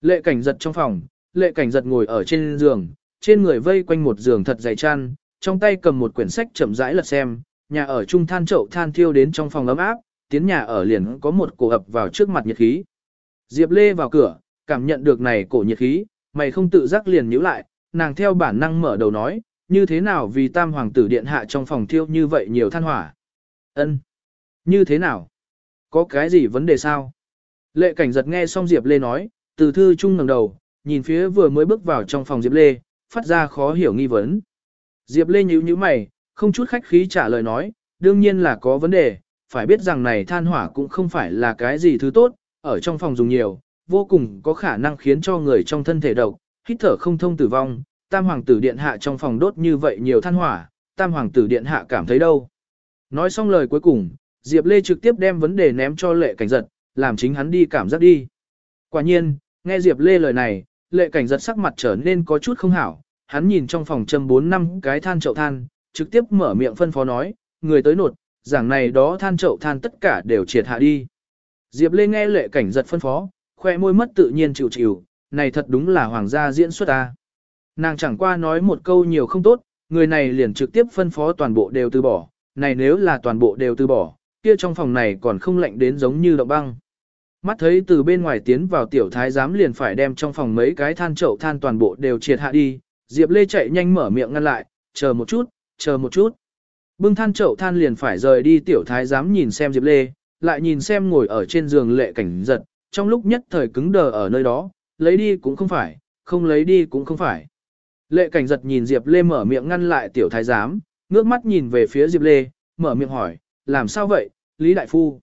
Lệ cảnh giật trong phòng, lệ cảnh giật ngồi ở trên giường, trên người vây quanh một giường thật dày chăn, trong tay cầm một quyển sách chậm rãi lật xem, nhà ở trung than chậu than thiêu đến trong phòng ấm áp, tiến nhà ở liền có một cổ ập vào trước mặt nhiệt khí. Diệp Lê vào cửa, cảm nhận được này cổ nhiệt khí, mày không tự giác liền nhíu lại, nàng theo bản năng mở đầu nói, như thế nào vì tam hoàng tử điện hạ trong phòng thiêu như vậy nhiều than hỏa. ân Như thế nào? Có cái gì vấn đề sao? Lệ cảnh giật nghe xong Diệp Lê nói, từ thư trung ngẩng đầu, nhìn phía vừa mới bước vào trong phòng Diệp Lê, phát ra khó hiểu nghi vấn. Diệp Lê nhíu nhíu mày, không chút khách khí trả lời nói, đương nhiên là có vấn đề, phải biết rằng này than hỏa cũng không phải là cái gì thứ tốt, ở trong phòng dùng nhiều, vô cùng có khả năng khiến cho người trong thân thể độc, hít thở không thông tử vong, tam hoàng tử điện hạ trong phòng đốt như vậy nhiều than hỏa, tam hoàng tử điện hạ cảm thấy đâu. Nói xong lời cuối cùng, Diệp Lê trực tiếp đem vấn đề ném cho lệ cảnh giật, làm chính hắn đi cảm giác đi. Quả nhiên, nghe Diệp Lê lời này, lệ cảnh giật sắc mặt trở nên có chút không hảo, hắn nhìn trong phòng châm 4 năm cái than chậu than, trực tiếp mở miệng phân phó nói, người tới nột, giảng này đó than chậu than tất cả đều triệt hạ đi. Diệp Lê nghe lệ cảnh giật phân phó, khoe môi mất tự nhiên chịu chịu, này thật đúng là hoàng gia diễn xuất ta. Nàng chẳng qua nói một câu nhiều không tốt, người này liền trực tiếp phân phó toàn bộ đều từ bỏ, này nếu là toàn bộ đều từ bỏ, kia trong phòng này còn không lạnh đến giống như động băng. Mắt thấy từ bên ngoài tiến vào tiểu thái giám liền phải đem trong phòng mấy cái than chậu than toàn bộ đều triệt hạ đi, Diệp Lê chạy nhanh mở miệng ngăn lại, chờ một chút, chờ một chút. Bưng than chậu than liền phải rời đi tiểu thái giám nhìn xem Diệp Lê, lại nhìn xem ngồi ở trên giường lệ cảnh giật, trong lúc nhất thời cứng đờ ở nơi đó, lấy đi cũng không phải, không lấy đi cũng không phải. Lệ cảnh giật nhìn Diệp Lê mở miệng ngăn lại tiểu thái giám, ngước mắt nhìn về phía Diệp Lê, mở miệng hỏi, làm sao vậy, Lý Đại Phu?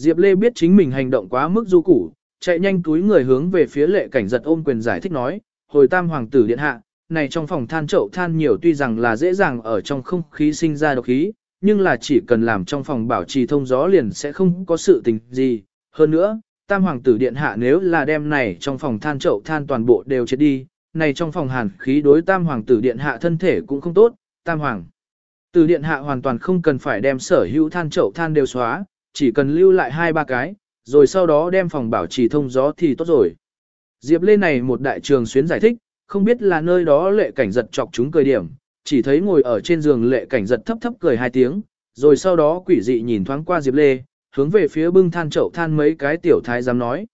Diệp Lê biết chính mình hành động quá mức du củ, chạy nhanh túi người hướng về phía lệ cảnh giật ôm quyền giải thích nói, hồi tam hoàng tử điện hạ, này trong phòng than chậu than nhiều tuy rằng là dễ dàng ở trong không khí sinh ra độc khí, nhưng là chỉ cần làm trong phòng bảo trì thông gió liền sẽ không có sự tình gì. Hơn nữa, tam hoàng tử điện hạ nếu là đem này trong phòng than chậu than toàn bộ đều chết đi, này trong phòng hàn khí đối tam hoàng tử điện hạ thân thể cũng không tốt, tam hoàng. Tử điện hạ hoàn toàn không cần phải đem sở hữu than chậu than đều xóa, chỉ cần lưu lại hai ba cái, rồi sau đó đem phòng bảo trì thông gió thì tốt rồi. Diệp Lê này một đại trường xuyến giải thích, không biết là nơi đó lệ cảnh giật chọc chúng cười điểm, chỉ thấy ngồi ở trên giường lệ cảnh giật thấp thấp cười hai tiếng, rồi sau đó quỷ dị nhìn thoáng qua Diệp Lê, hướng về phía bưng than chậu than mấy cái tiểu thái dám nói.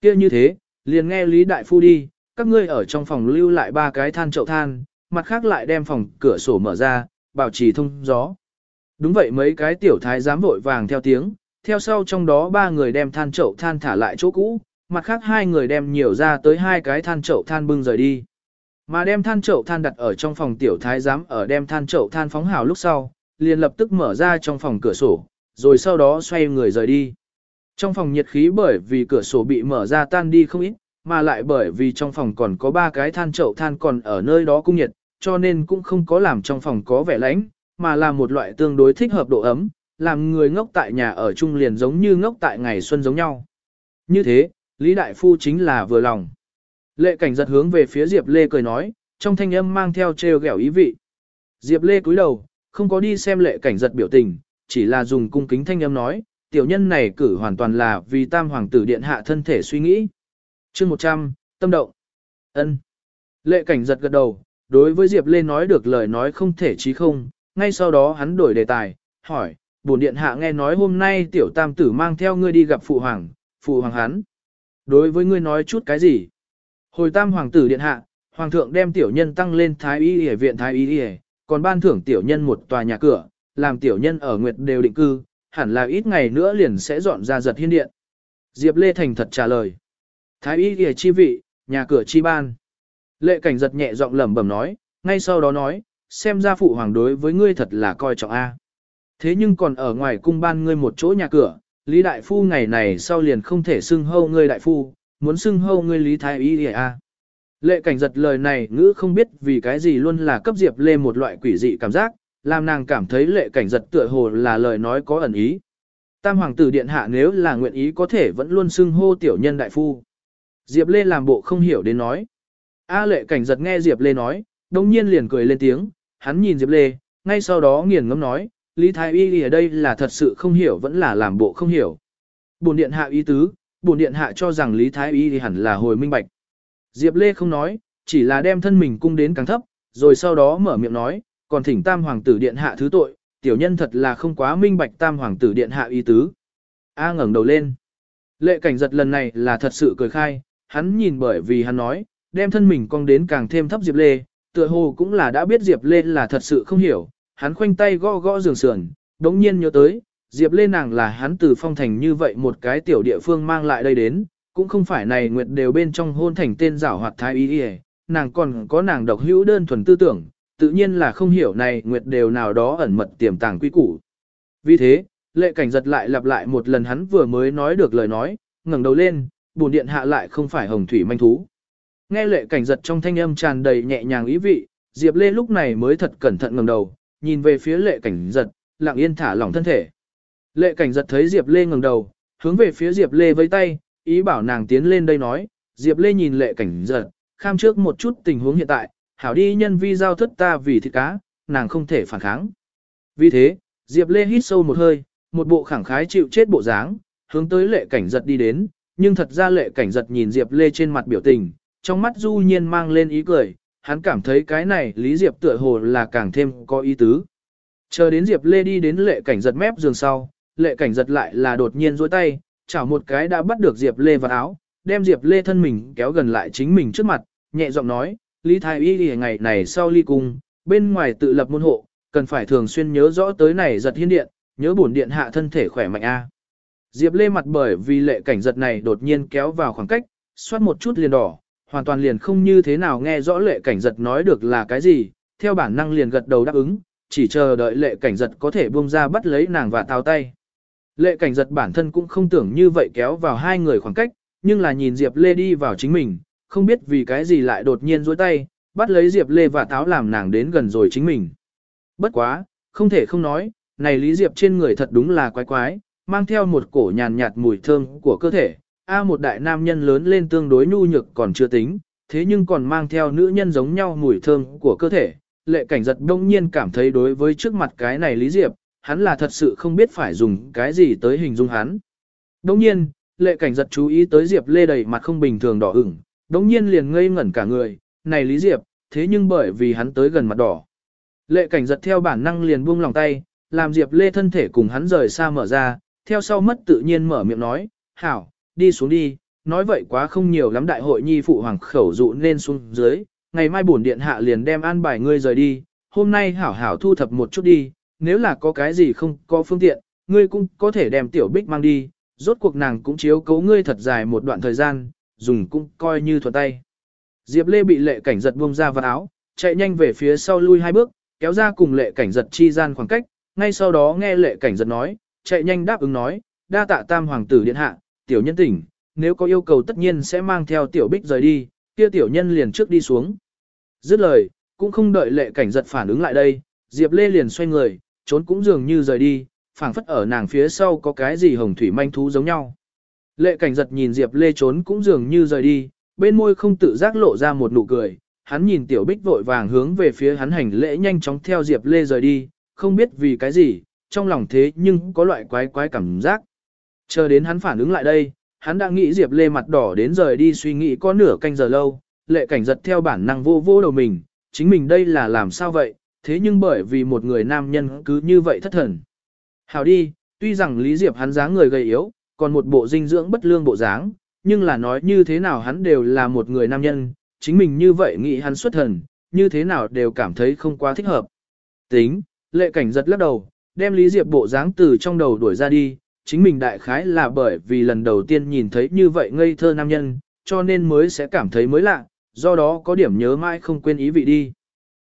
kia như thế, liền nghe Lý Đại Phu đi, các ngươi ở trong phòng lưu lại ba cái than chậu than, mặt khác lại đem phòng cửa sổ mở ra, bảo trì thông gió. Đúng vậy mấy cái tiểu thái giám vội vàng theo tiếng, theo sau trong đó ba người đem than chậu than thả lại chỗ cũ, mặt khác hai người đem nhiều ra tới hai cái than chậu than bưng rời đi. Mà đem than chậu than đặt ở trong phòng tiểu thái giám ở đem than chậu than phóng hào lúc sau, liền lập tức mở ra trong phòng cửa sổ, rồi sau đó xoay người rời đi. Trong phòng nhiệt khí bởi vì cửa sổ bị mở ra tan đi không ít, mà lại bởi vì trong phòng còn có ba cái than chậu than còn ở nơi đó cung nhiệt, cho nên cũng không có làm trong phòng có vẻ lạnh, mà là một loại tương đối thích hợp độ ấm, làm người ngốc tại nhà ở chung liền giống như ngốc tại ngày xuân giống nhau. Như thế, Lý Đại Phu chính là vừa lòng. Lệ cảnh giật hướng về phía Diệp Lê cười nói, trong thanh âm mang theo trêu ghẹo ý vị. Diệp Lê cúi đầu, không có đi xem lệ cảnh giật biểu tình, chỉ là dùng cung kính thanh âm nói, tiểu nhân này cử hoàn toàn là vì tam hoàng tử điện hạ thân thể suy nghĩ. chương 100, tâm động. ân Lệ cảnh giật gật đầu, đối với Diệp Lê nói được lời nói không thể chí không, ngay sau đó hắn đổi đề tài, hỏi, bổn điện hạ nghe nói hôm nay tiểu tam tử mang theo ngươi đi gặp phụ hoàng, phụ hoàng hắn. Đối với ngươi nói chút cái gì? Hồi tam hoàng tử điện hạ, hoàng thượng đem tiểu nhân tăng lên thái y y viện thái y y, còn ban thưởng tiểu nhân một tòa nhà cửa, làm tiểu nhân ở nguyệt đều định cư, hẳn là ít ngày nữa liền sẽ dọn ra giật hiên điện. Diệp Lê Thành thật trả lời. Thái y y chi vị, nhà cửa chi ban. Lệ cảnh giật nhẹ giọng lẩm bẩm nói, ngay sau đó nói, xem ra phụ hoàng đối với ngươi thật là coi trọng A. Thế nhưng còn ở ngoài cung ban ngươi một chỗ nhà cửa, Lý Đại Phu ngày này sau liền không thể xưng hâu ngươi Đại Phu, muốn xưng hâu ngươi Lý Thái Y A. Lệ cảnh giật lời này ngữ không biết vì cái gì luôn là cấp Diệp Lê một loại quỷ dị cảm giác, làm nàng cảm thấy lệ cảnh giật tựa hồ là lời nói có ẩn ý. Tam hoàng tử điện hạ nếu là nguyện ý có thể vẫn luôn xưng hô tiểu nhân đại phu. Diệp Lê làm bộ không hiểu đến nói. A lệ cảnh giật nghe Diệp Lê nói, đồng nhiên liền cười lên tiếng, hắn nhìn Diệp Lê, ngay sau đó nghiền ngẫm nói, Lý Thái Y ở đây là thật sự không hiểu vẫn là làm bộ không hiểu. Bồn điện hạ ý tứ, bồn điện hạ cho rằng Lý Thái Y thì hẳn là hồi minh bạch. Diệp Lê không nói, chỉ là đem thân mình cung đến càng thấp, rồi sau đó mở miệng nói, còn thỉnh tam hoàng tử điện hạ thứ tội, tiểu nhân thật là không quá minh bạch tam hoàng tử điện hạ ý tứ. A ngẩng đầu lên. Lệ cảnh giật lần này là thật sự cười khai, hắn nhìn bởi vì hắn nói, đem thân mình cong đến càng thêm thấp Diệp Lê, tựa hồ cũng là đã biết Diệp Lê là thật sự không hiểu, hắn khoanh tay gõ gõ giường sườn, đống nhiên nhớ tới, Diệp Lê nàng là hắn từ phong thành như vậy một cái tiểu địa phương mang lại đây đến, cũng không phải này nguyệt đều bên trong hôn thành tên giảo hoạt thái ý đi nàng còn có nàng độc hữu đơn thuần tư tưởng, tự nhiên là không hiểu này nguyệt đều nào đó ẩn mật tiềm tàng quy củ. Vì thế, lệ cảnh giật lại lặp lại một lần hắn vừa mới nói được lời nói, ngẩng đầu lên, buồn điện hạ lại không phải hồng thủy manh thú. Nghe lệ cảnh giật trong thanh âm tràn đầy nhẹ nhàng ý vị, Diệp Lê lúc này mới thật cẩn thận ngẩng đầu, nhìn về phía lệ cảnh giật, lặng yên thả lỏng thân thể. Lệ cảnh giật thấy Diệp Lê ngẩng đầu, hướng về phía Diệp Lê với tay, ý bảo nàng tiến lên đây nói, Diệp Lê nhìn lệ cảnh giật, kham trước một chút tình huống hiện tại, hảo đi nhân vi giao thất ta vì thịt cá, nàng không thể phản kháng. Vì thế, Diệp Lê hít sâu một hơi, một bộ khẳng khái chịu chết bộ dáng, hướng tới lệ cảnh giật đi đến, nhưng thật ra lệ cảnh giật nhìn Diệp Lê trên mặt biểu tình, trong mắt du nhiên mang lên ý cười, hắn cảm thấy cái này Lý Diệp tựa hồ là càng thêm có ý tứ. Chờ đến Diệp Lê đi đến lệ cảnh giật mép giường sau, lệ cảnh giật lại là đột nhiên dối tay, chảo một cái đã bắt được Diệp Lê vào áo, đem Diệp Lê thân mình kéo gần lại chính mình trước mặt, nhẹ giọng nói, Lý Thái Y đi ngày này sau ly cung, bên ngoài tự lập môn hộ, cần phải thường xuyên nhớ rõ tới này giật hiên điện, nhớ bổn điện hạ thân thể khỏe mạnh a. Diệp Lê mặt bởi vì lệ cảnh giật này đột nhiên kéo vào khoảng cách, xoát một chút liền đỏ, hoàn toàn liền không như thế nào nghe rõ lệ cảnh giật nói được là cái gì, theo bản năng liền gật đầu đáp ứng, chỉ chờ đợi lệ cảnh giật có thể buông ra bắt lấy nàng và tháo tay. Lệ cảnh giật bản thân cũng không tưởng như vậy kéo vào hai người khoảng cách, nhưng là nhìn Diệp Lê đi vào chính mình, không biết vì cái gì lại đột nhiên dối tay, bắt lấy Diệp Lê và táo làm nàng đến gần rồi chính mình. Bất quá, không thể không nói, này Lý Diệp trên người thật đúng là quái quái, mang theo một cổ nhàn nhạt mùi thơm của cơ thể. A một đại nam nhân lớn lên tương đối nhu nhược còn chưa tính, thế nhưng còn mang theo nữ nhân giống nhau mùi thơm của cơ thể. Lệ cảnh giật đông nhiên cảm thấy đối với trước mặt cái này Lý Diệp, hắn là thật sự không biết phải dùng cái gì tới hình dung hắn. Đông nhiên, lệ cảnh giật chú ý tới Diệp Lê đầy mặt không bình thường đỏ ửng, đông nhiên liền ngây ngẩn cả người, này Lý Diệp, thế nhưng bởi vì hắn tới gần mặt đỏ. Lệ cảnh giật theo bản năng liền buông lòng tay, làm Diệp Lê thân thể cùng hắn rời xa mở ra, theo sau mất tự nhiên mở miệng nói, hảo, đi xuống đi, nói vậy quá không nhiều lắm đại hội nhi phụ hoàng khẩu dụ nên xuống dưới, ngày mai bổn điện hạ liền đem an bài ngươi rời đi, hôm nay hảo hảo thu thập một chút đi, nếu là có cái gì không có phương tiện, ngươi cũng có thể đem tiểu bích mang đi, rốt cuộc nàng cũng chiếu cấu ngươi thật dài một đoạn thời gian, dùng cũng coi như thuận tay. Diệp Lê bị lệ cảnh giật buông ra vào áo, chạy nhanh về phía sau lui hai bước, kéo ra cùng lệ cảnh giật chi gian khoảng cách, ngay sau đó nghe lệ cảnh giật nói, chạy nhanh đáp ứng nói, đa tạ tam hoàng tử điện hạ, tiểu nhân tỉnh, nếu có yêu cầu tất nhiên sẽ mang theo tiểu bích rời đi, kia tiểu nhân liền trước đi xuống. Dứt lời, cũng không đợi lệ cảnh giật phản ứng lại đây, Diệp Lê liền xoay người, trốn cũng dường như rời đi, phảng phất ở nàng phía sau có cái gì hồng thủy manh thú giống nhau. Lệ cảnh giật nhìn Diệp Lê trốn cũng dường như rời đi, bên môi không tự giác lộ ra một nụ cười, hắn nhìn tiểu bích vội vàng hướng về phía hắn hành lễ nhanh chóng theo Diệp Lê rời đi, không biết vì cái gì, trong lòng thế nhưng có loại quái quái cảm giác. Chờ đến hắn phản ứng lại đây, hắn đã nghĩ Diệp Lê mặt đỏ đến rời đi suy nghĩ có nửa canh giờ lâu, lệ cảnh giật theo bản năng vô vô đầu mình, chính mình đây là làm sao vậy, thế nhưng bởi vì một người nam nhân cứ như vậy thất thần. Hào đi, tuy rằng Lý Diệp hắn dáng người gầy yếu, còn một bộ dinh dưỡng bất lương bộ dáng, nhưng là nói như thế nào hắn đều là một người nam nhân, chính mình như vậy nghĩ hắn xuất thần, như thế nào đều cảm thấy không quá thích hợp. Tính, lệ cảnh giật lắc đầu, đem Lý Diệp bộ dáng từ trong đầu đuổi ra đi, chính mình đại khái là bởi vì lần đầu tiên nhìn thấy như vậy ngây thơ nam nhân, cho nên mới sẽ cảm thấy mới lạ, do đó có điểm nhớ mãi không quên ý vị đi.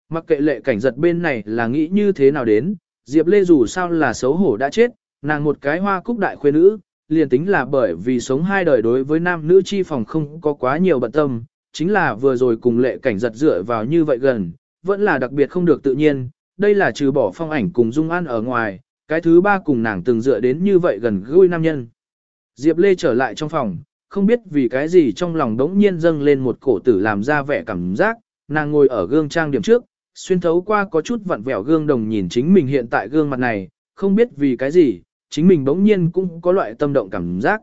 Mặc kệ lệ cảnh giật bên này là nghĩ như thế nào đến, Diệp Lê dù sao là xấu hổ đã chết, nàng một cái hoa cúc đại khuê nữ, liền tính là bởi vì sống hai đời đối với nam nữ chi phòng không có quá nhiều bận tâm, chính là vừa rồi cùng lệ cảnh giật dựa vào như vậy gần, vẫn là đặc biệt không được tự nhiên, đây là trừ bỏ phong ảnh cùng Dung An ở ngoài, cái thứ ba cùng nàng từng dựa đến như vậy gần gũi nam nhân. Diệp Lê trở lại trong phòng, không biết vì cái gì trong lòng đống nhiên dâng lên một cổ tử làm ra vẻ cảm giác, nàng ngồi ở gương trang điểm trước, xuyên thấu qua có chút vặn vẹo gương đồng nhìn chính mình hiện tại gương mặt này, không biết vì cái gì, chính mình bỗng nhiên cũng có loại tâm động cảm giác.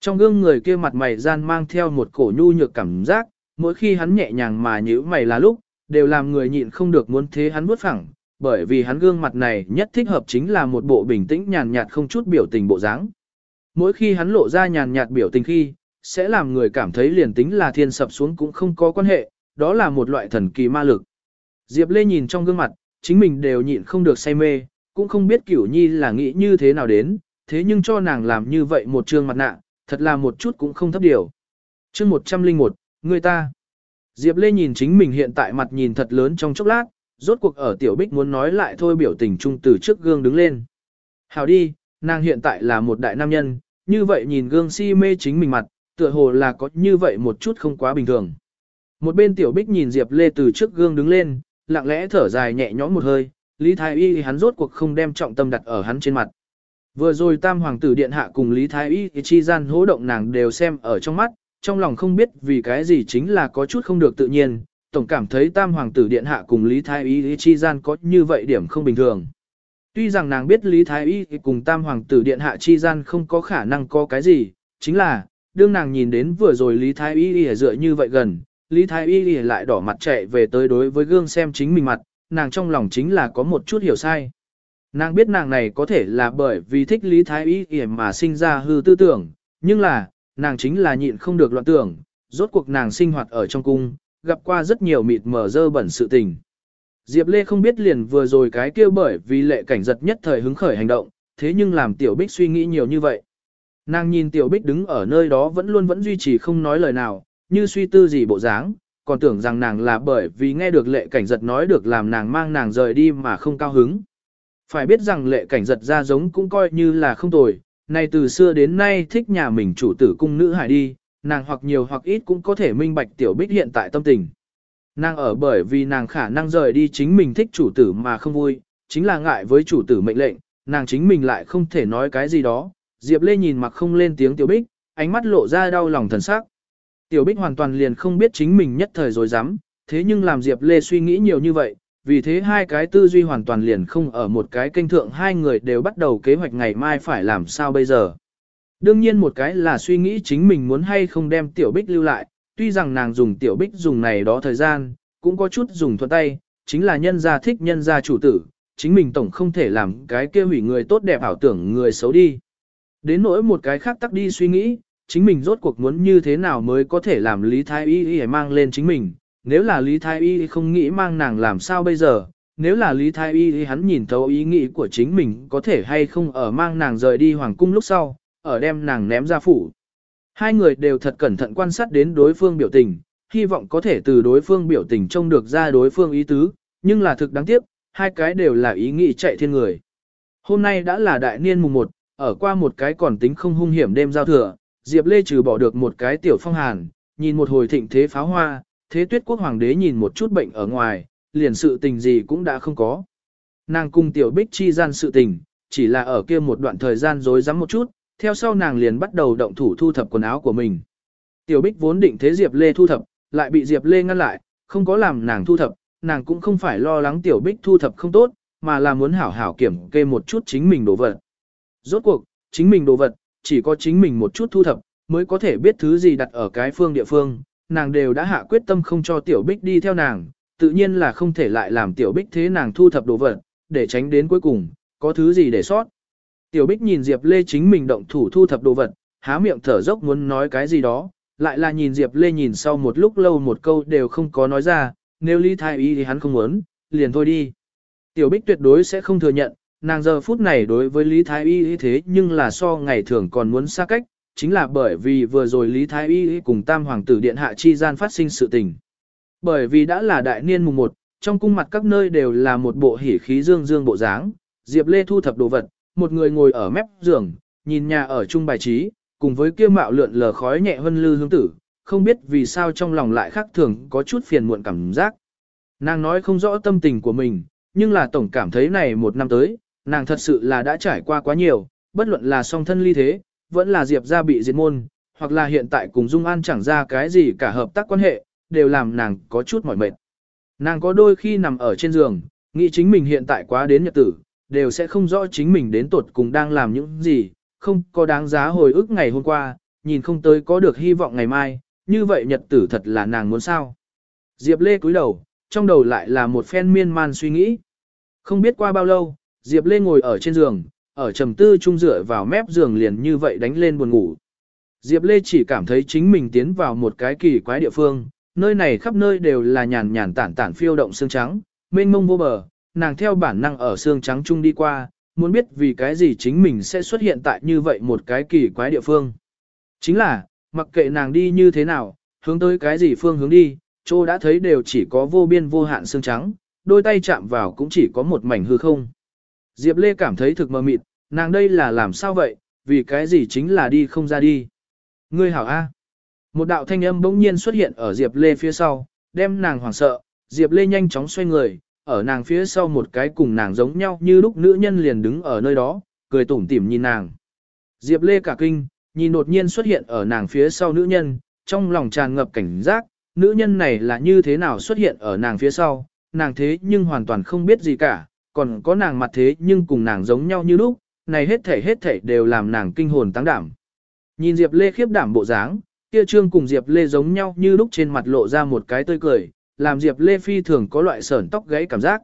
Trong gương người kia mặt mày gian mang theo một cổ nhu nhược cảm giác, mỗi khi hắn nhẹ nhàng mà nhíu mày là lúc, đều làm người nhịn không được muốn thế hắn vuốt phẳng, bởi vì hắn gương mặt này nhất thích hợp chính là một bộ bình tĩnh nhàn nhạt không chút biểu tình bộ dáng. Mỗi khi hắn lộ ra nhàn nhạt biểu tình khi, sẽ làm người cảm thấy liền tính là thiên sập xuống cũng không có quan hệ, đó là một loại thần kỳ ma lực. Diệp Lê nhìn trong gương mặt, chính mình đều nhịn không được say mê, cũng không biết Cửu Nhi là nghĩ như thế nào đến, thế nhưng cho nàng làm như vậy một trương mặt nạ, thật là một chút cũng không thấp điều. Chương 101, người ta. Diệp Lê nhìn chính mình hiện tại mặt nhìn thật lớn trong chốc lát, rốt cuộc ở tiểu bích muốn nói lại thôi biểu tình trung từ trước gương đứng lên. Hào đi, nàng hiện tại là một đại nam nhân, như vậy nhìn gương si mê chính mình mặt, tựa hồ là có như vậy một chút không quá bình thường. Một bên tiểu bích nhìn Diệp Lê từ trước gương đứng lên, lặng lẽ thở dài nhẹ nhõm một hơi, Lý Thái Y hắn rốt cuộc không đem trọng tâm đặt ở hắn trên mặt. Vừa rồi tam hoàng tử điện hạ cùng Lý Thái Y chi gian hỗ động nàng đều xem ở trong mắt, trong lòng không biết vì cái gì chính là có chút không được tự nhiên, tổng cảm thấy tam hoàng tử điện hạ cùng Lý Thái Y chi gian có như vậy điểm không bình thường. Tuy rằng nàng biết Lý Thái Y cùng tam hoàng tử điện hạ chi gian không có khả năng có cái gì, chính là, đương nàng nhìn đến vừa rồi Lý Thái Y dựa như vậy gần, Lý Thái Y lại đỏ mặt chạy về tới đối với gương xem chính mình mặt, nàng trong lòng chính là có một chút hiểu sai. Nàng biết nàng này có thể là bởi vì thích Lý Thái Y mà sinh ra hư tư tưởng, nhưng là, nàng chính là nhịn không được loạn tưởng, rốt cuộc nàng sinh hoạt ở trong cung, gặp qua rất nhiều mịt mờ dơ bẩn sự tình. Diệp Lê không biết liền vừa rồi cái kia bởi vì lệ cảnh giật nhất thời hứng khởi hành động, thế nhưng làm Tiểu Bích suy nghĩ nhiều như vậy. Nàng nhìn Tiểu Bích đứng ở nơi đó vẫn luôn vẫn duy trì không nói lời nào, như suy tư gì bộ dáng, còn tưởng rằng nàng là bởi vì nghe được lệ cảnh giật nói được làm nàng mang nàng rời đi mà không cao hứng. Phải biết rằng lệ cảnh giật ra giống cũng coi như là không tồi, nay từ xưa đến nay thích nhà mình chủ tử cung nữ hải đi, nàng hoặc nhiều hoặc ít cũng có thể minh bạch tiểu bích hiện tại tâm tình. Nàng ở bởi vì nàng khả năng rời đi chính mình thích chủ tử mà không vui, chính là ngại với chủ tử mệnh lệnh, nàng chính mình lại không thể nói cái gì đó. Diệp Lê nhìn mặc không lên tiếng tiểu bích, ánh mắt lộ ra đau lòng thần sắc. Tiểu bích hoàn toàn liền không biết chính mình nhất thời rồi dám, thế nhưng làm Diệp Lê suy nghĩ nhiều như vậy, vì thế hai cái tư duy hoàn toàn liền không ở một cái kênh thượng hai người đều bắt đầu kế hoạch ngày mai phải làm sao bây giờ. Đương nhiên một cái là suy nghĩ chính mình muốn hay không đem tiểu bích lưu lại, tuy rằng nàng dùng tiểu bích dùng này đó thời gian, cũng có chút dùng thuận tay, chính là nhân gia thích nhân gia chủ tử, chính mình tổng không thể làm cái kia hủy người tốt đẹp ảo tưởng người xấu đi. Đến nỗi một cái khác tắc đi suy nghĩ, chính mình rốt cuộc muốn như thế nào mới có thể làm Lý Thái Y Y mang lên chính mình, nếu là Lý Thái Y không nghĩ mang nàng làm sao bây giờ, nếu là Lý Thái Y hắn nhìn thấu ý nghĩ của chính mình có thể hay không ở mang nàng rời đi hoàng cung lúc sau, ở đem nàng ném ra phủ. Hai người đều thật cẩn thận quan sát đến đối phương biểu tình, hy vọng có thể từ đối phương biểu tình trông được ra đối phương ý tứ, nhưng là thực đáng tiếc, hai cái đều là ý nghĩ chạy thiên người. Hôm nay đã là đại niên mùng 1, ở qua một cái còn tính không hung hiểm đêm giao thừa, Diệp Lê trừ bỏ được một cái tiểu phong hàn, nhìn một hồi thịnh thế pháo hoa, thế tuyết quốc hoàng đế nhìn một chút bệnh ở ngoài, liền sự tình gì cũng đã không có. Nàng cung tiểu bích chi gian sự tình, chỉ là ở kia một đoạn thời gian dối rắm một chút, theo sau nàng liền bắt đầu động thủ thu thập quần áo của mình. Tiểu bích vốn định thế Diệp Lê thu thập, lại bị Diệp Lê ngăn lại, không có làm nàng thu thập, nàng cũng không phải lo lắng tiểu bích thu thập không tốt, mà là muốn hảo hảo kiểm kê một chút chính mình đồ vật. Rốt cuộc, chính mình đồ vật, chỉ có chính mình một chút thu thập, mới có thể biết thứ gì đặt ở cái phương địa phương, nàng đều đã hạ quyết tâm không cho tiểu bích đi theo nàng, tự nhiên là không thể lại làm tiểu bích thế nàng thu thập đồ vật, để tránh đến cuối cùng, có thứ gì để sót. Tiểu bích nhìn Diệp Lê chính mình động thủ thu thập đồ vật, há miệng thở dốc muốn nói cái gì đó, lại là nhìn Diệp Lê nhìn sau một lúc lâu một câu đều không có nói ra, nếu Lý Thái Y thì hắn không muốn, liền thôi đi. Tiểu Bích tuyệt đối sẽ không thừa nhận, nàng giờ phút này đối với Lý Thái Y thế nhưng là so ngày thường còn muốn xa cách, chính là bởi vì vừa rồi Lý Thái Y cùng Tam Hoàng tử Điện Hạ chi gian phát sinh sự tình. Bởi vì đã là đại niên mùng 1, trong cung mặt các nơi đều là một bộ hỉ khí dương dương bộ dáng, Diệp Lê thu thập đồ vật, một người ngồi ở mép giường, nhìn nhà ở chung bài trí, cùng với kia mạo lượn lờ khói nhẹ hân lư hương tử, không biết vì sao trong lòng lại khác thường có chút phiền muộn cảm giác. Nàng nói không rõ tâm tình của mình, nhưng là tổng cảm thấy này một năm tới, nàng thật sự là đã trải qua quá nhiều, bất luận là song thân ly thế, vẫn là Diệp ra bị diệt môn, hoặc là hiện tại cùng Dung An chẳng ra cái gì cả hợp tác quan hệ, đều làm nàng có chút mỏi mệt. Nàng có đôi khi nằm ở trên giường, nghĩ chính mình hiện tại quá đến nhật tử, đều sẽ không rõ chính mình đến tuột cùng đang làm những gì, không có đáng giá hồi ức ngày hôm qua, nhìn không tới có được hy vọng ngày mai, như vậy nhật tử thật là nàng muốn sao. Diệp Lê cúi đầu, trong đầu lại là một phen miên man suy nghĩ. Không biết qua bao lâu, Diệp Lê ngồi ở trên giường, ở trầm tư trung dựa vào mép giường liền như vậy đánh lên buồn ngủ. Diệp Lê chỉ cảm thấy chính mình tiến vào một cái kỳ quái địa phương, nơi này khắp nơi đều là nhàn nhàn tản tản phiêu động xương trắng, mênh mông vô bờ, nàng theo bản năng ở xương trắng trung đi qua, muốn biết vì cái gì chính mình sẽ xuất hiện tại như vậy một cái kỳ quái địa phương. Chính là, mặc kệ nàng đi như thế nào, hướng tới cái gì phương hướng đi, chỗ đã thấy đều chỉ có vô biên vô hạn xương trắng, đôi tay chạm vào cũng chỉ có một mảnh hư không. Diệp Lê cảm thấy thực mơ mịt, nàng đây là làm sao vậy, vì cái gì chính là đi không ra đi. Ngươi hảo A. Một đạo thanh âm bỗng nhiên xuất hiện ở Diệp Lê phía sau, đem nàng hoảng sợ, Diệp Lê nhanh chóng xoay người, ở nàng phía sau một cái cùng nàng giống nhau như lúc nữ nhân liền đứng ở nơi đó, cười tủm tỉm nhìn nàng. Diệp Lê cả kinh, nhìn đột nhiên xuất hiện ở nàng phía sau nữ nhân, trong lòng tràn ngập cảnh giác, nữ nhân này là như thế nào xuất hiện ở nàng phía sau, nàng thế nhưng hoàn toàn không biết gì cả, còn có nàng mặt thế nhưng cùng nàng giống nhau như lúc, này hết thảy hết thảy đều làm nàng kinh hồn tăng đảm. Nhìn Diệp Lê khiếp đảm bộ dáng, kia trương cùng Diệp Lê giống nhau như lúc trên mặt lộ ra một cái tươi cười, làm Diệp Lê phi thường có loại sởn tóc gãy cảm giác.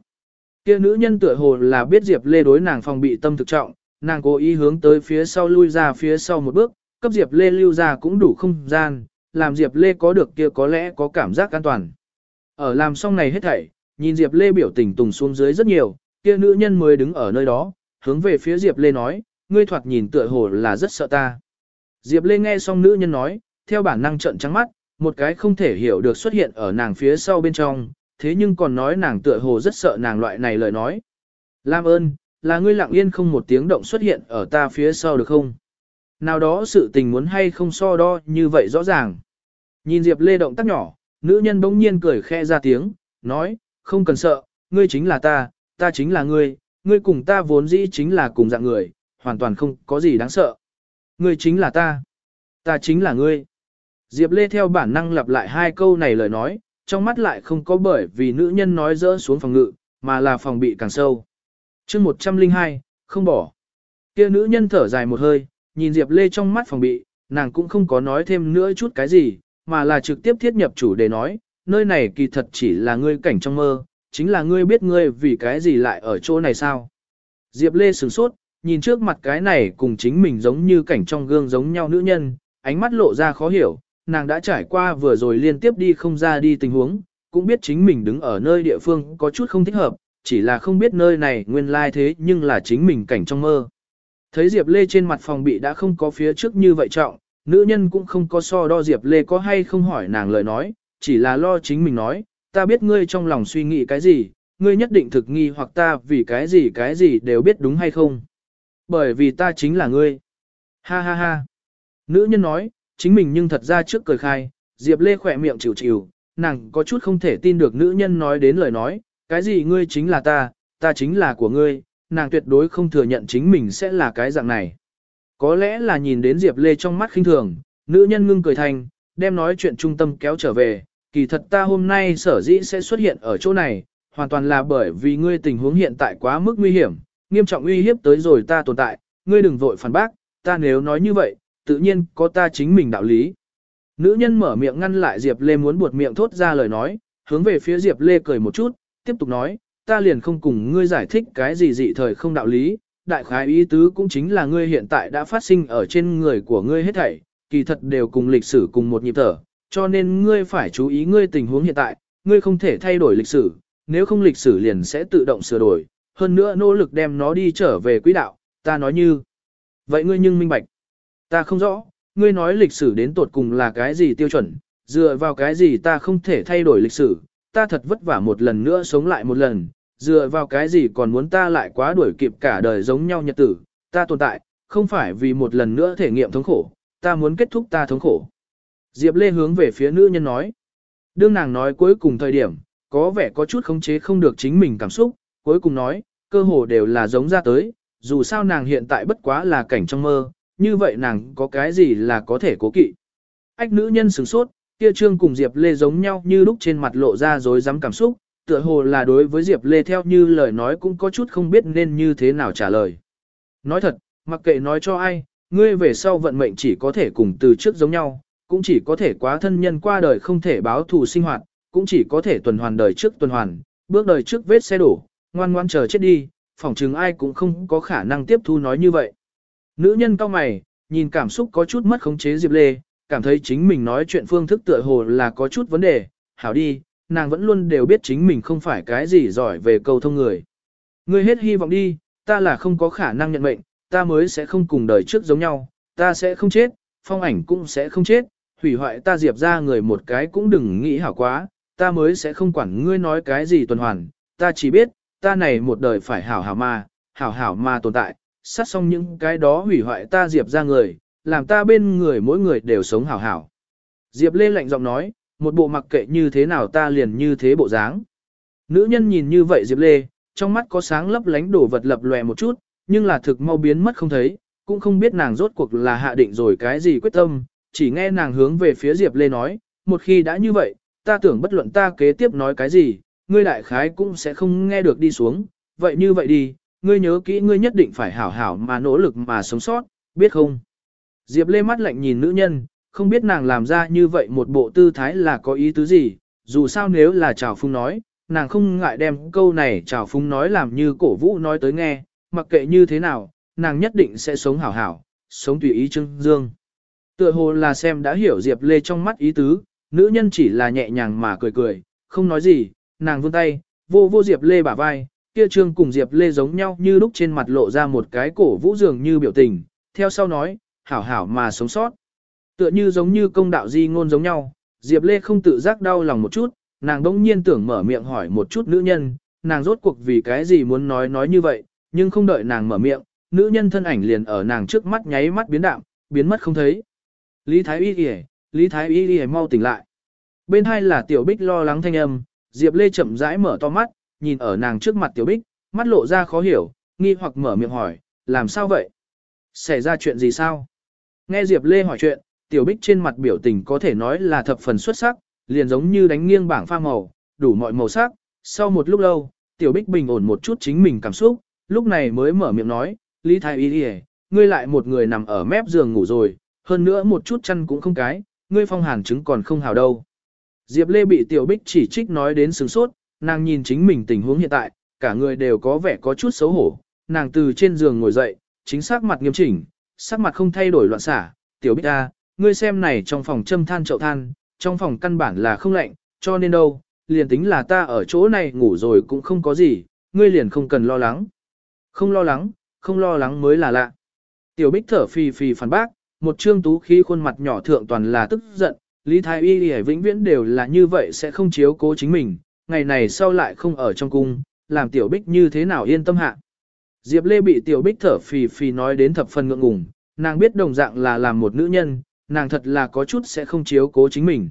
Kia nữ nhân tựa hồ là biết Diệp Lê đối nàng phòng bị tâm thực trọng, nàng cố ý hướng tới phía sau lui ra phía sau một bước, cấp Diệp Lê lưu ra cũng đủ không gian, làm Diệp Lê có được kia có lẽ có cảm giác an toàn. Ở làm xong này hết thảy, nhìn Diệp Lê biểu tình tùng xuống dưới rất nhiều, kia nữ nhân mới đứng ở nơi đó, hướng về phía Diệp Lê nói, ngươi thoạt nhìn tựa hồ là rất sợ ta. Diệp Lê nghe xong nữ nhân nói, theo bản năng trợn trắng mắt, một cái không thể hiểu được xuất hiện ở nàng phía sau bên trong, thế nhưng còn nói nàng tựa hồ rất sợ nàng loại này lời nói. Lam ơn, là ngươi lặng yên không một tiếng động xuất hiện ở ta phía sau được không? Nào đó sự tình muốn hay không so đo như vậy rõ ràng. Nhìn Diệp Lê động tác nhỏ, nữ nhân bỗng nhiên cười khẽ ra tiếng, nói, không cần sợ, ngươi chính là ta, ta chính là ngươi, ngươi cùng ta vốn dĩ chính là cùng dạng người, hoàn toàn không có gì đáng sợ. Ngươi chính là ta, ta chính là ngươi. Diệp Lê theo bản năng lặp lại hai câu này lời nói, trong mắt lại không có bởi vì nữ nhân nói dỡ xuống phòng ngự, mà là phòng bị càng sâu. chương 102, không bỏ. kia nữ nhân thở dài một hơi, nhìn Diệp Lê trong mắt phòng bị, nàng cũng không có nói thêm nữa chút cái gì, mà là trực tiếp thiết nhập chủ đề nói, nơi này kỳ thật chỉ là ngươi cảnh trong mơ, chính là ngươi biết ngươi vì cái gì lại ở chỗ này sao. Diệp Lê sửng sốt, nhìn trước mặt cái này cùng chính mình giống như cảnh trong gương giống nhau nữ nhân, ánh mắt lộ ra khó hiểu, nàng đã trải qua vừa rồi liên tiếp đi không ra đi tình huống, cũng biết chính mình đứng ở nơi địa phương có chút không thích hợp, chỉ là không biết nơi này nguyên lai thế nhưng là chính mình cảnh trong mơ. Thấy Diệp Lê trên mặt phòng bị đã không có phía trước như vậy trọng, nữ nhân cũng không có so đo Diệp Lê có hay không hỏi nàng lời nói, chỉ là lo chính mình nói, ta biết ngươi trong lòng suy nghĩ cái gì, ngươi nhất định thực nghi hoặc ta vì cái gì cái gì đều biết đúng hay không. Bởi vì ta chính là ngươi. Ha ha ha. Nữ nhân nói, chính mình nhưng thật ra trước cười khai, Diệp Lê khỏe miệng chịu chịu, nàng có chút không thể tin được nữ nhân nói đến lời nói, cái gì ngươi chính là ta, ta chính là của ngươi, nàng tuyệt đối không thừa nhận chính mình sẽ là cái dạng này. Có lẽ là nhìn đến Diệp Lê trong mắt khinh thường, nữ nhân ngưng cười thành, đem nói chuyện trung tâm kéo trở về, kỳ thật ta hôm nay sở dĩ sẽ xuất hiện ở chỗ này, hoàn toàn là bởi vì ngươi tình huống hiện tại quá mức nguy hiểm, nghiêm trọng uy hiếp tới rồi ta tồn tại, ngươi đừng vội phản bác, ta nếu nói như vậy, tự nhiên có ta chính mình đạo lý. Nữ nhân mở miệng ngăn lại Diệp Lê muốn buột miệng thốt ra lời nói, hướng về phía Diệp Lê cười một chút, tiếp tục nói, ta liền không cùng ngươi giải thích cái gì dị thời không đạo lý, đại khái ý tứ cũng chính là ngươi hiện tại đã phát sinh ở trên người của ngươi hết thảy, kỳ thật đều cùng lịch sử cùng một nhịp thở, cho nên ngươi phải chú ý ngươi tình huống hiện tại, ngươi không thể thay đổi lịch sử, nếu không lịch sử liền sẽ tự động sửa đổi, hơn nữa nỗ lực đem nó đi trở về quỹ đạo, ta nói như. Vậy ngươi nhưng minh bạch. Ta không rõ, ngươi nói lịch sử đến tột cùng là cái gì tiêu chuẩn, dựa vào cái gì ta không thể thay đổi lịch sử, ta thật vất vả một lần nữa sống lại một lần, dựa vào cái gì còn muốn ta lại quá đuổi kịp cả đời giống nhau nhật tử, ta tồn tại, không phải vì một lần nữa thể nghiệm thống khổ, ta muốn kết thúc ta thống khổ. Diệp Lê hướng về phía nữ nhân nói. Đương nàng nói cuối cùng thời điểm, có vẻ có chút khống chế không được chính mình cảm xúc, cuối cùng nói, cơ hồ đều là giống ra tới, dù sao nàng hiện tại bất quá là cảnh trong mơ, như vậy nàng có cái gì là có thể cố kỵ. Ách nữ nhân sửng sốt, kia trương cùng Diệp Lê giống nhau như lúc trên mặt lộ ra dối dám cảm xúc, tựa hồ là đối với Diệp Lê theo như lời nói cũng có chút không biết nên như thế nào trả lời. Nói thật, mặc kệ nói cho ai, ngươi về sau vận mệnh chỉ có thể cùng từ trước giống nhau, cũng chỉ có thể quá thân nhân qua đời không thể báo thù sinh hoạt, cũng chỉ có thể tuần hoàn đời trước tuần hoàn, bước đời trước vết xe đổ, ngoan ngoan chờ chết đi, phỏng chừng ai cũng không có khả năng tiếp thu nói như vậy. Nữ nhân cao mày, nhìn cảm xúc có chút mất khống chế Diệp Lê, cảm thấy chính mình nói chuyện phương thức tựa hồ là có chút vấn đề, hảo đi, nàng vẫn luôn đều biết chính mình không phải cái gì giỏi về câu thông người. Ngươi hết hy vọng đi, ta là không có khả năng nhận mệnh, ta mới sẽ không cùng đời trước giống nhau, ta sẽ không chết, phong ảnh cũng sẽ không chết, hủy hoại ta diệp ra người một cái cũng đừng nghĩ hảo quá, ta mới sẽ không quản ngươi nói cái gì tuần hoàn, ta chỉ biết, ta này một đời phải hảo hảo mà, hảo hảo mà tồn tại, sát xong những cái đó hủy hoại ta diệp ra người, làm ta bên người mỗi người đều sống hảo hảo. Diệp Lê lạnh giọng nói, một bộ mặc kệ như thế nào ta liền như thế bộ dáng. Nữ nhân nhìn như vậy Diệp Lê, trong mắt có sáng lấp lánh đổ vật lập lòe một chút, nhưng là thực mau biến mất không thấy, cũng không biết nàng rốt cuộc là hạ định rồi cái gì quyết tâm, chỉ nghe nàng hướng về phía Diệp Lê nói, một khi đã như vậy, ta tưởng bất luận ta kế tiếp nói cái gì, ngươi đại khái cũng sẽ không nghe được đi xuống, vậy như vậy đi, ngươi nhớ kỹ ngươi nhất định phải hảo hảo mà nỗ lực mà sống sót, biết không? Diệp Lê mắt lạnh nhìn nữ nhân, không biết nàng làm ra như vậy một bộ tư thái là có ý tứ gì, dù sao nếu là chào phung nói, nàng không ngại đem câu này chào phung nói làm như cổ vũ nói tới nghe, mặc kệ như thế nào, nàng nhất định sẽ sống hảo hảo, sống tùy ý trưng dương. Tựa hồ là xem đã hiểu Diệp Lê trong mắt ý tứ, nữ nhân chỉ là nhẹ nhàng mà cười cười, không nói gì, nàng vươn tay, vô vô Diệp Lê bả vai, kia trương cùng Diệp Lê giống nhau như lúc trên mặt lộ ra một cái cổ vũ dường như biểu tình, theo sau nói, hảo hảo mà sống sót. Tựa như giống như công đạo di ngôn giống nhau, Diệp Lê không tự giác đau lòng một chút, nàng đông nhiên tưởng mở miệng hỏi một chút nữ nhân, nàng rốt cuộc vì cái gì muốn nói nói như vậy, nhưng không đợi nàng mở miệng, nữ nhân thân ảnh liền ở nàng trước mắt nháy mắt biến đạm, biến mất không thấy. Lý Thái Y kìa, Lý Thái Y kìa mau tỉnh lại. Bên hai là Tiểu Bích lo lắng thanh âm, Diệp Lê chậm rãi mở to mắt, nhìn ở nàng trước mặt Tiểu Bích, mắt lộ ra khó hiểu, nghi hoặc mở miệng hỏi, làm sao vậy? Xảy ra chuyện gì sao? Nghe Diệp Lê hỏi chuyện, Tiểu Bích trên mặt biểu tình có thể nói là thập phần xuất sắc, liền giống như đánh nghiêng bảng pha màu, đủ mọi màu sắc. Sau một lúc lâu, Tiểu Bích bình ổn một chút chính mình cảm xúc, lúc này mới mở miệng nói, Lý Thái Y đi ngươi lại một người nằm ở mép giường ngủ rồi, hơn nữa một chút chăn cũng không cái, ngươi phong hàn chứng còn không hào đâu. Diệp Lê bị Tiểu Bích chỉ trích nói đến sướng sốt, nàng nhìn chính mình tình huống hiện tại, cả người đều có vẻ có chút xấu hổ, nàng từ trên giường ngồi dậy, chính xác mặt nghiêm chỉnh, sắc mặt không thay đổi loạn xả, Tiểu Bích A, ngươi xem này trong phòng châm than chậu than, trong phòng căn bản là không lạnh, cho nên đâu, liền tính là ta ở chỗ này ngủ rồi cũng không có gì, ngươi liền không cần lo lắng. Không lo lắng, không lo lắng mới là lạ. Tiểu Bích thở phì phì phản bác, một trương tú khí khuôn mặt nhỏ thượng toàn là tức giận, Lý Thái Y Y vĩnh viễn đều là như vậy sẽ không chiếu cố chính mình, ngày này sau lại không ở trong cung, làm Tiểu Bích như thế nào yên tâm hạ. Diệp Lê bị Tiểu Bích thở phì phì nói đến thập phần ngượng ngùng, nàng biết đồng dạng là làm một nữ nhân, nàng thật là có chút sẽ không chiếu cố chính mình.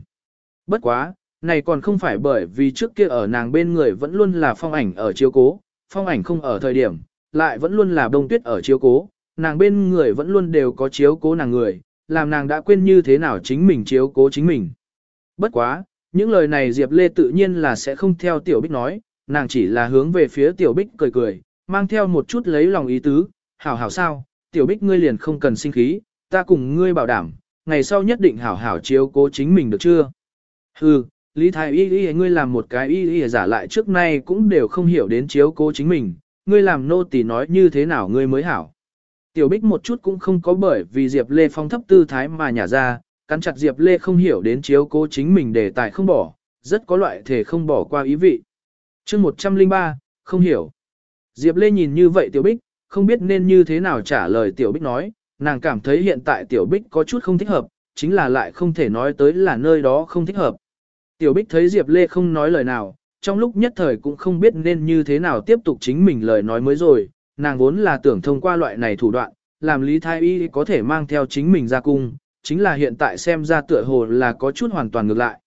Bất quá, này còn không phải bởi vì trước kia ở nàng bên người vẫn luôn là phong ảnh ở chiếu cố, phong ảnh không ở thời điểm, lại vẫn luôn là đông tuyết ở chiếu cố, nàng bên người vẫn luôn đều có chiếu cố nàng người, làm nàng đã quên như thế nào chính mình chiếu cố chính mình. Bất quá, những lời này Diệp Lê tự nhiên là sẽ không theo Tiểu Bích nói, nàng chỉ là hướng về phía Tiểu Bích cười cười, mang theo một chút lấy lòng ý tứ, hảo hảo sao, Tiểu Bích ngươi liền không cần sinh khí, ta cùng ngươi bảo đảm, ngày sau nhất định hảo hảo chiếu cố chính mình được chưa? Hừ, Lý Thái Y Y ngươi làm một cái Y Y giả lại trước nay cũng đều không hiểu đến chiếu cố chính mình, ngươi làm nô tỳ nói như thế nào ngươi mới hảo. Tiểu Bích một chút cũng không có bởi vì Diệp Lê phong thấp tư thái mà nhả ra, cắn chặt Diệp Lê không hiểu đến chiếu cố chính mình để tài không bỏ, rất có loại thể không bỏ qua ý vị. chương 103, không hiểu. Diệp Lê nhìn như vậy Tiểu Bích, không biết nên như thế nào trả lời Tiểu Bích nói, nàng cảm thấy hiện tại Tiểu Bích có chút không thích hợp, chính là lại không thể nói tới là nơi đó không thích hợp. Tiểu Bích thấy Diệp Lê không nói lời nào, trong lúc nhất thời cũng không biết nên như thế nào tiếp tục chính mình lời nói mới rồi, nàng vốn là tưởng thông qua loại này thủ đoạn, làm Lý Thái Y có thể mang theo chính mình ra cung, chính là hiện tại xem ra tựa hồ là có chút hoàn toàn ngược lại.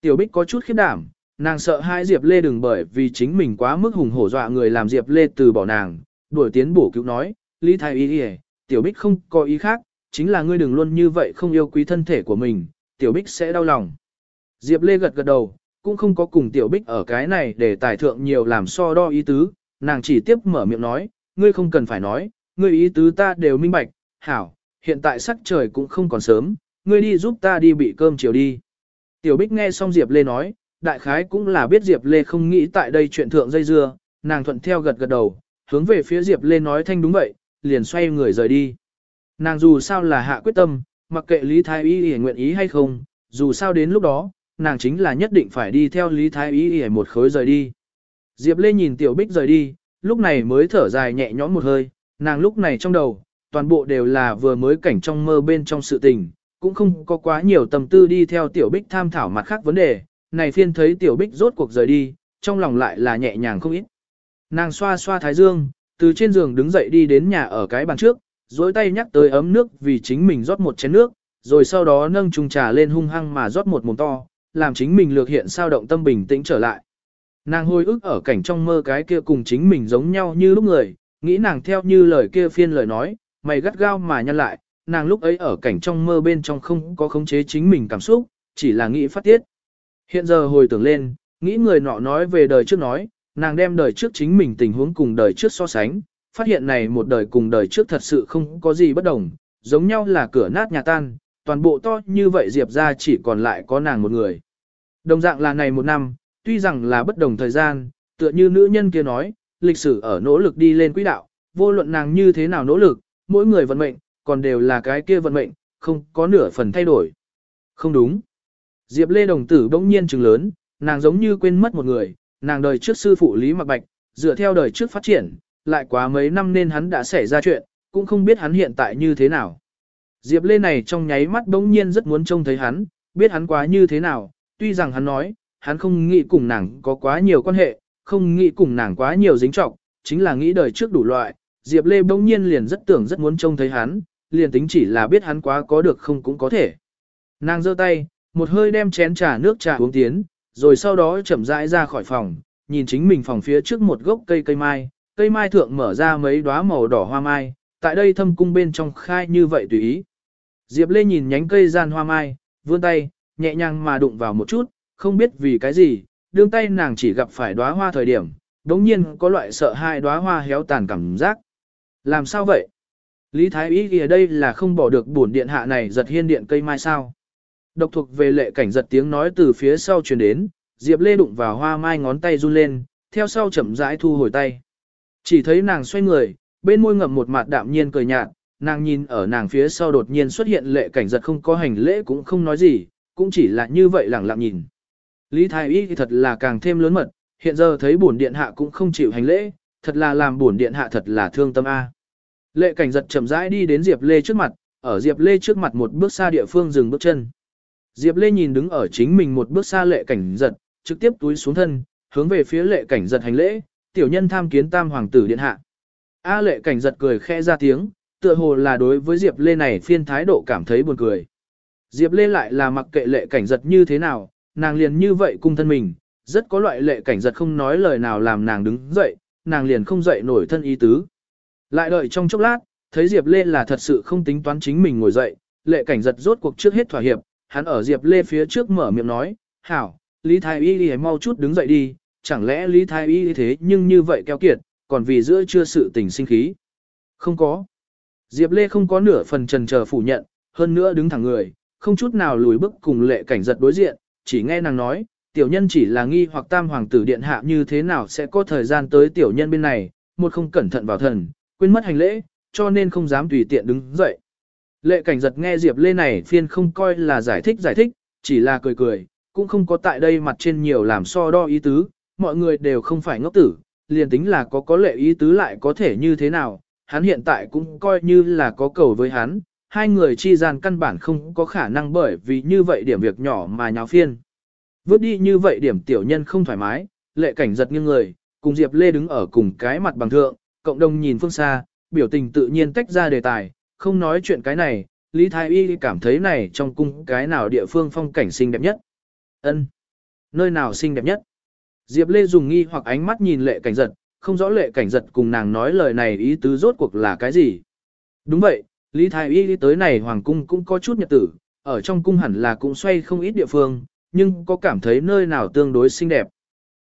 Tiểu Bích có chút khiếp đảm, nàng sợ hai Diệp Lê đừng bởi vì chính mình quá mức hùng hổ dọa người làm Diệp Lê từ bỏ nàng, đuổi tiến bổ cứu nói, Lý Thái Y Tiểu Bích không có ý khác, chính là ngươi đừng luôn như vậy không yêu quý thân thể của mình, Tiểu Bích sẽ đau lòng. Diệp Lê gật gật đầu, cũng không có cùng Tiểu Bích ở cái này để tài thượng nhiều làm so đo ý tứ, nàng chỉ tiếp mở miệng nói, ngươi không cần phải nói, ngươi ý tứ ta đều minh bạch, hảo, hiện tại sắc trời cũng không còn sớm, ngươi đi giúp ta đi bị cơm chiều đi. Tiểu Bích nghe xong Diệp Lê nói, đại khái cũng là biết Diệp Lê không nghĩ tại đây chuyện thượng dây dưa, nàng thuận theo gật gật đầu, hướng về phía Diệp Lê nói thanh đúng vậy, liền xoay người rời đi. Nàng dù sao là hạ quyết tâm, mặc kệ Lý Thái Y Y nguyện ý hay không, dù sao đến lúc đó, nàng chính là nhất định phải đi theo Lý Thái Y Y một khối rời đi. Diệp Lê nhìn Tiểu Bích rời đi, lúc này mới thở dài nhẹ nhõm một hơi, nàng lúc này trong đầu, toàn bộ đều là vừa mới cảnh trong mơ bên trong sự tình, cũng không có quá nhiều tâm tư đi theo Tiểu Bích tham thảo mặt khác vấn đề, này phiên thấy Tiểu Bích rốt cuộc rời đi, trong lòng lại là nhẹ nhàng không ít. Nàng xoa xoa thái dương, từ trên giường đứng dậy đi đến nhà ở cái bàn trước, dối tay nhắc tới ấm nước vì chính mình rót một chén nước, rồi sau đó nâng chung trà lên hung hăng mà rót một mồm to, làm chính mình lược hiện sao động tâm bình tĩnh trở lại. Nàng hồi ức ở cảnh trong mơ cái kia cùng chính mình giống nhau như lúc người, nghĩ nàng theo như lời kia phiên lời nói, mày gắt gao mà nhăn lại, nàng lúc ấy ở cảnh trong mơ bên trong không có khống chế chính mình cảm xúc, chỉ là nghĩ phát tiết. Hiện giờ hồi tưởng lên, nghĩ người nọ nói về đời trước nói, nàng đem đời trước chính mình tình huống cùng đời trước so sánh, phát hiện này một đời cùng đời trước thật sự không có gì bất đồng, giống nhau là cửa nát nhà tan, toàn bộ to như vậy Diệp ra chỉ còn lại có nàng một người. Đồng dạng là này một năm, tuy rằng là bất đồng thời gian, tựa như nữ nhân kia nói, lịch sử ở nỗ lực đi lên quỹ đạo, vô luận nàng như thế nào nỗ lực, mỗi người vận mệnh, còn đều là cái kia vận mệnh, không có nửa phần thay đổi. Không đúng. Diệp Lê Đồng Tử bỗng nhiên trừng lớn, nàng giống như quên mất một người, nàng đời trước sư phụ Lý Mạc Bạch, dựa theo đời trước phát triển, lại quá mấy năm nên hắn đã xảy ra chuyện, cũng không biết hắn hiện tại như thế nào. Diệp Lê này trong nháy mắt bỗng nhiên rất muốn trông thấy hắn, biết hắn quá như thế nào, tuy rằng hắn nói, hắn không nghĩ cùng nàng có quá nhiều quan hệ, không nghĩ cùng nàng quá nhiều dính trọng, chính là nghĩ đời trước đủ loại, Diệp Lê bỗng nhiên liền rất tưởng rất muốn trông thấy hắn, liền tính chỉ là biết hắn quá có được không cũng có thể. Nàng giơ tay, một hơi đem chén trà nước trà uống tiến, rồi sau đó chậm rãi ra khỏi phòng, nhìn chính mình phòng phía trước một gốc cây cây mai, cây mai thượng mở ra mấy đóa màu đỏ hoa mai, tại đây thâm cung bên trong khai như vậy tùy ý. Diệp Lê nhìn nhánh cây gian hoa mai, vươn tay, nhẹ nhàng mà đụng vào một chút, không biết vì cái gì, đương tay nàng chỉ gặp phải đóa hoa thời điểm, đống nhiên có loại sợ hai đóa hoa héo tàn cảm giác. Làm sao vậy? Lý Thái ý kìa đây là không bỏ được bổn điện hạ này giật hiên điện cây mai sao. Độc thuộc về lệ cảnh giật tiếng nói từ phía sau truyền đến, Diệp Lê đụng vào hoa mai ngón tay run lên, theo sau chậm rãi thu hồi tay. Chỉ thấy nàng xoay người, bên môi ngậm một mặt đạm nhiên cười nhạt, nàng nhìn ở nàng phía sau đột nhiên xuất hiện lệ cảnh giật không có hành lễ cũng không nói gì, cũng chỉ là như vậy lẳng lặng nhìn. Lý Thái Y thật là càng thêm lớn mật, hiện giờ thấy bổn điện hạ cũng không chịu hành lễ, thật là làm bổn điện hạ thật là thương tâm a. Lệ cảnh giật chậm rãi đi đến Diệp Lê trước mặt, ở Diệp Lê trước mặt một bước xa địa phương dừng bước chân. Diệp Lê nhìn đứng ở chính mình một bước xa lệ cảnh giật, trực tiếp túi xuống thân, hướng về phía lệ cảnh giật hành lễ, tiểu nhân tham kiến tam hoàng tử điện hạ. A lệ cảnh giật cười khẽ ra tiếng, tựa hồ là đối với Diệp Lê này phiên thái độ cảm thấy buồn cười. Diệp Lê lại là mặc kệ lệ cảnh giật như thế nào, nàng liền như vậy cung thân mình, rất có loại lệ cảnh giật không nói lời nào làm nàng đứng dậy, nàng liền không dậy nổi thân ý tứ. Lại đợi trong chốc lát, thấy Diệp Lê là thật sự không tính toán chính mình ngồi dậy, lệ cảnh giật rốt cuộc trước hết thỏa hiệp, hắn ở Diệp Lê phía trước mở miệng nói, hảo, Lý Thái Y đi mau chút đứng dậy đi, chẳng lẽ Lý Thái Y thế nhưng như vậy keo kiệt, còn vì giữa chưa sự tình sinh khí. Không có. Diệp Lê không có nửa phần trần chờ phủ nhận, hơn nữa đứng thẳng người, không chút nào lùi bước cùng lệ cảnh giật đối diện, chỉ nghe nàng nói, tiểu nhân chỉ là nghi hoặc tam hoàng tử điện hạ như thế nào sẽ có thời gian tới tiểu nhân bên này, một không cẩn thận vào thần, quên mất hành lễ, cho nên không dám tùy tiện đứng dậy. Lệ cảnh giật nghe Diệp Lê này phiên không coi là giải thích giải thích, chỉ là cười cười, cũng không có tại đây mặt trên nhiều làm so đo ý tứ, mọi người đều không phải ngốc tử, liền tính là có có lệ ý tứ lại có thể như thế nào, hắn hiện tại cũng coi như là có cầu với hắn, hai người chi gian căn bản không có khả năng bởi vì như vậy điểm việc nhỏ mà nháo phiên. Vớt đi như vậy điểm tiểu nhân không thoải mái, lệ cảnh giật nghiêng người, cùng Diệp Lê đứng ở cùng cái mặt bằng thượng, cộng đồng nhìn phương xa, biểu tình tự nhiên tách ra đề tài, không nói chuyện cái này, Lý Thái Y cảm thấy này trong cung cái nào địa phương phong cảnh xinh đẹp nhất. ân Nơi nào xinh đẹp nhất? Diệp Lê dùng nghi hoặc ánh mắt nhìn lệ cảnh giật, không rõ lệ cảnh giật cùng nàng nói lời này ý tứ rốt cuộc là cái gì. Đúng vậy, Lý Thái Y tới này Hoàng Cung cũng có chút nhật tử, ở trong cung hẳn là cũng xoay không ít địa phương, nhưng có cảm thấy nơi nào tương đối xinh đẹp.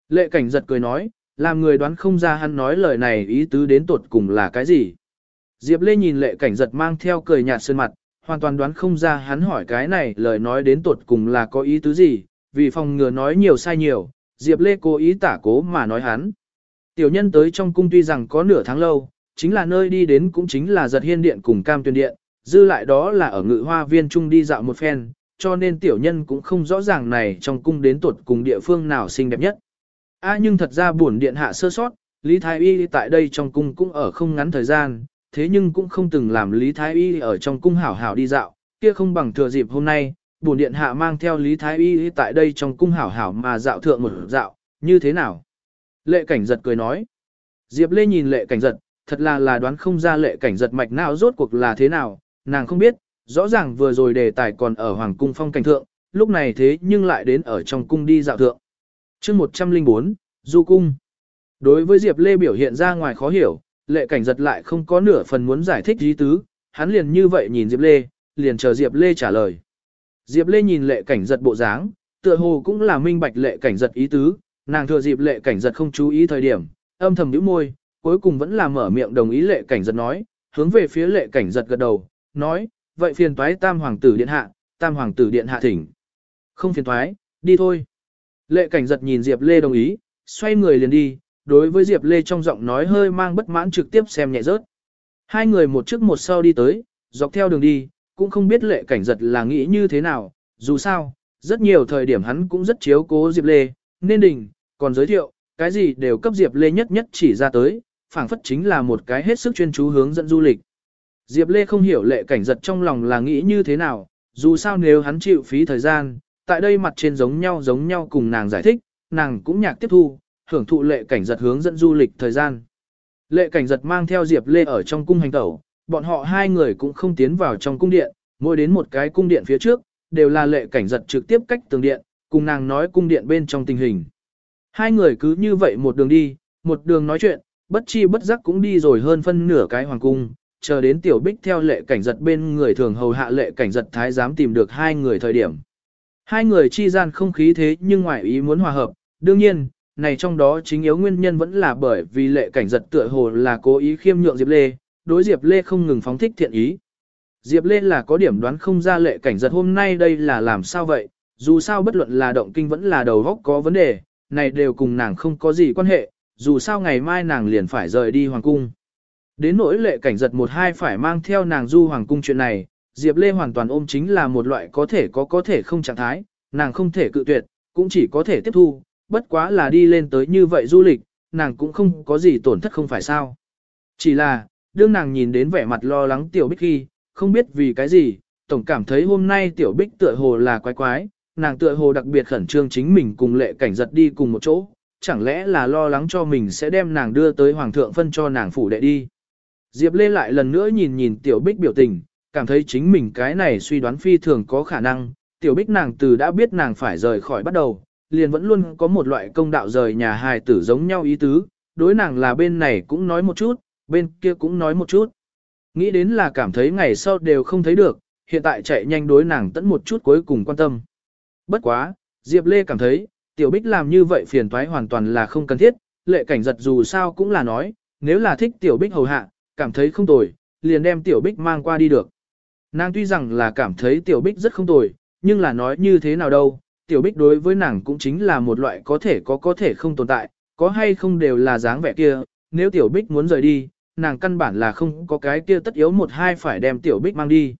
Lệ cảnh giật cười nói, làm người đoán không ra hắn nói lời này ý tứ đến tuột cùng là cái gì. Diệp Lê nhìn lệ cảnh giật mang theo cười nhạt sơn mặt, hoàn toàn đoán không ra hắn hỏi cái này lời nói đến tuột cùng là có ý tứ gì, vì phòng ngừa nói nhiều sai nhiều, Diệp Lê cố ý tả cố mà nói hắn. Tiểu nhân tới trong cung tuy rằng có nửa tháng lâu, chính là nơi đi đến cũng chính là giật hiên điện cùng cam tuyên điện, dư lại đó là ở ngự hoa viên trung đi dạo một phen, cho nên tiểu nhân cũng không rõ ràng này trong cung đến tuột cùng địa phương nào xinh đẹp nhất. A nhưng thật ra buồn điện hạ sơ sót, Lý Thái Y tại đây trong cung cũng ở không ngắn thời gian, thế nhưng cũng không từng làm Lý Thái Y ở trong cung hảo hảo đi dạo, kia không bằng thừa dịp hôm nay, buồn điện hạ mang theo Lý Thái Y tại đây trong cung hảo hảo mà dạo thượng một dạo, như thế nào? Lệ cảnh giật cười nói. Diệp Lê nhìn lệ cảnh giật, thật là là đoán không ra lệ cảnh giật mạch nào rốt cuộc là thế nào, nàng không biết, rõ ràng vừa rồi đề tài còn ở Hoàng cung phong cảnh thượng, lúc này thế nhưng lại đến ở trong cung đi dạo thượng chương 104, Du Cung. Đối với Diệp Lê biểu hiện ra ngoài khó hiểu, lệ cảnh giật lại không có nửa phần muốn giải thích ý tứ, hắn liền như vậy nhìn Diệp Lê, liền chờ Diệp Lê trả lời. Diệp Lê nhìn lệ cảnh giật bộ dáng, tựa hồ cũng là minh bạch lệ cảnh giật ý tứ, nàng thừa dịp lệ cảnh giật không chú ý thời điểm, âm thầm nhíu môi, cuối cùng vẫn là mở miệng đồng ý lệ cảnh giật nói, hướng về phía lệ cảnh giật gật đầu, nói, vậy phiền toái tam hoàng tử điện hạ, tam hoàng tử điện hạ thỉnh. Không phiền toái, đi thôi. Lệ cảnh giật nhìn Diệp Lê đồng ý, xoay người liền đi, đối với Diệp Lê trong giọng nói hơi mang bất mãn trực tiếp xem nhẹ rớt. Hai người một trước một sau đi tới, dọc theo đường đi, cũng không biết lệ cảnh giật là nghĩ như thế nào, dù sao, rất nhiều thời điểm hắn cũng rất chiếu cố Diệp Lê, nên đình, còn giới thiệu, cái gì đều cấp Diệp Lê nhất nhất chỉ ra tới, phảng phất chính là một cái hết sức chuyên chú hướng dẫn du lịch. Diệp Lê không hiểu lệ cảnh giật trong lòng là nghĩ như thế nào, dù sao nếu hắn chịu phí thời gian, tại đây mặt trên giống nhau giống nhau cùng nàng giải thích, nàng cũng nhạc tiếp thu, hưởng thụ lệ cảnh giật hướng dẫn du lịch thời gian. Lệ cảnh giật mang theo Diệp Lê ở trong cung hành tẩu, bọn họ hai người cũng không tiến vào trong cung điện, mỗi đến một cái cung điện phía trước, đều là lệ cảnh giật trực tiếp cách tường điện, cùng nàng nói cung điện bên trong tình hình. Hai người cứ như vậy một đường đi, một đường nói chuyện, bất chi bất giác cũng đi rồi hơn phân nửa cái hoàng cung, chờ đến tiểu bích theo lệ cảnh giật bên người thường hầu hạ lệ cảnh giật thái giám tìm được hai người thời điểm. Hai người chi gian không khí thế nhưng ngoại ý muốn hòa hợp, đương nhiên, này trong đó chính yếu nguyên nhân vẫn là bởi vì lệ cảnh giật tựa hồ là cố ý khiêm nhượng Diệp Lê, đối Diệp Lê không ngừng phóng thích thiện ý. Diệp Lê là có điểm đoán không ra lệ cảnh giật hôm nay đây là làm sao vậy, dù sao bất luận là động kinh vẫn là đầu góc có vấn đề, này đều cùng nàng không có gì quan hệ, dù sao ngày mai nàng liền phải rời đi hoàng cung. Đến nỗi lệ cảnh giật một hai phải mang theo nàng du hoàng cung chuyện này, Diệp Lê hoàn toàn ôm chính là một loại có thể có có thể không trạng thái, nàng không thể cự tuyệt, cũng chỉ có thể tiếp thu, bất quá là đi lên tới như vậy du lịch, nàng cũng không có gì tổn thất không phải sao. Chỉ là, đương nàng nhìn đến vẻ mặt lo lắng tiểu bích khi, không biết vì cái gì, tổng cảm thấy hôm nay tiểu bích tựa hồ là quái quái, nàng tựa hồ đặc biệt khẩn trương chính mình cùng lệ cảnh giật đi cùng một chỗ, chẳng lẽ là lo lắng cho mình sẽ đem nàng đưa tới hoàng thượng phân cho nàng phủ đệ đi. Diệp Lê lại lần nữa nhìn nhìn tiểu bích biểu tình, cảm thấy chính mình cái này suy đoán phi thường có khả năng, tiểu bích nàng từ đã biết nàng phải rời khỏi bắt đầu, liền vẫn luôn có một loại công đạo rời nhà hài tử giống nhau ý tứ, đối nàng là bên này cũng nói một chút, bên kia cũng nói một chút. Nghĩ đến là cảm thấy ngày sau đều không thấy được, hiện tại chạy nhanh đối nàng tẫn một chút cuối cùng quan tâm. Bất quá, Diệp Lê cảm thấy, Tiểu Bích làm như vậy phiền toái hoàn toàn là không cần thiết, lệ cảnh giật dù sao cũng là nói, nếu là thích Tiểu Bích hầu hạ, cảm thấy không tồi, liền đem Tiểu Bích mang qua đi được. Nàng tuy rằng là cảm thấy Tiểu Bích rất không tồi, nhưng là nói như thế nào đâu, Tiểu Bích đối với nàng cũng chính là một loại có thể có có thể không tồn tại, có hay không đều là dáng vẻ kia, nếu Tiểu Bích muốn rời đi, nàng căn bản là không có cái kia tất yếu một hai phải đem Tiểu Bích mang đi.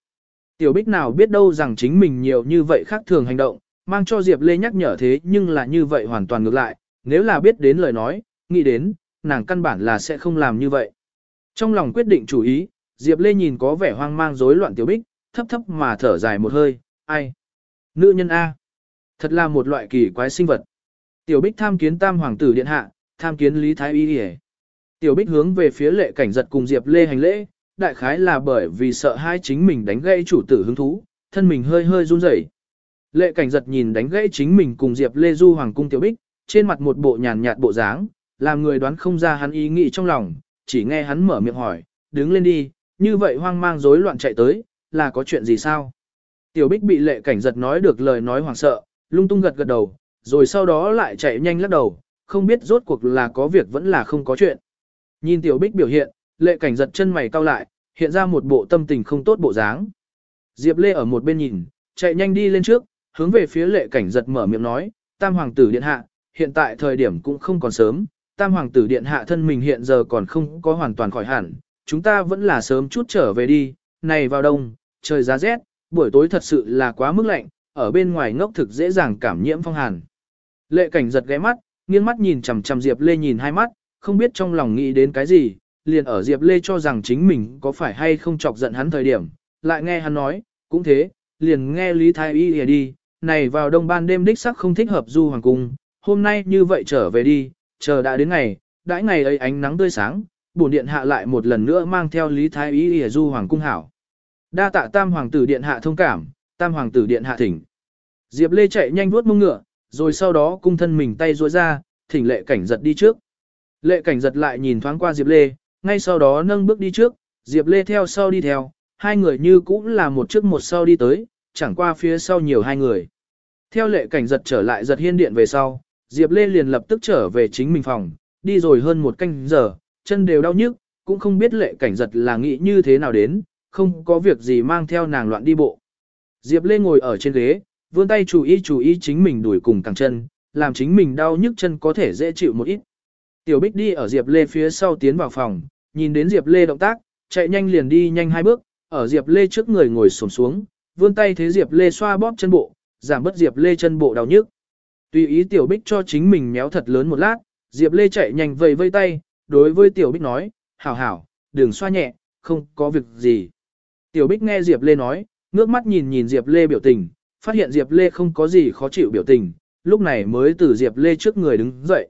Tiểu Bích nào biết đâu rằng chính mình nhiều như vậy khác thường hành động, mang cho Diệp Lê nhắc nhở thế nhưng là như vậy hoàn toàn ngược lại, nếu là biết đến lời nói, nghĩ đến, nàng căn bản là sẽ không làm như vậy. Trong lòng quyết định chủ ý, Diệp Lê nhìn có vẻ hoang mang rối loạn Tiểu Bích, thấp thấp mà thở dài một hơi, ai? Nữ nhân A. Thật là một loại kỳ quái sinh vật. Tiểu Bích tham kiến tam hoàng tử điện hạ, tham kiến Lý Thái Y Điề. Tiểu Bích hướng về phía lệ cảnh giật cùng Diệp Lê hành lễ, đại khái là bởi vì sợ hai chính mình đánh gây chủ tử hứng thú, thân mình hơi hơi run rẩy. Lệ cảnh giật nhìn đánh gãy chính mình cùng Diệp Lê Du Hoàng cung Tiểu Bích, trên mặt một bộ nhàn nhạt bộ dáng, làm người đoán không ra hắn ý nghĩ trong lòng, chỉ nghe hắn mở miệng hỏi, đứng lên đi, như vậy hoang mang rối loạn chạy tới, là có chuyện gì sao? Tiểu Bích bị lệ cảnh giật nói được lời nói hoảng sợ, lung tung gật gật đầu, rồi sau đó lại chạy nhanh lắc đầu, không biết rốt cuộc là có việc vẫn là không có chuyện. Nhìn Tiểu Bích biểu hiện, lệ cảnh giật chân mày cau lại, hiện ra một bộ tâm tình không tốt bộ dáng. Diệp Lê ở một bên nhìn, chạy nhanh đi lên trước, hướng về phía lệ cảnh giật mở miệng nói, tam hoàng tử điện hạ, hiện tại thời điểm cũng không còn sớm, tam hoàng tử điện hạ thân mình hiện giờ còn không có hoàn toàn khỏi hẳn, chúng ta vẫn là sớm chút trở về đi, này vào đông, trời giá rét, buổi tối thật sự là quá mức lạnh, ở bên ngoài ngốc thực dễ dàng cảm nhiễm phong hàn. Lệ cảnh giật ghé mắt, nghiêng mắt nhìn chằm chằm Diệp Lê nhìn hai mắt, không biết trong lòng nghĩ đến cái gì, liền ở Diệp Lê cho rằng chính mình có phải hay không chọc giận hắn thời điểm, lại nghe hắn nói, cũng thế, liền nghe Lý Thái Y đi, này vào đông ban đêm đích sắc không thích hợp du hoàng cung, hôm nay như vậy trở về đi, chờ đã đến ngày, đãi ngày ấy ánh nắng tươi sáng, bổn điện hạ lại một lần nữa mang theo Lý Thái Ý ỉa du hoàng cung hảo. Đa tạ tam hoàng tử điện hạ thông cảm, tam hoàng tử điện hạ thỉnh. Diệp Lê chạy nhanh vuốt mông ngựa, rồi sau đó cung thân mình tay duỗi ra, thỉnh lệ cảnh giật đi trước. Lệ cảnh giật lại nhìn thoáng qua Diệp Lê, ngay sau đó nâng bước đi trước, Diệp Lê theo sau đi theo, hai người như cũng là một trước một sau đi tới, chẳng qua phía sau nhiều hai người. Theo lệ cảnh giật trở lại giật hiên điện về sau, Diệp Lê liền lập tức trở về chính mình phòng, đi rồi hơn một canh giờ, chân đều đau nhức, cũng không biết lệ cảnh giật là nghĩ như thế nào đến, không có việc gì mang theo nàng loạn đi bộ. Diệp Lê ngồi ở trên ghế, vươn tay chú ý chú ý chính mình đuổi cùng cẳng chân, làm chính mình đau nhức chân có thể dễ chịu một ít. Tiểu Bích đi ở Diệp Lê phía sau tiến vào phòng, nhìn đến Diệp Lê động tác, chạy nhanh liền đi nhanh hai bước, ở Diệp Lê trước người ngồi xổm xuống, vươn tay thế Diệp Lê xoa bóp chân bộ, giảm bớt Diệp Lê chân bộ đau nhức. Tùy ý Tiểu Bích cho chính mình méo thật lớn một lát, Diệp Lê chạy nhanh vây vây tay, đối với Tiểu Bích nói, hảo hảo, đừng xoa nhẹ, không có việc gì. Tiểu Bích nghe Diệp Lê nói, ngước mắt nhìn nhìn Diệp Lê biểu tình, phát hiện Diệp Lê không có gì khó chịu biểu tình, lúc này mới từ Diệp Lê trước người đứng dậy.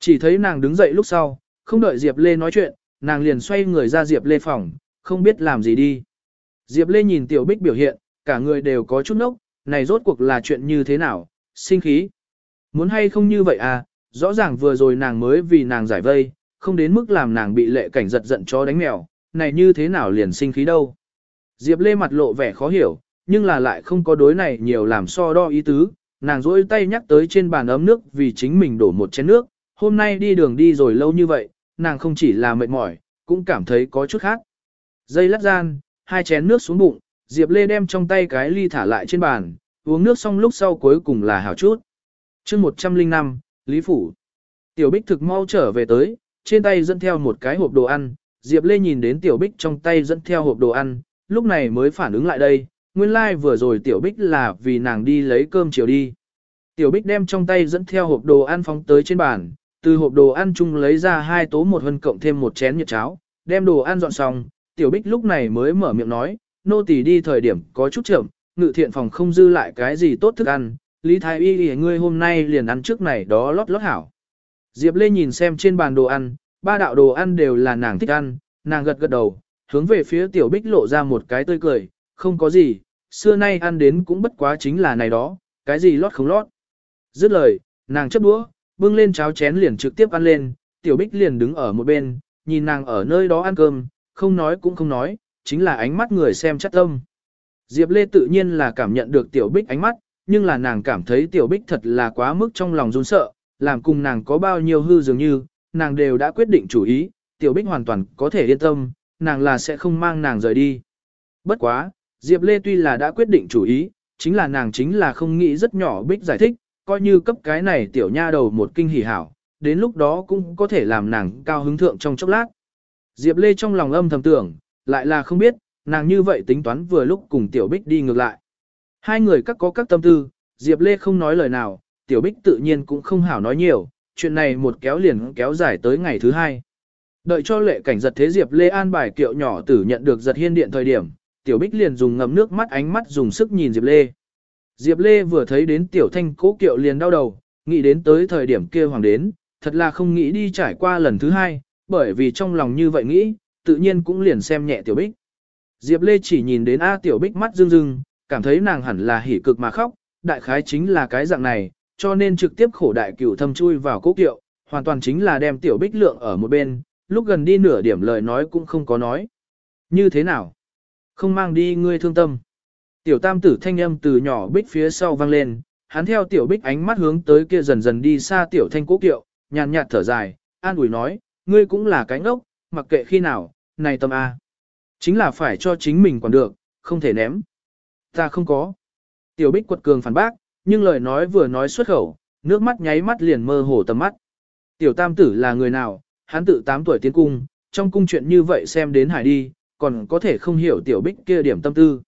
Chỉ thấy nàng đứng dậy lúc sau, không đợi Diệp Lê nói chuyện, nàng liền xoay người ra Diệp Lê phòng, không biết làm gì đi. Diệp Lê nhìn Tiểu Bích biểu hiện, cả người đều có chút nốc, này rốt cuộc là chuyện như thế nào, sinh khí. Muốn hay không như vậy à, rõ ràng vừa rồi nàng mới vì nàng giải vây, không đến mức làm nàng bị lệ cảnh giật giận cho đánh mèo, này như thế nào liền sinh khí đâu. Diệp Lê mặt lộ vẻ khó hiểu, nhưng là lại không có đối này nhiều làm so đo ý tứ, nàng rỗi tay nhắc tới trên bàn ấm nước vì chính mình đổ một chén nước, hôm nay đi đường đi rồi lâu như vậy, nàng không chỉ là mệt mỏi, cũng cảm thấy có chút khác. Dây lát gian, hai chén nước xuống bụng, Diệp Lê đem trong tay cái ly thả lại trên bàn, uống nước xong lúc sau cuối cùng là hảo chút. chương 105, Lý Phủ. Tiểu Bích thực mau trở về tới, trên tay dẫn theo một cái hộp đồ ăn, Diệp Lê nhìn đến Tiểu Bích trong tay dẫn theo hộp đồ ăn, lúc này mới phản ứng lại đây, nguyên lai like vừa rồi Tiểu Bích là vì nàng đi lấy cơm chiều đi. Tiểu Bích đem trong tay dẫn theo hộp đồ ăn phóng tới trên bàn, từ hộp đồ ăn chung lấy ra hai tố một hân cộng thêm một chén nhiệt cháo, đem đồ ăn dọn xong, Tiểu Bích lúc này mới mở miệng nói, nô tỳ đi thời điểm có chút chậm, ngự thiện phòng không dư lại cái gì tốt thức ăn, Lý Thái Y Y ngươi hôm nay liền ăn trước này đó lót lót hảo. Diệp Lê nhìn xem trên bàn đồ ăn, ba đạo đồ ăn đều là nàng thích ăn, nàng gật gật đầu, hướng về phía Tiểu Bích lộ ra một cái tươi cười, không có gì, xưa nay ăn đến cũng bất quá chính là này đó, cái gì lót không lót. Dứt lời, nàng chấp đũa, bưng lên cháo chén liền trực tiếp ăn lên, Tiểu Bích liền đứng ở một bên, nhìn nàng ở nơi đó ăn cơm, không nói cũng không nói, chính là ánh mắt người xem chất tâm. Diệp Lê tự nhiên là cảm nhận được Tiểu Bích ánh mắt, nhưng là nàng cảm thấy Tiểu Bích thật là quá mức trong lòng run sợ, làm cùng nàng có bao nhiêu hư dường như, nàng đều đã quyết định chủ ý, Tiểu Bích hoàn toàn có thể yên tâm, nàng là sẽ không mang nàng rời đi. Bất quá, Diệp Lê tuy là đã quyết định chủ ý, chính là nàng chính là không nghĩ rất nhỏ Bích giải thích, coi như cấp cái này tiểu nha đầu một kinh hỉ hảo, đến lúc đó cũng có thể làm nàng cao hứng thượng trong chốc lát. Diệp Lê trong lòng âm thầm tưởng, lại là không biết, nàng như vậy tính toán vừa lúc cùng Tiểu Bích đi ngược lại. Hai người các có các tâm tư, Diệp Lê không nói lời nào, Tiểu Bích tự nhiên cũng không hảo nói nhiều, chuyện này một kéo liền kéo dài tới ngày thứ hai. Đợi cho lệ cảnh giật thế Diệp Lê an bài kiệu nhỏ tử nhận được giật hiên điện thời điểm, Tiểu Bích liền dùng ngầm nước mắt ánh mắt dùng sức nhìn Diệp Lê. Diệp Lê vừa thấy đến Tiểu Thanh cố kiệu liền đau đầu, nghĩ đến tới thời điểm kia hoàng đến, thật là không nghĩ đi trải qua lần thứ hai, bởi vì trong lòng như vậy nghĩ, tự nhiên cũng liền xem nhẹ Tiểu Bích. Diệp Lê chỉ nhìn đến A Tiểu Bích mắt rưng rưng, cảm thấy nàng hẳn là hỉ cực mà khóc, đại khái chính là cái dạng này, cho nên trực tiếp khổ đại cửu thâm chui vào cố kiệu, hoàn toàn chính là đem Tiểu Bích lượng ở một bên, lúc gần đi nửa điểm lời nói cũng không có nói. Như thế nào? Không mang đi ngươi thương tâm. Tiểu tam tử thanh âm từ nhỏ bích phía sau vang lên, hắn theo tiểu bích ánh mắt hướng tới kia dần dần đi xa tiểu thanh cố kiệu, nhàn nhạt thở dài, an ủi nói, ngươi cũng là cái ngốc, mặc kệ khi nào, này tâm A. Chính là phải cho chính mình còn được, không thể ném. Ta không có. Tiểu bích quật cường phản bác, nhưng lời nói vừa nói xuất khẩu, nước mắt nháy mắt liền mơ hồ tầm mắt. Tiểu tam tử là người nào, hắn tự 8 tuổi tiến cung, trong cung chuyện như vậy xem đến hải đi, còn có thể không hiểu tiểu bích kia điểm tâm tư.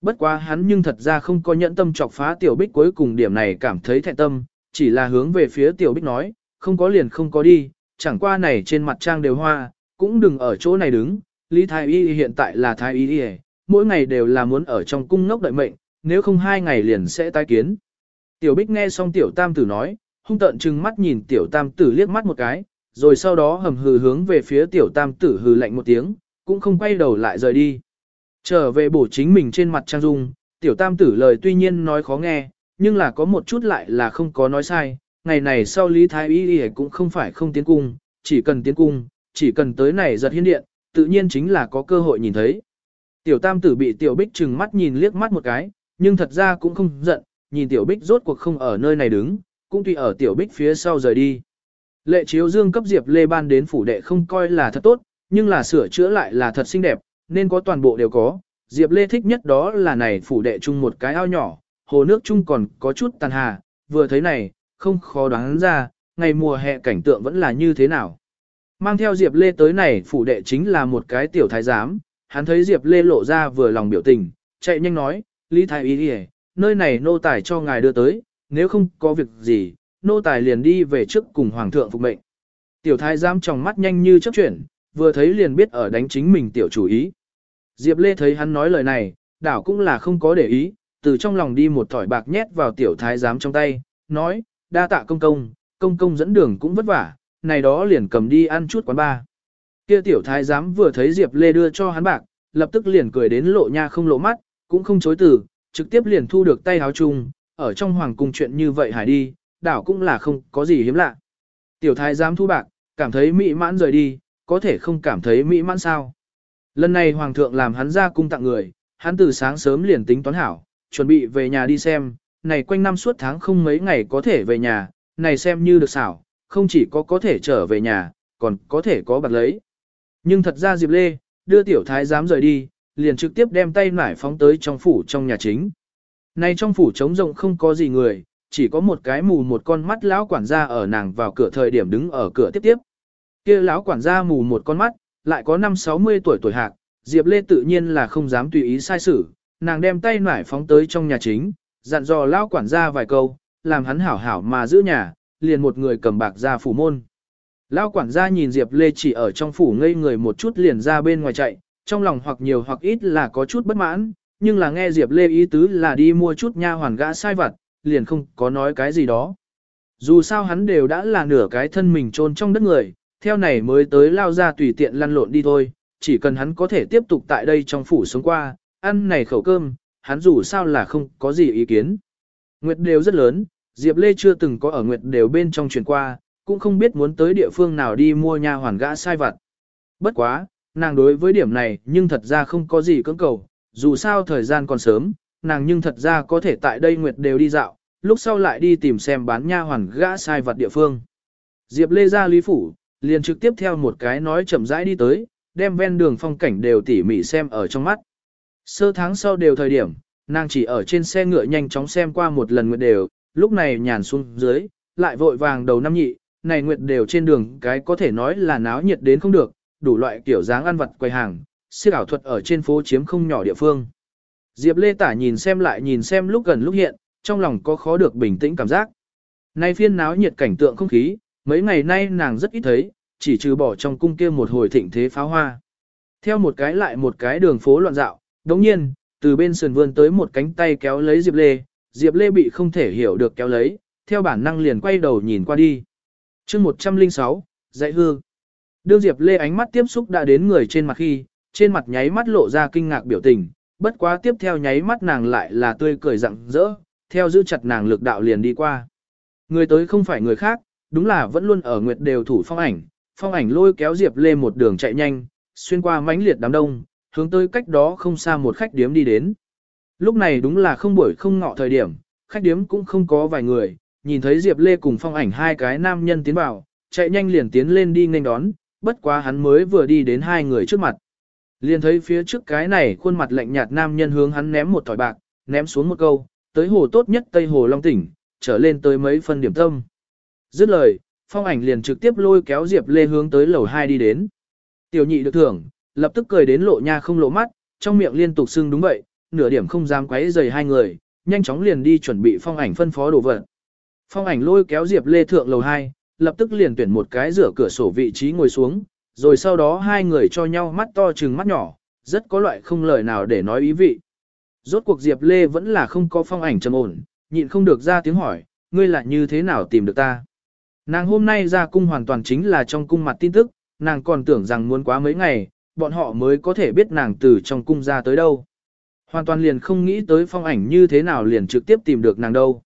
Bất quá hắn nhưng thật ra không có nhẫn tâm chọc phá tiểu bích cuối cùng điểm này cảm thấy thẹn tâm, chỉ là hướng về phía tiểu bích nói, không có liền không có đi, chẳng qua này trên mặt trang đều hoa, cũng đừng ở chỗ này đứng, Lý Thái Y hiện tại là Thái Y mỗi ngày đều là muốn ở trong cung ngốc đợi mệnh, nếu không hai ngày liền sẽ tái kiến. Tiểu Bích nghe xong Tiểu Tam Tử nói, hung tợn trừng mắt nhìn Tiểu Tam Tử liếc mắt một cái, rồi sau đó hầm hừ hướng về phía Tiểu Tam Tử hừ lạnh một tiếng, cũng không quay đầu lại rời đi. Trở về bổ chính mình trên mặt trang dung, Tiểu Tam Tử lời tuy nhiên nói khó nghe, nhưng là có một chút lại là không có nói sai, ngày này sau Lý Thái Y cũng không phải không tiến cung, chỉ cần tiến cung, chỉ cần tới này giật hiên điện, tự nhiên chính là có cơ hội nhìn thấy. Tiểu tam tử bị tiểu bích trừng mắt nhìn liếc mắt một cái, nhưng thật ra cũng không giận, nhìn tiểu bích rốt cuộc không ở nơi này đứng, cũng tùy ở tiểu bích phía sau rời đi. Lệ chiếu dương cấp Diệp Lê ban đến phủ đệ không coi là thật tốt, nhưng là sửa chữa lại là thật xinh đẹp, nên có toàn bộ đều có. Diệp Lê thích nhất đó là này phủ đệ chung một cái ao nhỏ, hồ nước chung còn có chút tàn hà, vừa thấy này, không khó đoán ra, ngày mùa hè cảnh tượng vẫn là như thế nào. Mang theo Diệp Lê tới này phủ đệ chính là một cái tiểu thái giám, hắn thấy Diệp Lê lộ ra vừa lòng biểu tình, chạy nhanh nói, Lý Thái Y đi nơi này nô tài cho ngài đưa tới, nếu không có việc gì, nô tài liền đi về trước cùng Hoàng thượng phục mệnh. Tiểu thái giám trong mắt nhanh như chớp chuyển, vừa thấy liền biết ở đánh chính mình tiểu chủ ý. Diệp Lê thấy hắn nói lời này, đảo cũng là không có để ý, từ trong lòng đi một thỏi bạc nhét vào tiểu thái giám trong tay, nói, đa tạ công công, công công dẫn đường cũng vất vả, này đó liền cầm đi ăn chút quán ba. Kia tiểu thái giám vừa thấy Diệp Lê đưa cho hắn bạc, lập tức liền cười đến lộ nha không lộ mắt, cũng không chối từ, trực tiếp liền thu được tay háo chung, ở trong hoàng cung chuyện như vậy hải đi, đảo cũng là không có gì hiếm lạ. Tiểu thái giám thu bạc, cảm thấy mỹ mãn rời đi, có thể không cảm thấy mỹ mãn sao. Lần này hoàng thượng làm hắn ra cung tặng người, hắn từ sáng sớm liền tính toán hảo, chuẩn bị về nhà đi xem, này quanh năm suốt tháng không mấy ngày có thể về nhà, này xem như được xảo, không chỉ có có thể trở về nhà, còn có thể có bạc lấy. Nhưng thật ra Diệp Lê, đưa tiểu thái giám rời đi, liền trực tiếp đem tay nải phóng tới trong phủ trong nhà chính. nay trong phủ trống rộng không có gì người, chỉ có một cái mù một con mắt lão quản gia ở nàng vào cửa thời điểm đứng ở cửa tiếp tiếp. Kia lão quản gia mù một con mắt, lại có năm 60 tuổi tuổi hạc, Diệp Lê tự nhiên là không dám tùy ý sai xử, nàng đem tay nải phóng tới trong nhà chính, dặn dò lão quản gia vài câu, làm hắn hảo hảo mà giữ nhà, liền một người cầm bạc ra phủ môn. Lão quản gia nhìn Diệp Lê chỉ ở trong phủ ngây người một chút liền ra bên ngoài chạy, trong lòng hoặc nhiều hoặc ít là có chút bất mãn, nhưng là nghe Diệp Lê ý tứ là đi mua chút nha hoàn gã sai vặt, liền không có nói cái gì đó. Dù sao hắn đều đã là nửa cái thân mình chôn trong đất người, theo này mới tới lao ra tùy tiện lăn lộn đi thôi, chỉ cần hắn có thể tiếp tục tại đây trong phủ sống qua, ăn này khẩu cơm, hắn dù sao là không có gì ý kiến. Nguyệt đều rất lớn, Diệp Lê chưa từng có ở Nguyệt đều bên trong chuyển qua, cũng không biết muốn tới địa phương nào đi mua nha hoàn gã sai vặt. Bất quá, nàng đối với điểm này nhưng thật ra không có gì cưỡng cầu, dù sao thời gian còn sớm, nàng nhưng thật ra có thể tại đây Nguyệt đều đi dạo, lúc sau lại đi tìm xem bán nha hoàn gã sai vật địa phương. Diệp Lê ra lý phủ, liền trực tiếp theo một cái nói chậm rãi đi tới, đem ven đường phong cảnh đều tỉ mỉ xem ở trong mắt. Sơ tháng sau đều thời điểm, nàng chỉ ở trên xe ngựa nhanh chóng xem qua một lần nguyệt đều, lúc này nhàn xuống dưới, lại vội vàng đầu năm nhị, này nguyệt đều trên đường cái có thể nói là náo nhiệt đến không được, đủ loại kiểu dáng ăn vặt quầy hàng, siêu ảo thuật ở trên phố chiếm không nhỏ địa phương. Diệp Lê Tả nhìn xem lại nhìn xem lúc gần lúc hiện, trong lòng có khó được bình tĩnh cảm giác. Nay phiên náo nhiệt cảnh tượng không khí, mấy ngày nay nàng rất ít thấy, chỉ trừ bỏ trong cung kia một hồi thịnh thế pháo hoa. Theo một cái lại một cái đường phố loạn dạo, đồng nhiên, từ bên sườn vươn tới một cánh tay kéo lấy Diệp Lê, Diệp Lê bị không thể hiểu được kéo lấy, theo bản năng liền quay đầu nhìn qua đi. chương 106, dạy hương. Đương Diệp Lê ánh mắt tiếp xúc đã đến người trên mặt khi, trên mặt nháy mắt lộ ra kinh ngạc biểu tình, bất quá tiếp theo nháy mắt nàng lại là tươi cười rặng rỡ, theo giữ chặt nàng lực đạo liền đi qua. Người tới không phải người khác, đúng là vẫn luôn ở nguyệt đều thủ phong ảnh, phong ảnh lôi kéo Diệp Lê một đường chạy nhanh, xuyên qua mãnh liệt đám đông, hướng tới cách đó không xa một khách điếm đi đến. Lúc này đúng là không buổi không ngọ thời điểm, khách điếm cũng không có vài người, nhìn thấy Diệp Lê cùng phong ảnh hai cái nam nhân tiến vào, chạy nhanh liền tiến lên đi nghênh đón, bất quá hắn mới vừa đi đến hai người trước mặt. Liền thấy phía trước cái này khuôn mặt lạnh nhạt nam nhân hướng hắn ném một thỏi bạc, ném xuống một câu, tới hồ tốt nhất Tây Hồ Long Tỉnh, trở lên tới mấy phân điểm tâm. Dứt lời, phong ảnh liền trực tiếp lôi kéo Diệp Lê hướng tới lầu 2 đi đến. Tiểu nhị được thưởng, lập tức cười đến lộ nha không lộ mắt, trong miệng liên tục xưng đúng vậy, nửa điểm không dám quấy rầy hai người, nhanh chóng liền đi chuẩn bị phong ảnh phân phó đồ vật. Phong ảnh lôi kéo Diệp Lê thượng lầu 2, lập tức liền tuyển một cái rửa cửa sổ vị trí ngồi xuống, rồi sau đó hai người cho nhau mắt to chừng mắt nhỏ, rất có loại không lời nào để nói ý vị. Rốt cuộc Diệp Lê vẫn là không có phong ảnh trầm ổn, nhịn không được ra tiếng hỏi, ngươi là như thế nào tìm được ta. Nàng hôm nay ra cung hoàn toàn chính là trong cung mặt tin tức, nàng còn tưởng rằng muốn quá mấy ngày, bọn họ mới có thể biết nàng từ trong cung ra tới đâu. Hoàn toàn liền không nghĩ tới phong ảnh như thế nào liền trực tiếp tìm được nàng đâu.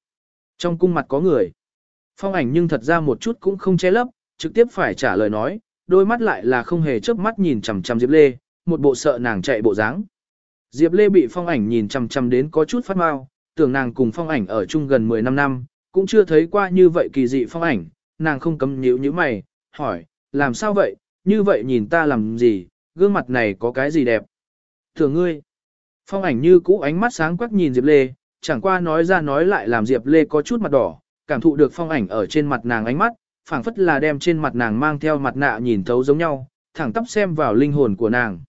Trong cung mặt có người. Phong ảnh nhưng thật ra một chút cũng không che lấp, trực tiếp phải trả lời nói, đôi mắt lại là không hề chớp mắt nhìn chằm chằm Diệp Lê, một bộ sợ nàng chạy bộ dáng. Diệp Lê bị phong ảnh nhìn chằm chằm đến có chút phát mau, tưởng nàng cùng phong ảnh ở chung gần 15 năm, cũng chưa thấy qua như vậy kỳ dị phong ảnh, nàng không cấm nhíu như mày, hỏi, làm sao vậy, như vậy nhìn ta làm gì, gương mặt này có cái gì đẹp. Thường ngươi, phong ảnh như cũ ánh mắt sáng quắc nhìn Diệp Lê, chẳng qua nói ra nói lại làm Diệp Lê có chút mặt đỏ, cảm thụ được phong ảnh ở trên mặt nàng ánh mắt, phảng phất là đem trên mặt nàng mang theo mặt nạ nhìn thấu giống nhau, thẳng tắp xem vào linh hồn của nàng.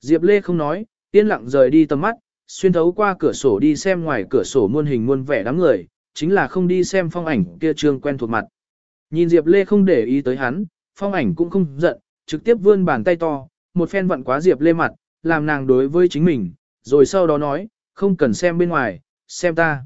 Diệp Lê không nói, yên lặng rời đi tầm mắt, xuyên thấu qua cửa sổ đi xem ngoài cửa sổ muôn hình muôn vẻ đám người, chính là không đi xem phong ảnh kia trương quen thuộc mặt. Nhìn Diệp Lê không để ý tới hắn, phong ảnh cũng không giận, trực tiếp vươn bàn tay to, một phen vặn quá Diệp Lê mặt, làm nàng đối với chính mình, rồi sau đó nói, không cần xem bên ngoài, xem ta.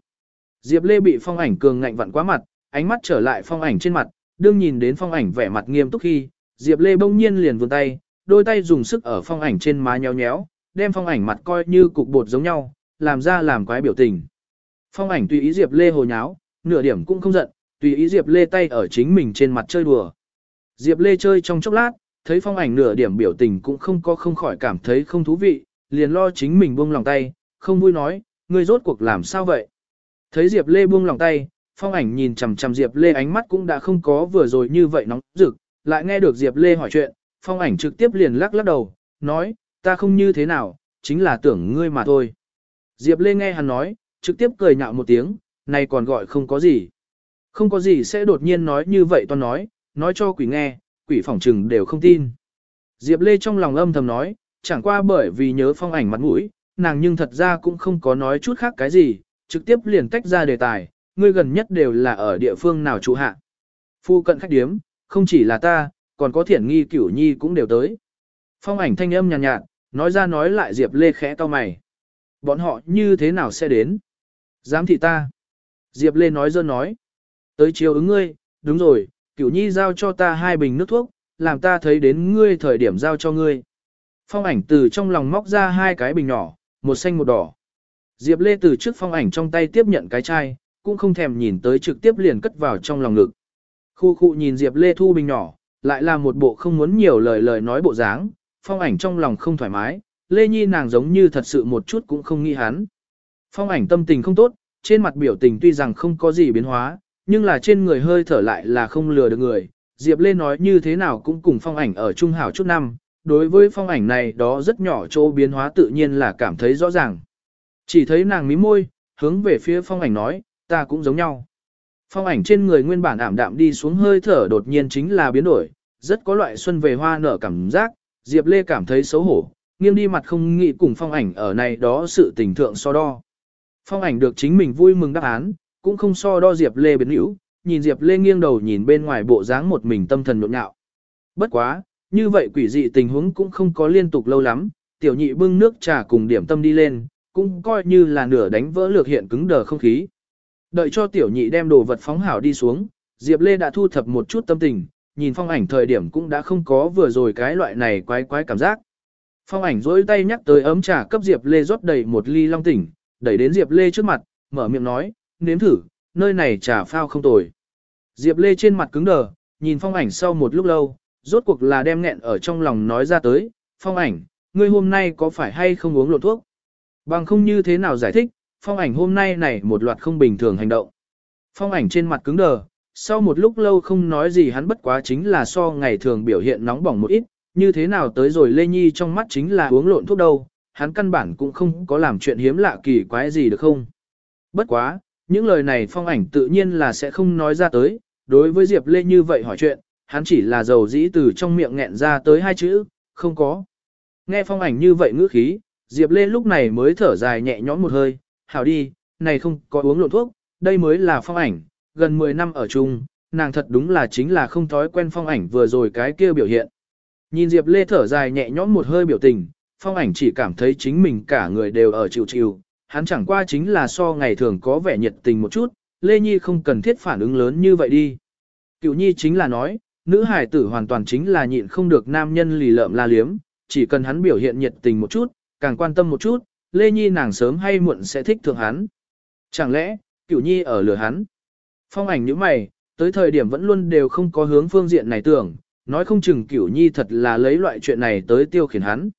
Diệp Lê bị phong ảnh cường ngạnh vặn quá mặt, ánh mắt trở lại phong ảnh trên mặt, đương nhìn đến phong ảnh vẻ mặt nghiêm túc khi, Diệp Lê bỗng nhiên liền vươn tay, đôi tay dùng sức ở phong ảnh trên má nhéo nhéo, đem phong ảnh mặt coi như cục bột giống nhau, làm ra làm quái biểu tình. Phong ảnh tùy ý Diệp Lê hồ nháo, nửa điểm cũng không giận, tùy ý Diệp Lê tay ở chính mình trên mặt chơi đùa. Diệp Lê chơi trong chốc lát, thấy phong ảnh nửa điểm biểu tình cũng không có không khỏi cảm thấy không thú vị, liền lo chính mình buông lòng tay, không vui nói, ngươi rốt cuộc làm sao vậy? Thấy Diệp Lê buông lòng tay, phong ảnh nhìn chằm chằm Diệp Lê ánh mắt cũng đã không có vừa rồi như vậy nóng rực, lại nghe được Diệp Lê hỏi chuyện, phong ảnh trực tiếp liền lắc lắc đầu, nói, ta không như thế nào, chính là tưởng ngươi mà thôi. Diệp Lê nghe hắn nói, trực tiếp cười nhạo một tiếng, này còn gọi không có gì. Không có gì sẽ đột nhiên nói như vậy toàn nói, nói cho quỷ nghe, quỷ phỏng trừng đều không tin. Diệp Lê trong lòng âm thầm nói, chẳng qua bởi vì nhớ phong ảnh mặt mũi, nàng nhưng thật ra cũng không có nói chút khác cái gì, trực tiếp liền tách ra đề tài, ngươi gần nhất đều là ở địa phương nào trụ hạ. Phu cận khách điếm, không chỉ là ta, còn có thiển nghi cửu nhi cũng đều tới. Phong ảnh thanh âm nhàn nhạt, nhạt, nói ra nói lại Diệp Lê khẽ to mày. Bọn họ như thế nào sẽ đến? Giám thị ta. Diệp Lê nói dơ nói. Tới chiều ứng ngươi, đúng rồi, cửu nhi giao cho ta hai bình nước thuốc, làm ta thấy đến ngươi thời điểm giao cho ngươi. Phong ảnh từ trong lòng móc ra hai cái bình nhỏ, một xanh một đỏ. Diệp Lê từ trước phong ảnh trong tay tiếp nhận cái chai, cũng không thèm nhìn tới trực tiếp liền cất vào trong lòng ngực. Khu khu nhìn Diệp Lê thu bình nhỏ, lại là một bộ không muốn nhiều lời lời nói bộ dáng, phong ảnh trong lòng không thoải mái, Lê Nhi nàng giống như thật sự một chút cũng không nghĩ hắn. Phong ảnh tâm tình không tốt, trên mặt biểu tình tuy rằng không có gì biến hóa, nhưng là trên người hơi thở lại là không lừa được người. Diệp Lê nói như thế nào cũng cùng phong ảnh ở trung hảo chút năm, đối với phong ảnh này đó rất nhỏ chỗ biến hóa tự nhiên là cảm thấy rõ ràng. Chỉ thấy nàng mí môi, hướng về phía phong ảnh nói, ta cũng giống nhau. Phong ảnh trên người nguyên bản ảm đạm đi xuống hơi thở đột nhiên chính là biến đổi, rất có loại xuân về hoa nở cảm giác, Diệp Lê cảm thấy xấu hổ, nghiêng đi mặt không nghĩ cùng phong ảnh ở này đó sự tình thượng so đo. Phong ảnh được chính mình vui mừng đáp án, cũng không so đo Diệp Lê biến hữu, nhìn Diệp Lê nghiêng đầu nhìn bên ngoài bộ dáng một mình tâm thần nhộn nhạo. Bất quá, như vậy quỷ dị tình huống cũng không có liên tục lâu lắm, tiểu nhị bưng nước trà cùng điểm tâm đi lên, cũng coi như là nửa đánh vỡ lược hiện cứng đờ không khí. Đợi cho tiểu nhị đem đồ vật phóng hảo đi xuống, Diệp Lê đã thu thập một chút tâm tình, nhìn phong ảnh thời điểm cũng đã không có vừa rồi cái loại này quái quái cảm giác. Phong ảnh dối tay nhắc tới ấm trà cấp Diệp Lê rót đầy một ly long tỉnh, đẩy đến Diệp Lê trước mặt, mở miệng nói, nếm thử, nơi này trà phao không tồi. Diệp Lê trên mặt cứng đờ, nhìn phong ảnh sau một lúc lâu, rốt cuộc là đem nghẹn ở trong lòng nói ra tới, phong ảnh, ngươi hôm nay có phải hay không uống lộ thuốc? Bằng không như thế nào giải thích, phong ảnh hôm nay này một loạt không bình thường hành động. Phong ảnh trên mặt cứng đờ, sau một lúc lâu không nói gì hắn bất quá chính là so ngày thường biểu hiện nóng bỏng một ít, như thế nào tới rồi Lê Nhi trong mắt chính là uống lộn thuốc đâu, hắn căn bản cũng không có làm chuyện hiếm lạ kỳ quái gì được không. Bất quá, những lời này phong ảnh tự nhiên là sẽ không nói ra tới, đối với Diệp Lê như vậy hỏi chuyện, hắn chỉ là dầu dĩ từ trong miệng nghẹn ra tới hai chữ, không có. Nghe phong ảnh như vậy ngữ khí, Diệp Lê lúc này mới thở dài nhẹ nhõm một hơi, hảo đi, này không có uống lộn thuốc, đây mới là phong ảnh, gần 10 năm ở chung, nàng thật đúng là chính là không thói quen phong ảnh vừa rồi cái kia biểu hiện. Nhìn Diệp Lê thở dài nhẹ nhõm một hơi biểu tình, phong ảnh chỉ cảm thấy chính mình cả người đều ở chịu chịu, hắn chẳng qua chính là so ngày thường có vẻ nhiệt tình một chút, Lê Nhi không cần thiết phản ứng lớn như vậy đi. Cựu Nhi chính là nói, nữ hải tử hoàn toàn chính là nhịn không được nam nhân lì lợm la liếm, chỉ cần hắn biểu hiện nhiệt tình một chút, càng quan tâm một chút, Lê Nhi nàng sớm hay muộn sẽ thích thượng hắn. Chẳng lẽ, Cửu Nhi ở lừa hắn? Phong ảnh như mày, tới thời điểm vẫn luôn đều không có hướng phương diện này tưởng, nói không chừng Cửu Nhi thật là lấy loại chuyện này tới tiêu khiển hắn.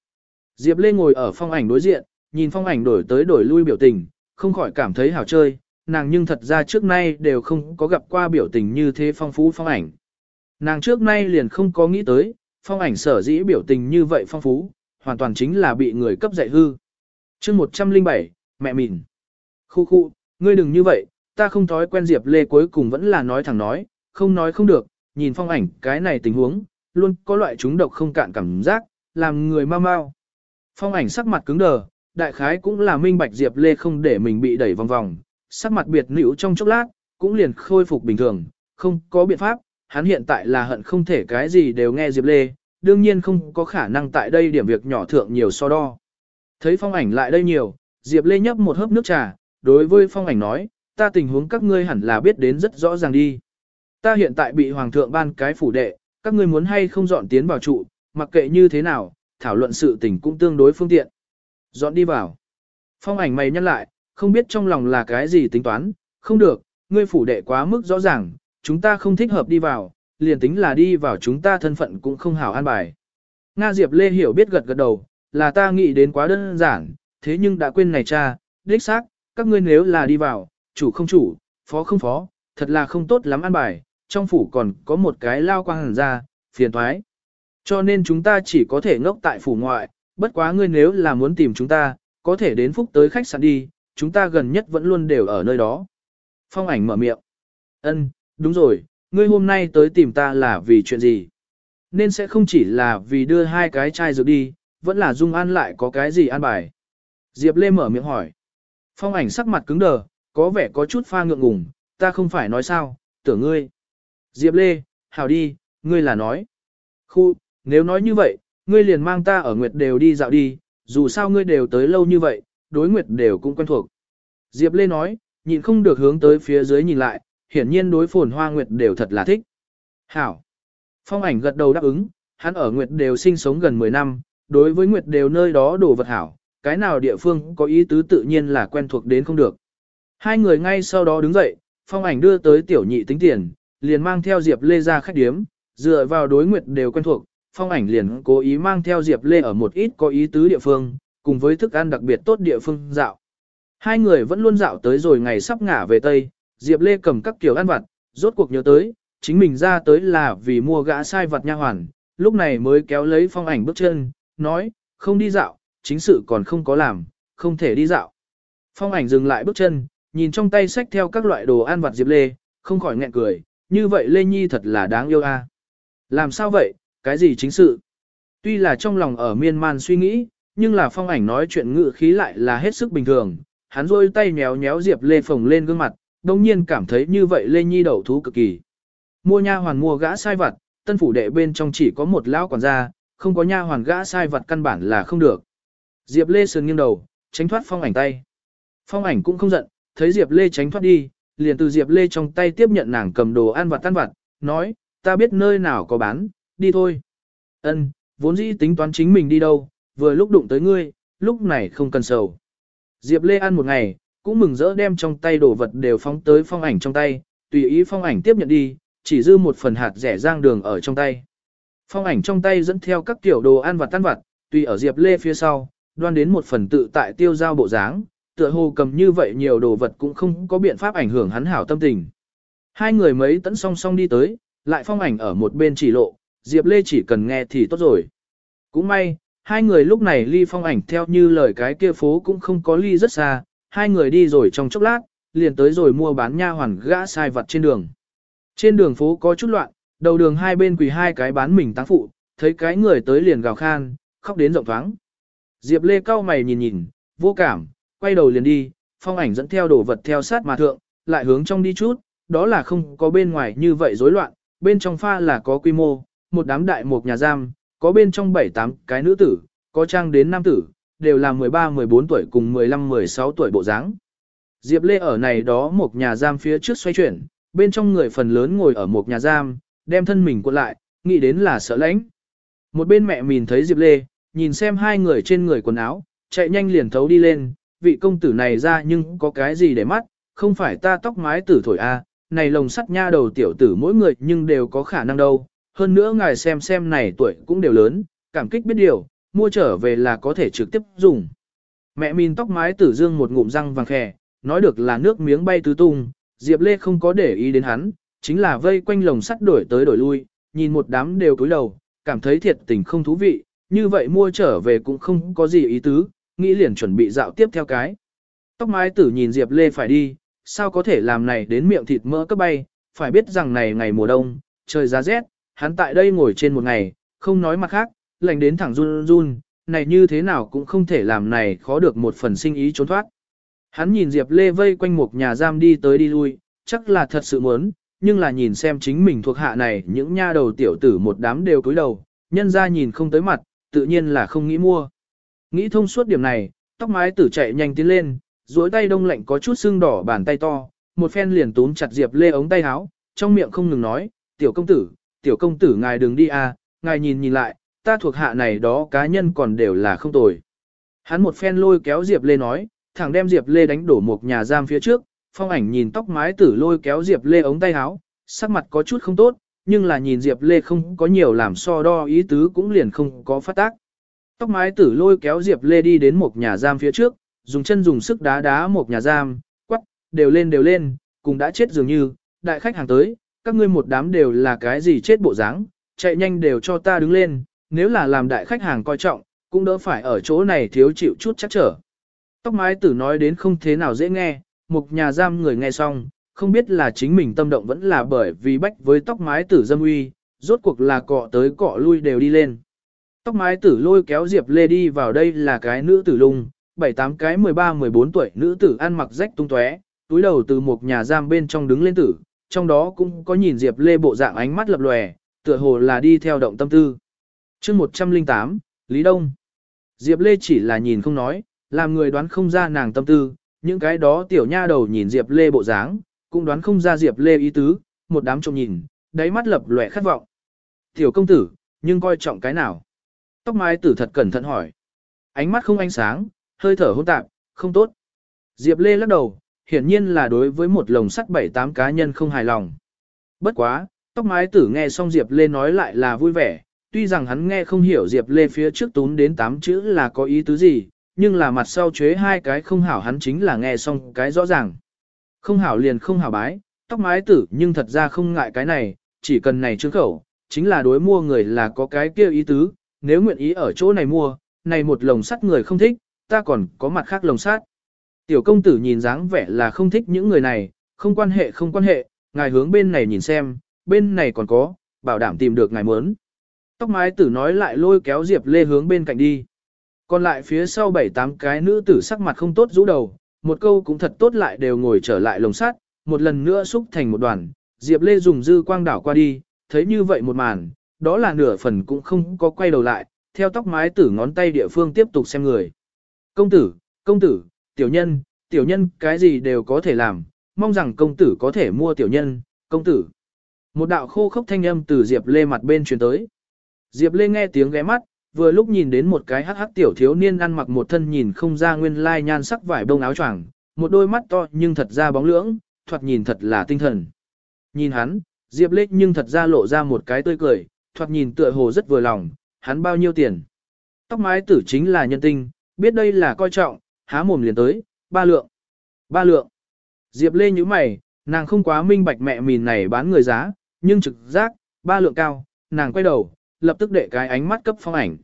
Diệp Lê ngồi ở phong ảnh đối diện, nhìn phong ảnh đổi tới đổi lui biểu tình, không khỏi cảm thấy hào chơi, nàng nhưng thật ra trước nay đều không có gặp qua biểu tình như thế phong phú phong ảnh. Nàng trước nay liền không có nghĩ tới, phong ảnh sở dĩ biểu tình như vậy phong phú, hoàn toàn chính là bị người cấp dạy hư. chương 107, mẹ mìn. Khu khu, ngươi đừng như vậy, ta không thói quen Diệp Lê cuối cùng vẫn là nói thẳng nói, không nói không được, nhìn phong ảnh cái này tình huống, luôn có loại chúng độc không cạn cảm giác, làm người mau mau. Phong ảnh sắc mặt cứng đờ, đại khái cũng là minh bạch Diệp Lê không để mình bị đẩy vòng vòng, sắc mặt biệt nữ trong chốc lát, cũng liền khôi phục bình thường, không có biện pháp, hắn hiện tại là hận không thể cái gì đều nghe Diệp Lê, đương nhiên không có khả năng tại đây điểm việc nhỏ thượng nhiều so đo. Thấy phong ảnh lại đây nhiều, Diệp Lê nhấp một hớp nước trà, đối với phong ảnh nói, ta tình huống các ngươi hẳn là biết đến rất rõ ràng đi. Ta hiện tại bị hoàng thượng ban cái phủ đệ, các ngươi muốn hay không dọn tiến vào trụ, mặc kệ như thế nào, thảo luận sự tình cũng tương đối phương tiện. Dọn đi vào. Phong ảnh mày nhăn lại, không biết trong lòng là cái gì tính toán, không được, ngươi phủ đệ quá mức rõ ràng, chúng ta không thích hợp đi vào, liền tính là đi vào chúng ta thân phận cũng không hảo an bài. Nga Diệp Lê hiểu biết gật gật đầu, là ta nghĩ đến quá đơn giản, thế nhưng đã quên này cha, đích xác, các ngươi nếu là đi vào, chủ không chủ, phó không phó, thật là không tốt lắm an bài, trong phủ còn có một cái lao quang hẳn ra, phiền thoái. Cho nên chúng ta chỉ có thể ngốc tại phủ ngoại, bất quá ngươi nếu là muốn tìm chúng ta, có thể đến phúc tới khách sạn đi, chúng ta gần nhất vẫn luôn đều ở nơi đó. Phong ảnh mở miệng. Ân, đúng rồi, ngươi hôm nay tới tìm ta là vì chuyện gì? Nên sẽ không chỉ là vì đưa hai cái chai dược đi, vẫn là Dung An lại có cái gì an bài. Diệp Lê mở miệng hỏi. Phong ảnh sắc mặt cứng đờ, có vẻ có chút pha ngượng ngùng, ta không phải nói sao, tưởng ngươi. Diệp Lê, hào đi, ngươi là nói. Khu, nếu nói như vậy, ngươi liền mang ta ở Nguyệt đều đi dạo đi, dù sao ngươi đều tới lâu như vậy, đối Nguyệt đều cũng quen thuộc. Diệp Lê nói, nhìn không được hướng tới phía dưới nhìn lại, hiển nhiên đối phồn hoa Nguyệt đều thật là thích. Hảo. Phong ảnh gật đầu đáp ứng, hắn ở Nguyệt đều sinh sống gần 10 năm, đối với Nguyệt đều nơi đó đồ vật hảo, cái nào địa phương có ý tứ tự nhiên là quen thuộc đến không được. Hai người ngay sau đó đứng dậy, phong ảnh đưa tới tiểu nhị tính tiền, liền mang theo Diệp Lê ra khách điếm, dựa vào đối Nguyệt đều quen thuộc, phong ảnh liền cố ý mang theo Diệp Lê ở một ít có ý tứ địa phương, cùng với thức ăn đặc biệt tốt địa phương dạo. Hai người vẫn luôn dạo tới rồi ngày sắp ngả về Tây, Diệp Lê cầm các kiểu ăn vặt, rốt cuộc nhớ tới, chính mình ra tới là vì mua gã sai vật nha hoàn, lúc này mới kéo lấy phong ảnh bước chân, nói, không đi dạo, chính sự còn không có làm, không thể đi dạo. Phong ảnh dừng lại bước chân, nhìn trong tay sách theo các loại đồ ăn vặt Diệp Lê, không khỏi nghẹn cười, như vậy Lê Nhi thật là đáng yêu a. Làm sao vậy, cái gì chính sự? Tuy là trong lòng ở miên man suy nghĩ, nhưng là phong ảnh nói chuyện ngự khí lại là hết sức bình thường. Hắn rôi tay nhéo nhéo Diệp Lê phồng lên gương mặt, đồng nhiên cảm thấy như vậy Lê Nhi đầu thú cực kỳ. Mua nha hoàn mua gã sai vặt, tân phủ đệ bên trong chỉ có một lão quản gia, không có nha hoàn gã sai vặt căn bản là không được. Diệp Lê sườn nghiêng đầu, tránh thoát phong ảnh tay. Phong ảnh cũng không giận, thấy Diệp Lê tránh thoát đi, liền từ Diệp Lê trong tay tiếp nhận nàng cầm đồ ăn vặt tan vặt, nói, ta biết nơi nào có bán, đi thôi. Ân, vốn dĩ tính toán chính mình đi đâu, vừa lúc đụng tới ngươi, lúc này không cần sầu. Diệp Lê ăn một ngày, cũng mừng rỡ đem trong tay đồ vật đều phóng tới phong ảnh trong tay, tùy ý phong ảnh tiếp nhận đi, chỉ dư một phần hạt rẻ rang đường ở trong tay. Phong ảnh trong tay dẫn theo các kiểu đồ ăn vặt tan vặt, tùy ở Diệp Lê phía sau, đoan đến một phần tự tại tiêu giao bộ dáng, tựa hồ cầm như vậy nhiều đồ vật cũng không có biện pháp ảnh hưởng hắn hảo tâm tình. Hai người mấy tấn song song đi tới, lại phong ảnh ở một bên chỉ lộ, Diệp Lê chỉ cần nghe thì tốt rồi. Cũng may, hai người lúc này ly phong ảnh theo như lời cái kia phố cũng không có ly rất xa, hai người đi rồi trong chốc lát, liền tới rồi mua bán nha hoàn gã sai vật trên đường. Trên đường phố có chút loạn, đầu đường hai bên quỳ hai cái bán mình táng phụ, thấy cái người tới liền gào khan, khóc đến rộng thoáng. Diệp Lê cao mày nhìn nhìn, vô cảm, quay đầu liền đi, phong ảnh dẫn theo đồ vật theo sát mà thượng, lại hướng trong đi chút, đó là không có bên ngoài như vậy rối loạn, bên trong pha là có quy mô, một đám đại một nhà giam, có bên trong 7-8 cái nữ tử, có trang đến nam tử, đều là 13-14 tuổi cùng 15-16 tuổi bộ dáng. Diệp Lê ở này đó một nhà giam phía trước xoay chuyển, bên trong người phần lớn ngồi ở một nhà giam, đem thân mình cuộn lại, nghĩ đến là sợ lãnh. Một bên mẹ mình thấy Diệp Lê, nhìn xem hai người trên người quần áo, chạy nhanh liền thấu đi lên, vị công tử này ra nhưng có cái gì để mắt, không phải ta tóc mái tử thổi a, à, này lồng sắt nha đầu tiểu tử mỗi người nhưng đều có khả năng đâu, hơn nữa ngài xem xem này tuổi cũng đều lớn, cảm kích biết điều, mua trở về là có thể trực tiếp dùng. Mẹ mìn tóc mái tử dương một ngụm răng vàng khè, nói được là nước miếng bay tứ tung, Diệp Lê không có để ý đến hắn, chính là vây quanh lồng sắt đổi tới đổi lui, nhìn một đám đều cúi đầu, cảm thấy thiệt tình không thú vị, như vậy mua trở về cũng không có gì ý tứ, nghĩ liền chuẩn bị dạo tiếp theo cái. Tóc mái tử nhìn Diệp Lê phải đi, sao có thể làm này đến miệng thịt mỡ cấp bay, phải biết rằng này ngày mùa đông, trời giá rét, hắn tại đây ngồi trên một ngày, không nói mặt khác, lạnh đến thẳng run run, này như thế nào cũng không thể làm này khó được một phần sinh ý trốn thoát. Hắn nhìn Diệp Lê vây quanh một nhà giam đi tới đi lui, chắc là thật sự muốn, nhưng là nhìn xem chính mình thuộc hạ này những nha đầu tiểu tử một đám đều cúi đầu, nhân ra nhìn không tới mặt, tự nhiên là không nghĩ mua. Nghĩ thông suốt điểm này, tóc mái tử chạy nhanh tiến lên, duỗi tay đông lạnh có chút sưng đỏ bàn tay to, một phen liền túm chặt Diệp Lê ống tay áo, trong miệng không ngừng nói, tiểu công tử, tiểu công tử ngài đừng đi à, ngài nhìn nhìn lại, ta thuộc hạ này đó cá nhân còn đều là không tồi. Hắn một phen lôi kéo Diệp Lê nói, thẳng đem Diệp Lê đánh đổ một nhà giam phía trước, phong ảnh nhìn tóc mái tử lôi kéo Diệp Lê ống tay áo, sắc mặt có chút không tốt, nhưng là nhìn Diệp Lê không có nhiều làm so đo ý tứ cũng liền không có phát tác. Tóc mái tử lôi kéo Diệp Lê đi đến một nhà giam phía trước, dùng chân dùng sức đá đá một nhà giam, quắc, đều lên đều lên, cùng đã chết dường như, đại khách hàng tới, các ngươi một đám đều là cái gì chết bộ dáng, chạy nhanh đều cho ta đứng lên, nếu là làm đại khách hàng coi trọng, cũng đỡ phải ở chỗ này thiếu chịu chút chắc trở. Tóc mái tử nói đến không thế nào dễ nghe, một nhà giam người nghe xong, không biết là chính mình tâm động vẫn là bởi vì bách với tóc mái tử dâm uy, rốt cuộc là cọ tới cọ lui đều đi lên. Tóc mái tử lôi kéo Diệp Lê đi vào đây là cái nữ tử lung, bảy tám cái 13-14 tuổi nữ tử ăn mặc rách tung tóe, túi đầu từ một nhà giam bên trong đứng lên tử, trong đó cũng có nhìn Diệp Lê bộ dạng ánh mắt lập lòe, tựa hồ là đi theo động tâm tư chương 108, Lý Đông. Diệp Lê chỉ là nhìn không nói, làm người đoán không ra nàng tâm tư, những cái đó tiểu nha đầu nhìn Diệp Lê bộ dáng, cũng đoán không ra Diệp Lê ý tứ, một đám trông nhìn, đáy mắt lập lòe khát vọng. Tiểu công tử, nhưng coi trọng cái nào? Tóc mái tử thật cẩn thận hỏi. Ánh mắt không ánh sáng, hơi thở hỗn tạp, không tốt. Diệp Lê lắc đầu, hiển nhiên là đối với một lồng sắt bảy tám cá nhân không hài lòng. Bất quá, tóc mái tử nghe xong Diệp Lê nói lại là vui vẻ, tuy rằng hắn nghe không hiểu Diệp Lê phía trước tún đến tám chữ là có ý tứ gì, nhưng là mặt sau chế hai cái không hảo hắn chính là nghe xong cái rõ ràng. Không hảo liền không hảo bái, tóc mái tử nhưng thật ra không ngại cái này, chỉ cần này trương khẩu, chính là đối mua người là có cái kia ý tứ, nếu nguyện ý ở chỗ này mua, này một lồng sắt người không thích, ta còn có mặt khác lồng sắt. Tiểu công tử nhìn dáng vẻ là không thích những người này, không quan hệ không quan hệ, ngài hướng bên này nhìn xem, bên này còn có, bảo đảm tìm được ngài muốn. Tóc mái tử nói lại lôi kéo Diệp Lê hướng bên cạnh đi. Còn lại phía sau bảy tám cái nữ tử sắc mặt không tốt rũ đầu, một câu cũng thật tốt lại đều ngồi trở lại lồng sắt, một lần nữa xúc thành một đoàn. Diệp Lê dùng dư quang đảo qua đi, thấy như vậy một màn, đó là nửa phần cũng không có quay đầu lại, theo tóc mái tử ngón tay địa phương tiếp tục xem người. Công tử, công tử, tiểu nhân, tiểu nhân cái gì đều có thể làm, mong rằng công tử có thể mua tiểu nhân, công tử. Một đạo khô khốc thanh âm từ Diệp Lê mặt bên truyền tới. Diệp Lê nghe tiếng ghé mắt, vừa lúc nhìn đến một cái hắc hắc tiểu thiếu niên ăn mặc một thân nhìn không ra nguyên lai nhan sắc vải bông áo choàng, một đôi mắt to nhưng thật ra bóng lưỡng, thoạt nhìn thật là tinh thần. Nhìn hắn, Diệp Lê nhưng thật ra lộ ra một cái tươi cười, thoạt nhìn tựa hồ rất vừa lòng, hắn bao nhiêu tiền. Tóc mái tử chính là nhân tinh, biết đây là coi trọng, há mồm liền tới, ba lượng. Ba lượng. Diệp Lê như mày, nàng không quá minh bạch mẹ mìn này bán người giá, nhưng trực giác, ba lượng cao, nàng quay đầu, lập tức đệ cái ánh mắt cấp phong ảnh.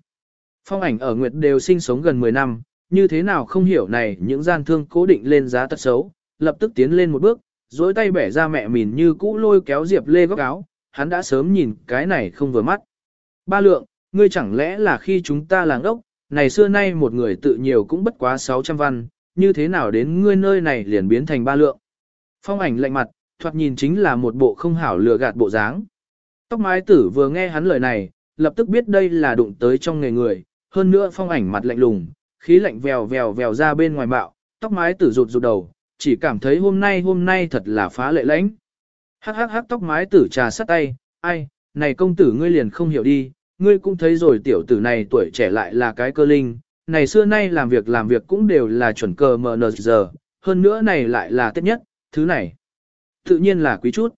Phong ảnh ở Nguyệt đều sinh sống gần 10 năm, như thế nào không hiểu này những gian thương cố định lên giá tật xấu, lập tức tiến lên một bước, dối tay bẻ ra mẹ mìn như cũ lôi kéo Diệp Lê góc áo, hắn đã sớm nhìn cái này không vừa mắt. Ba lượng, ngươi chẳng lẽ là khi chúng ta làng ốc, này xưa nay một người tự nhiều cũng bất quá 600 văn, như thế nào đến ngươi nơi này liền biến thành ba lượng. Phong ảnh lạnh mặt, thoạt nhìn chính là một bộ không hảo lừa gạt bộ dáng. Tóc mái tử vừa nghe hắn lời này, lập tức biết đây là đụng tới trong nghề người, hơn nữa phong ảnh mặt lạnh lùng, khí lạnh vèo vèo vèo ra bên ngoài bạo, tóc mái tử rụt rụt đầu, chỉ cảm thấy hôm nay hôm nay thật là phá lệ lãnh. Hắc hắc hắc tóc mái tử trà sắt tay, ai, này công tử ngươi liền không hiểu đi, ngươi cũng thấy rồi tiểu tử này tuổi trẻ lại là cái cơ linh, này xưa nay làm việc làm việc cũng đều là chuẩn cờ mờ nờ giờ, hơn nữa này lại là tết nhất, thứ này. Tự nhiên là quý chút.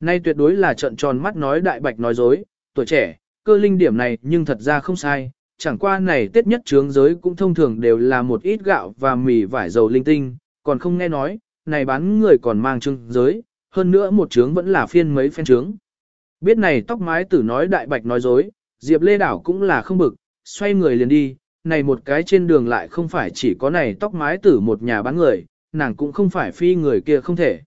Nay tuyệt đối là trận tròn mắt nói đại bạch nói dối, tuổi trẻ, cơ linh điểm này nhưng thật ra không sai, chẳng qua này tết nhất trướng giới cũng thông thường đều là một ít gạo và mì vải dầu linh tinh, còn không nghe nói, này bán người còn mang trương giới, hơn nữa một trướng vẫn là phiên mấy phen trướng. Biết này tóc mái tử nói đại bạch nói dối, Diệp Lê Đảo cũng là không bực, xoay người liền đi, này một cái trên đường lại không phải chỉ có này tóc mái tử một nhà bán người, nàng cũng không phải phi người kia không thể.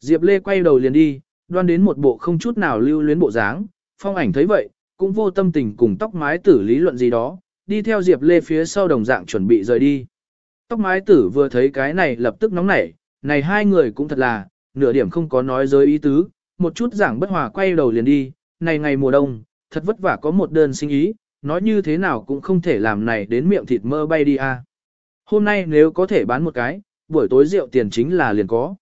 Diệp Lê quay đầu liền đi, đoan đến một bộ không chút nào lưu luyến bộ dáng, phong ảnh thấy vậy, cũng vô tâm tình cùng tóc mái tử lý luận gì đó, đi theo Diệp Lê phía sau đồng dạng chuẩn bị rời đi. Tóc mái tử vừa thấy cái này lập tức nóng nảy, này hai người cũng thật là, nửa điểm không có nói giới ý tứ, một chút giảng bất hòa quay đầu liền đi, này ngày mùa đông, thật vất vả có một đơn sinh ý, nói như thế nào cũng không thể làm này đến miệng thịt mơ bay đi à. Hôm nay nếu có thể bán một cái, buổi tối rượu tiền chính là liền có.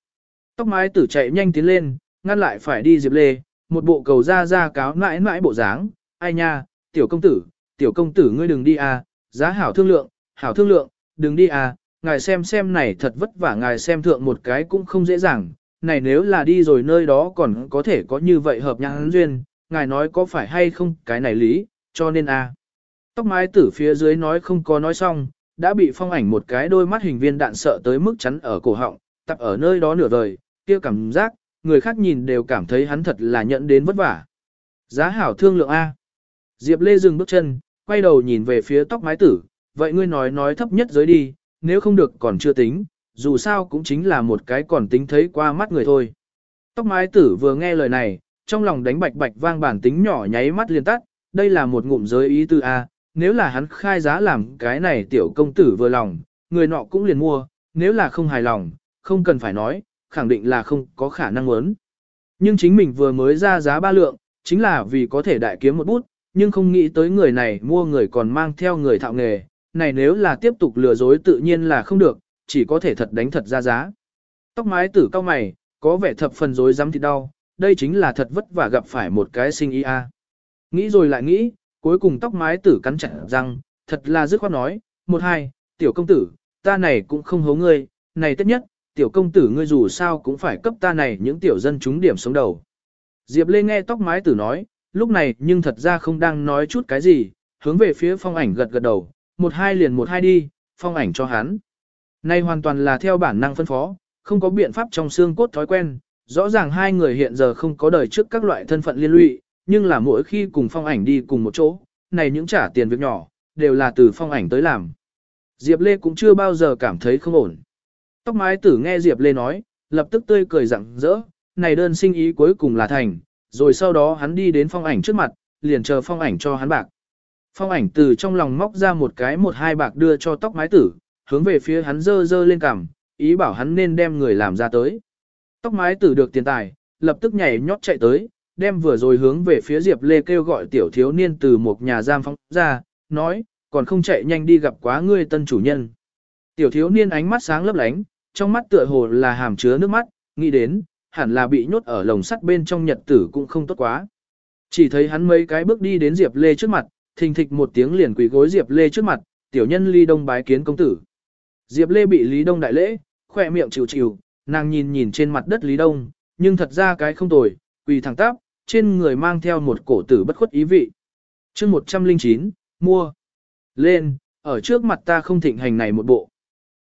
Tóc mái tử chạy nhanh tiến lên, ngăn lại phải đi Diệp Lê, một bộ cầu ra ra cáo mãi mãi bộ dáng, ai nha, tiểu công tử, tiểu công tử ngươi đừng đi à, giá hảo thương lượng, hảo thương lượng, đừng đi à, ngài xem xem này thật vất vả ngài xem thượng một cái cũng không dễ dàng, này nếu là đi rồi nơi đó còn có thể có như vậy hợp nhãn duyên, ngài nói có phải hay không cái này lý, cho nên à. Tóc mái tử phía dưới nói không có nói xong, đã bị phong ảnh một cái đôi mắt hình viên đạn sợ tới mức chắn ở cổ họng, tập ở nơi đó nửa vời, kia cảm giác, người khác nhìn đều cảm thấy hắn thật là nhận đến vất vả. Giá hảo thương lượng A. Diệp Lê dừng bước chân, quay đầu nhìn về phía tóc mái tử, vậy ngươi nói nói thấp nhất giới đi, nếu không được còn chưa tính, dù sao cũng chính là một cái còn tính thấy qua mắt người thôi. Tóc mái tử vừa nghe lời này, trong lòng đánh bạch bạch vang bản tính nhỏ nháy mắt liền tắt, đây là một ngụm giới ý tư A, nếu là hắn khai giá làm cái này tiểu công tử vừa lòng, người nọ cũng liền mua, nếu là không hài lòng, không cần phải nói, khẳng định là không có khả năng muốn. Nhưng chính mình vừa mới ra giá ba lượng, chính là vì có thể đại kiếm một bút, nhưng không nghĩ tới người này mua người còn mang theo người thạo nghề, này nếu là tiếp tục lừa dối tự nhiên là không được, chỉ có thể thật đánh thật ra giá. Tóc mái tử cao mày, có vẻ thập phần dối dám thì đau, đây chính là thật vất vả gặp phải một cái sinh ý a. Nghĩ rồi lại nghĩ, cuối cùng tóc mái tử cắn chặt răng, thật là dứt khoát nói, một hai, tiểu công tử, ta này cũng không hố ngươi, này tất nhất, tiểu công tử ngươi dù sao cũng phải cấp ta này những tiểu dân chúng điểm sống đầu. Diệp Lê nghe tóc mái tử nói, lúc này nhưng thật ra không đang nói chút cái gì, hướng về phía phong ảnh gật gật đầu, một hai liền một hai đi, phong ảnh cho hắn. Này hoàn toàn là theo bản năng phân phó, không có biện pháp trong xương cốt thói quen, rõ ràng hai người hiện giờ không có đời trước các loại thân phận liên lụy, nhưng là mỗi khi cùng phong ảnh đi cùng một chỗ, này những trả tiền việc nhỏ, đều là từ phong ảnh tới làm. Diệp Lê cũng chưa bao giờ cảm thấy không ổn. Tóc mái tử nghe Diệp Lê nói, lập tức tươi cười rặng rỡ, này đơn sinh ý cuối cùng là thành, rồi sau đó hắn đi đến phong ảnh trước mặt, liền chờ phong ảnh cho hắn bạc. Phong ảnh từ trong lòng móc ra một cái một hai bạc đưa cho tóc mái tử, hướng về phía hắn dơ dơ lên cằm, ý bảo hắn nên đem người làm ra tới. Tóc mái tử được tiền tài, lập tức nhảy nhót chạy tới, đem vừa rồi hướng về phía Diệp Lê kêu gọi tiểu thiếu niên từ một nhà giam phóng ra, nói, còn không chạy nhanh đi gặp quá ngươi tân chủ nhân. Tiểu thiếu niên ánh mắt sáng lấp lánh, trong mắt tựa hồ là hàm chứa nước mắt, nghĩ đến, hẳn là bị nhốt ở lồng sắt bên trong nhật tử cũng không tốt quá. Chỉ thấy hắn mấy cái bước đi đến Diệp Lê trước mặt, thình thịch một tiếng liền quỳ gối Diệp Lê trước mặt, tiểu nhân Ly Đông bái kiến công tử. Diệp Lê bị Lý Đông đại lễ, khỏe miệng chịu chịu, nàng nhìn nhìn trên mặt đất Lý Đông, nhưng thật ra cái không tồi, quỳ thẳng tắp, trên người mang theo một cổ tử bất khuất ý vị. chương 109, mua. Lên, ở trước mặt ta không thịnh hành này một bộ.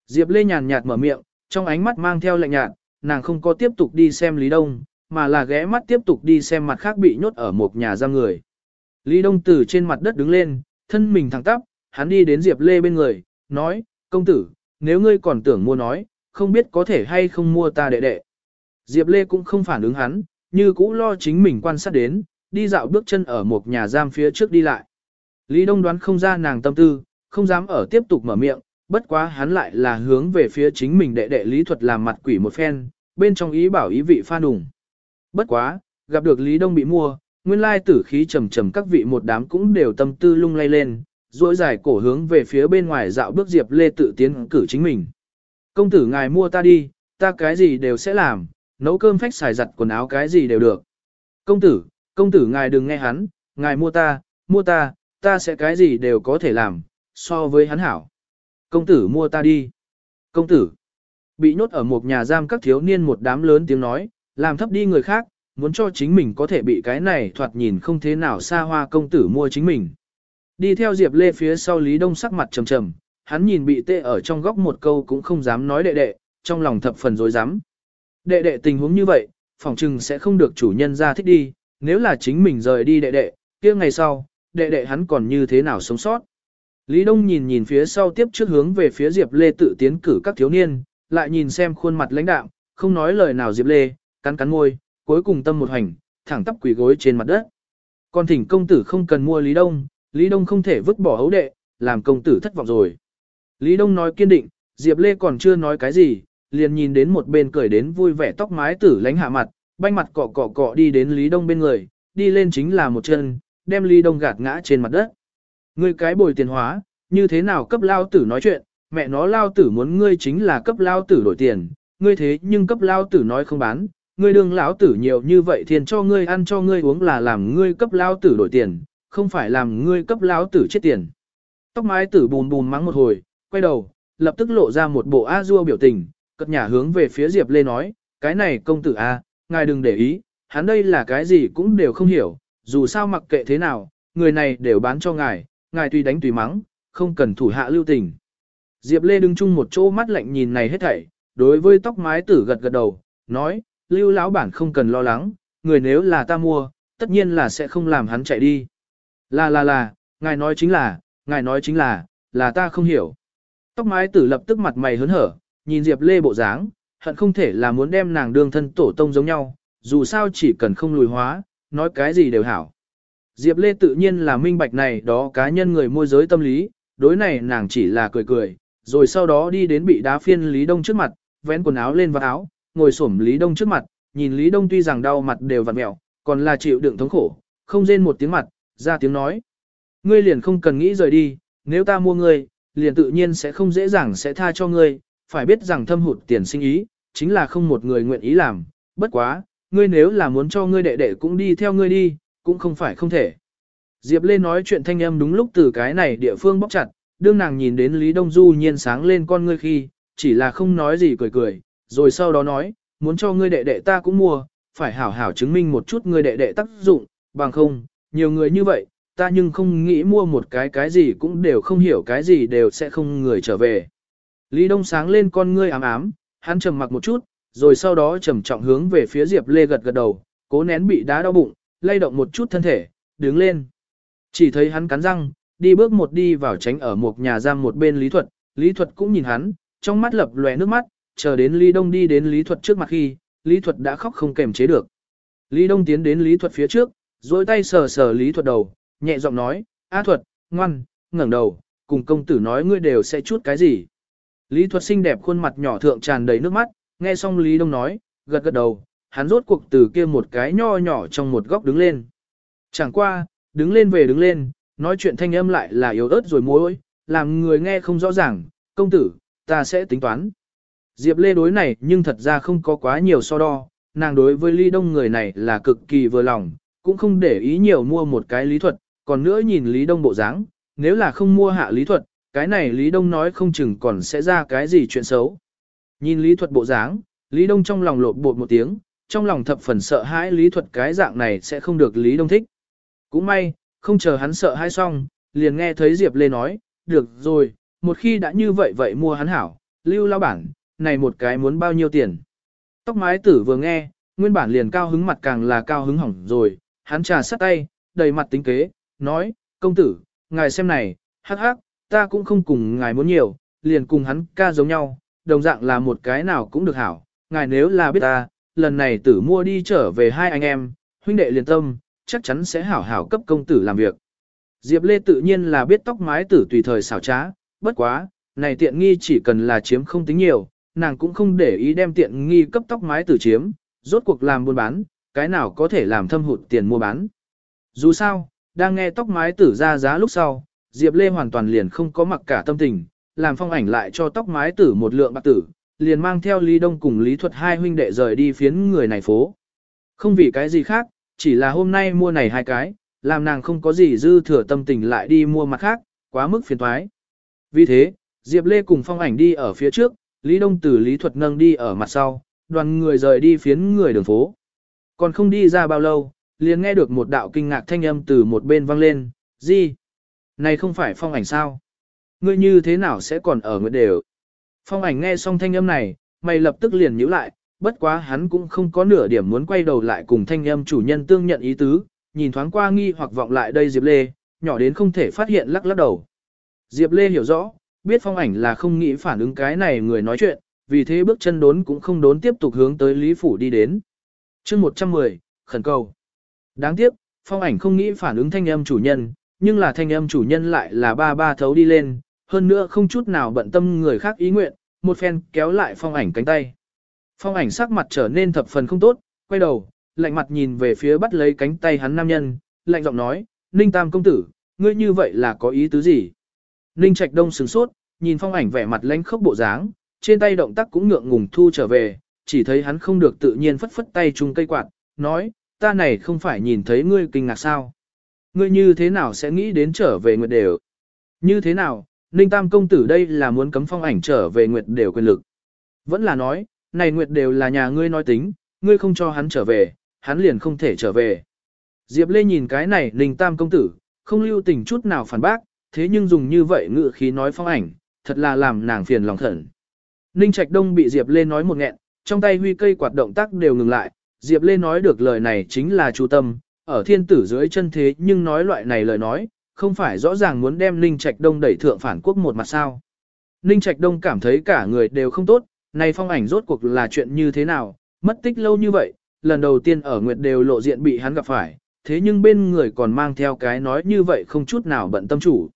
Diệp Lê nhàn nhạt mở miệng, trong ánh mắt mang theo lạnh nhạt, nàng không có tiếp tục đi xem Lý Đông, mà là ghé mắt tiếp tục đi xem mặt khác bị nhốt ở một nhà giam người. Lý Đông từ trên mặt đất đứng lên, thân mình thẳng tắp, hắn đi đến Diệp Lê bên người, nói, công tử, nếu ngươi còn tưởng mua nói, không biết có thể hay không mua ta đệ đệ. Diệp Lê cũng không phản ứng hắn, như cũ lo chính mình quan sát đến, đi dạo bước chân ở một nhà giam phía trước đi lại. Lý Đông đoán không ra nàng tâm tư, không dám ở tiếp tục mở miệng, bất quá hắn lại là hướng về phía chính mình đệ đệ lý thuật làm mặt quỷ một phen, bên trong ý bảo ý vị pha đùng. Bất quá, gặp được Lý Đông bị mua, nguyên lai tử khí trầm trầm các vị một đám cũng đều tâm tư lung lay lên, duỗi dài cổ hướng về phía bên ngoài dạo bước Diệp Lê tự tiến cử chính mình. Công tử ngài mua ta đi, ta cái gì đều sẽ làm, nấu cơm phách xài giặt quần áo cái gì đều được. Công tử, công tử ngài đừng nghe hắn, ngài mua ta, mua ta, ta sẽ cái gì đều có thể làm, so với hắn hảo. Công tử mua ta đi. Công tử. Bị nhốt ở một nhà giam các thiếu niên một đám lớn tiếng nói, làm thấp đi người khác, muốn cho chính mình có thể bị cái này thoạt nhìn không thế nào xa hoa công tử mua chính mình. Đi theo Diệp Lê phía sau Lý Đông sắc mặt trầm trầm, hắn nhìn bị tê ở trong góc một câu cũng không dám nói đệ đệ, trong lòng thập phần dối dám. Đệ đệ tình huống như vậy, phỏng chừng sẽ không được chủ nhân ra thích đi, nếu là chính mình rời đi đệ đệ, kia ngày sau, đệ đệ hắn còn như thế nào sống sót. Lý Đông nhìn nhìn phía sau tiếp trước hướng về phía Diệp Lê tự tiến cử các thiếu niên, lại nhìn xem khuôn mặt lãnh đạm, không nói lời nào Diệp Lê, cắn cắn môi, cuối cùng tâm một hành, thẳng tắp quỳ gối trên mặt đất. Còn thỉnh công tử không cần mua Lý Đông, Lý Đông không thể vứt bỏ hấu đệ, làm công tử thất vọng rồi. Lý Đông nói kiên định, Diệp Lê còn chưa nói cái gì, liền nhìn đến một bên cười đến vui vẻ tóc mái tử lánh hạ mặt, banh mặt cọ cọ cọ đi đến Lý Đông bên người, đi lên chính là một chân, đem Lý Đông gạt ngã trên mặt đất. Ngươi cái bồi tiền hóa, như thế nào cấp lao tử nói chuyện, mẹ nó lao tử muốn ngươi chính là cấp lao tử đổi tiền, ngươi thế nhưng cấp lao tử nói không bán, ngươi đương lão tử nhiều như vậy tiền cho ngươi ăn cho ngươi uống là làm ngươi cấp lao tử đổi tiền, không phải làm ngươi cấp lao tử chết tiền. Tóc mái tử bùn bùn mắng một hồi, quay đầu, lập tức lộ ra một bộ a dua biểu tình, cất nhà hướng về phía Diệp Lê nói, cái này công tử a, ngài đừng để ý, hắn đây là cái gì cũng đều không hiểu, dù sao mặc kệ thế nào, người này đều bán cho ngài, ngài tùy đánh tùy mắng, không cần thủ hạ lưu tình. Diệp Lê đứng chung một chỗ mắt lạnh nhìn này hết thảy, đối với tóc mái tử gật gật đầu, nói, lưu lão bản không cần lo lắng, người nếu là ta mua, tất nhiên là sẽ không làm hắn chạy đi. Là là là, ngài nói chính là, ngài nói chính là, là ta không hiểu. Tóc mái tử lập tức mặt mày hớn hở, nhìn Diệp Lê bộ dáng, hận không thể là muốn đem nàng đương thân tổ tông giống nhau, dù sao chỉ cần không lùi hóa, nói cái gì đều hảo. Diệp Lê tự nhiên là minh bạch này đó cá nhân người môi giới tâm lý, đối này nàng chỉ là cười cười, rồi sau đó đi đến bị đá phiên Lý Đông trước mặt, vén quần áo lên vào áo, ngồi xổm Lý Đông trước mặt, nhìn Lý Đông tuy rằng đau mặt đều vặn mẹo, còn là chịu đựng thống khổ, không rên một tiếng mặt, ra tiếng nói. Ngươi liền không cần nghĩ rời đi, nếu ta mua ngươi, liền tự nhiên sẽ không dễ dàng sẽ tha cho ngươi, phải biết rằng thâm hụt tiền sinh ý, chính là không một người nguyện ý làm, bất quá, ngươi nếu là muốn cho ngươi đệ đệ cũng đi theo ngươi đi, cũng không phải không thể. Diệp Lê nói chuyện thanh âm đúng lúc từ cái này địa phương bóc chặt, đương nàng nhìn đến Lý Đông Du nhiên sáng lên con ngươi khi, chỉ là không nói gì cười cười, rồi sau đó nói, muốn cho ngươi đệ đệ ta cũng mua, phải hảo hảo chứng minh một chút ngươi đệ đệ tác dụng, bằng không, nhiều người như vậy, ta nhưng không nghĩ mua một cái cái gì cũng đều không hiểu cái gì đều sẽ không người trở về. Lý Đông sáng lên con ngươi ám ám, hắn trầm mặc một chút, rồi sau đó trầm trọng hướng về phía Diệp Lê gật gật đầu, cố nén bị đá đau bụng, lay động một chút thân thể, đứng lên. Chỉ thấy hắn cắn răng, đi bước một đi vào tránh ở một nhà giam một bên Lý Thuật, Lý Thuật cũng nhìn hắn, trong mắt lập lòe nước mắt, chờ đến Lý Đông đi đến Lý Thuật trước mặt khi, Lý Thuật đã khóc không kềm chế được. Lý Đông tiến đến Lý Thuật phía trước, duỗi tay sờ sờ Lý Thuật đầu, nhẹ giọng nói, A Thuật, ngoan, ngẩng đầu, cùng công tử nói ngươi đều sẽ chút cái gì. Lý Thuật xinh đẹp khuôn mặt nhỏ thượng tràn đầy nước mắt, nghe xong Lý Đông nói, gật gật đầu, hắn rốt cuộc từ kia một cái nho nhỏ trong một góc đứng lên. Chẳng qua, đứng lên về đứng lên, nói chuyện thanh âm lại là yếu ớt rồi mối, làm người nghe không rõ ràng, công tử, ta sẽ tính toán. Diệp Lê đối này nhưng thật ra không có quá nhiều so đo, nàng đối với Lý Đông người này là cực kỳ vừa lòng, cũng không để ý nhiều mua một cái lý thuật, còn nữa nhìn Lý Đông bộ dáng, nếu là không mua hạ lý thuật, cái này Lý Đông nói không chừng còn sẽ ra cái gì chuyện xấu. Nhìn lý thuật bộ dáng, Lý Đông trong lòng lộn bột một tiếng, trong lòng thập phần sợ hãi lý thuật cái dạng này sẽ không được Lý Đông thích. Cũng may, không chờ hắn sợ hãi xong, liền nghe thấy Diệp Lê nói, được rồi, một khi đã như vậy vậy mua hắn hảo, lưu lao bản, này một cái muốn bao nhiêu tiền. Tóc mái tử vừa nghe, nguyên bản liền cao hứng mặt càng là cao hứng hỏng rồi, hắn trà sắt tay, đầy mặt tính kế, nói, công tử, ngài xem này, hắc hắc, ta cũng không cùng ngài muốn nhiều, liền cùng hắn ca giống nhau, đồng dạng là một cái nào cũng được hảo, ngài nếu là biết ta, lần này tử mua đi trở về hai anh em, huynh đệ liền tâm, chắc chắn sẽ hảo hảo cấp công tử làm việc. Diệp Lê tự nhiên là biết tóc mái tử tùy thời xảo trá, bất quá, này tiện nghi chỉ cần là chiếm không tính nhiều, nàng cũng không để ý đem tiện nghi cấp tóc mái tử chiếm, rốt cuộc làm buôn bán, cái nào có thể làm thâm hụt tiền mua bán. Dù sao, đang nghe tóc mái tử ra giá lúc sau, Diệp Lê hoàn toàn liền không có mặc cả tâm tình, làm phong ảnh lại cho tóc mái tử một lượng bạc tử, liền mang theo Lý Đông cùng Lý Thuật hai huynh đệ rời đi phiến người này phố. Không vì cái gì khác, chỉ là hôm nay mua này hai cái, làm nàng không có gì dư thừa tâm tình lại đi mua mặt khác, quá mức phiền toái. Vì thế, Diệp Lê cùng phong ảnh đi ở phía trước, Lý Đông từ Lý Thuật nâng đi ở mặt sau, đoàn người rời đi phiến người đường phố. Còn không đi ra bao lâu, liền nghe được một đạo kinh ngạc thanh âm từ một bên vang lên, gì? Này không phải phong ảnh sao? Ngươi như thế nào sẽ còn ở nguyệt đều? Phong ảnh nghe xong thanh âm này, mày lập tức liền nhíu lại, bất quá hắn cũng không có nửa điểm muốn quay đầu lại cùng thanh âm chủ nhân tương nhận ý tứ, nhìn thoáng qua nghi hoặc vọng lại đây Diệp Lê, nhỏ đến không thể phát hiện lắc lắc đầu. Diệp Lê hiểu rõ, biết phong ảnh là không nghĩ phản ứng cái này người nói chuyện, vì thế bước chân đốn cũng không đốn tiếp tục hướng tới Lý Phủ đi đến. chương 110, khẩn cầu. Đáng tiếc, phong ảnh không nghĩ phản ứng thanh âm chủ nhân, nhưng là thanh âm chủ nhân lại là ba ba thấu đi lên, hơn nữa không chút nào bận tâm người khác ý nguyện, một phen kéo lại phong ảnh cánh tay. Phong ảnh sắc mặt trở nên thập phần không tốt, quay đầu, lạnh mặt nhìn về phía bắt lấy cánh tay hắn nam nhân, lạnh giọng nói, Ninh Tam công tử, ngươi như vậy là có ý tứ gì? Ninh Trạch Đông sửng sốt, nhìn phong ảnh vẻ mặt lãnh khốc bộ dáng, trên tay động tác cũng ngượng ngùng thu trở về, chỉ thấy hắn không được tự nhiên phất phất tay chung cây quạt, nói, ta này không phải nhìn thấy ngươi kinh ngạc sao? Ngươi như thế nào sẽ nghĩ đến trở về nguyệt đều? Như thế nào, Ninh Tam công tử đây là muốn cấm phong ảnh trở về nguyệt đều quyền lực? Vẫn là nói, này nguyệt đều là nhà ngươi nói tính, ngươi không cho hắn trở về, hắn liền không thể trở về. Diệp Lê nhìn cái này Ninh Tam công tử, không lưu tình chút nào phản bác, thế nhưng dùng như vậy ngự khí nói phong ảnh, thật là làm nàng phiền lòng thẩn. Ninh Trạch Đông bị Diệp Lê nói một nghẹn, trong tay huy cây quạt động tác đều ngừng lại, Diệp Lê nói được lời này chính là chu tâm, ở thiên tử dưới chân thế nhưng nói loại này lời nói, không phải rõ ràng muốn đem Ninh Trạch Đông đẩy thượng phản quốc một mặt sao. Ninh Trạch Đông cảm thấy cả người đều không tốt, này phong ảnh rốt cuộc là chuyện như thế nào, mất tích lâu như vậy, lần đầu tiên ở Nguyệt đều lộ diện bị hắn gặp phải, thế nhưng bên người còn mang theo cái nói như vậy không chút nào bận tâm chủ.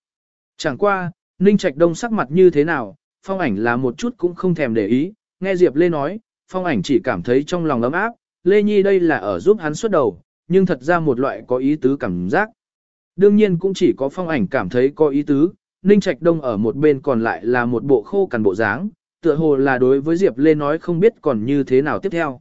Chẳng qua, Ninh Trạch Đông sắc mặt như thế nào, phong ảnh là một chút cũng không thèm để ý, nghe Diệp Lê nói, phong ảnh chỉ cảm thấy trong lòng ấm áp, Lê Nhi đây là ở giúp hắn xuất đầu, nhưng thật ra một loại có ý tứ cảm giác. Đương nhiên cũng chỉ có phong ảnh cảm thấy có ý tứ, Ninh Trạch Đông ở một bên còn lại là một bộ khô cằn bộ dáng, tựa hồ là đối với Diệp Lê nói không biết còn như thế nào tiếp theo.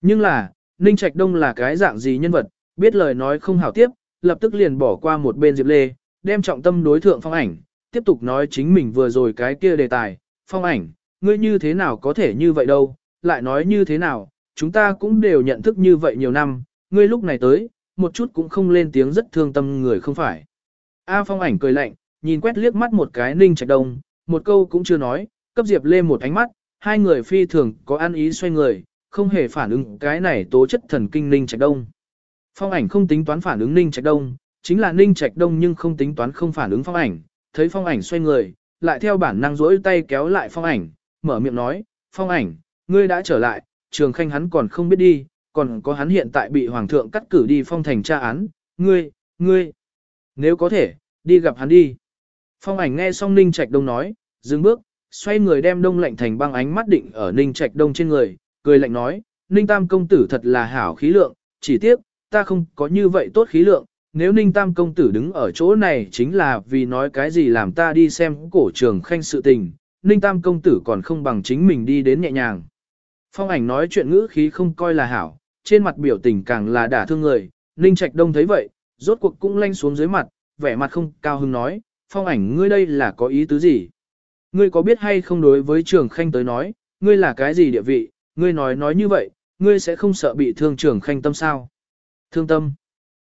Nhưng là, Ninh Trạch Đông là cái dạng gì nhân vật, biết lời nói không hảo tiếp, lập tức liền bỏ qua một bên Diệp Lê, đem trọng tâm đối thượng phong ảnh, tiếp tục nói chính mình vừa rồi cái kia đề tài, phong ảnh, ngươi như thế nào có thể như vậy đâu, lại nói như thế nào, chúng ta cũng đều nhận thức như vậy nhiều năm, ngươi lúc này tới, một chút cũng không lên tiếng rất thương tâm người không phải. A phong ảnh cười lạnh, nhìn quét liếc mắt một cái ninh trạch đông, một câu cũng chưa nói, cấp Diệp Lê một ánh mắt, hai người phi thường có ăn ý xoay người, không hề phản ứng cái này tố chất thần kinh ninh trạch đông. Phong ảnh không tính toán phản ứng ninh trạch đông, chính là ninh trạch đông nhưng không tính toán không phản ứng phong ảnh, thấy phong ảnh xoay người, lại theo bản năng rỗi tay kéo lại phong ảnh, mở miệng nói, phong ảnh, ngươi đã trở lại, trường khanh hắn còn không biết đi, còn có hắn hiện tại bị hoàng thượng cắt cử đi phong thành tra án, ngươi, ngươi, nếu có thể, đi gặp hắn đi. Phong ảnh nghe xong ninh trạch đông nói, dừng bước, xoay người đem đông lạnh thành băng ánh mắt định ở ninh trạch đông trên người, cười lạnh nói, ninh tam công tử thật là hảo khí lượng, chỉ tiếc, ta không có như vậy tốt khí lượng, nếu Ninh Tam công tử đứng ở chỗ này chính là vì nói cái gì làm ta đi xem cổ trường khanh sự tình, Ninh Tam công tử còn không bằng chính mình đi đến nhẹ nhàng. Phong ảnh nói chuyện ngữ khí không coi là hảo, trên mặt biểu tình càng là đả thương người, Ninh Trạch Đông thấy vậy, rốt cuộc cũng lanh xuống dưới mặt, vẻ mặt không cao hứng nói, phong ảnh ngươi đây là có ý tứ gì? Ngươi có biết hay không đối với trường khanh tới nói, ngươi là cái gì địa vị, ngươi nói nói như vậy, ngươi sẽ không sợ bị thương trường khanh tâm sao? Thương tâm.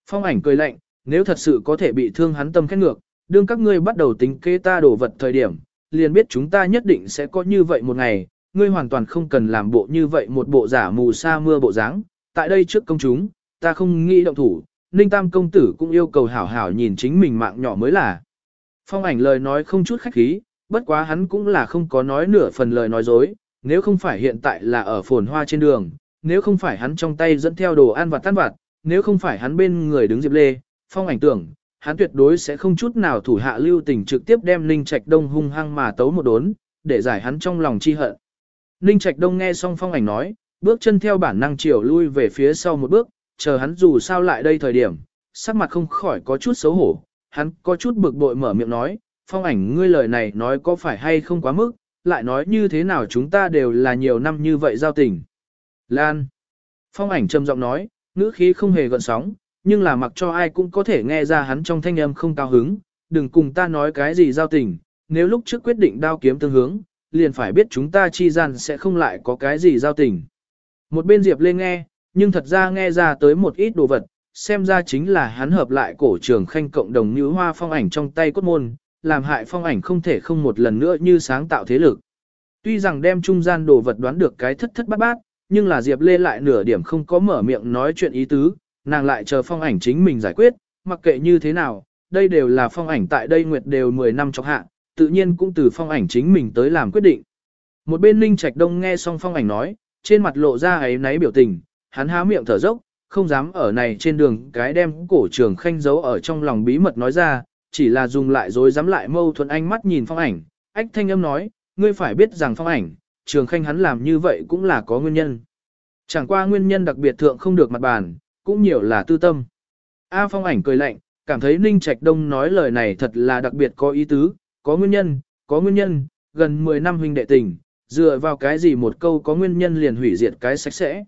Phong ảnh cười lạnh, nếu thật sự có thể bị thương hắn tâm khét ngược, đương các ngươi bắt đầu tính kế ta đổ vật thời điểm, liền biết chúng ta nhất định sẽ có như vậy một ngày, ngươi hoàn toàn không cần làm bộ như vậy một bộ giả mù sa mưa bộ dáng. Tại đây trước công chúng, ta không nghĩ động thủ, Ninh Tam công tử cũng yêu cầu hảo hảo nhìn chính mình mạng nhỏ mới là. Phong ảnh lời nói không chút khách khí, bất quá hắn cũng là không có nói nửa phần lời nói dối, nếu không phải hiện tại là ở phồn hoa trên đường, nếu không phải hắn trong tay dẫn theo đồ ăn vặt tan vặt, nếu không phải hắn bên người đứng Diệp Lê, phong ảnh tưởng, hắn tuyệt đối sẽ không chút nào thủ hạ lưu tình trực tiếp đem Ninh Trạch Đông hung hăng mà tấu một đốn, để giải hắn trong lòng chi hận. Ninh Trạch Đông nghe xong phong ảnh nói, bước chân theo bản năng chiều lui về phía sau một bước, chờ hắn dù sao lại đây thời điểm, sắc mặt không khỏi có chút xấu hổ, hắn có chút bực bội mở miệng nói, phong ảnh ngươi lời này nói có phải hay không quá mức, lại nói như thế nào chúng ta đều là nhiều năm như vậy giao tình. Lan. Phong ảnh trầm giọng nói, ngữ khí không hề gợn sóng, nhưng là mặc cho ai cũng có thể nghe ra hắn trong thanh âm không cao hứng, đừng cùng ta nói cái gì giao tình, nếu lúc trước quyết định đao kiếm tương hướng, liền phải biết chúng ta chi gian sẽ không lại có cái gì giao tình. Một bên Diệp lên nghe, nhưng thật ra nghe ra tới một ít đồ vật, xem ra chính là hắn hợp lại cổ trường khanh cộng đồng như hoa phong ảnh trong tay cốt môn, làm hại phong ảnh không thể không một lần nữa như sáng tạo thế lực. Tuy rằng đem trung gian đồ vật đoán được cái thất thất bát bát, nhưng là Diệp Lê lại nửa điểm không có mở miệng nói chuyện ý tứ, nàng lại chờ phong ảnh chính mình giải quyết, mặc kệ như thế nào, đây đều là phong ảnh tại đây nguyệt đều 10 năm trong hạ, tự nhiên cũng từ phong ảnh chính mình tới làm quyết định. Một bên Ninh Trạch Đông nghe xong phong ảnh nói, trên mặt lộ ra ấy náy biểu tình, hắn há miệng thở dốc, không dám ở này trên đường cái đem cổ trường khanh giấu ở trong lòng bí mật nói ra, chỉ là dùng lại dối dám lại mâu thuẫn ánh mắt nhìn phong ảnh, ách thanh âm nói, ngươi phải biết rằng phong ảnh, trường khanh hắn làm như vậy cũng là có nguyên nhân. Chẳng qua nguyên nhân đặc biệt thượng không được mặt bàn, cũng nhiều là tư tâm. A phong ảnh cười lạnh, cảm thấy Ninh Trạch Đông nói lời này thật là đặc biệt có ý tứ, có nguyên nhân, có nguyên nhân, gần 10 năm huynh đệ tình, dựa vào cái gì một câu có nguyên nhân liền hủy diệt cái sạch sẽ.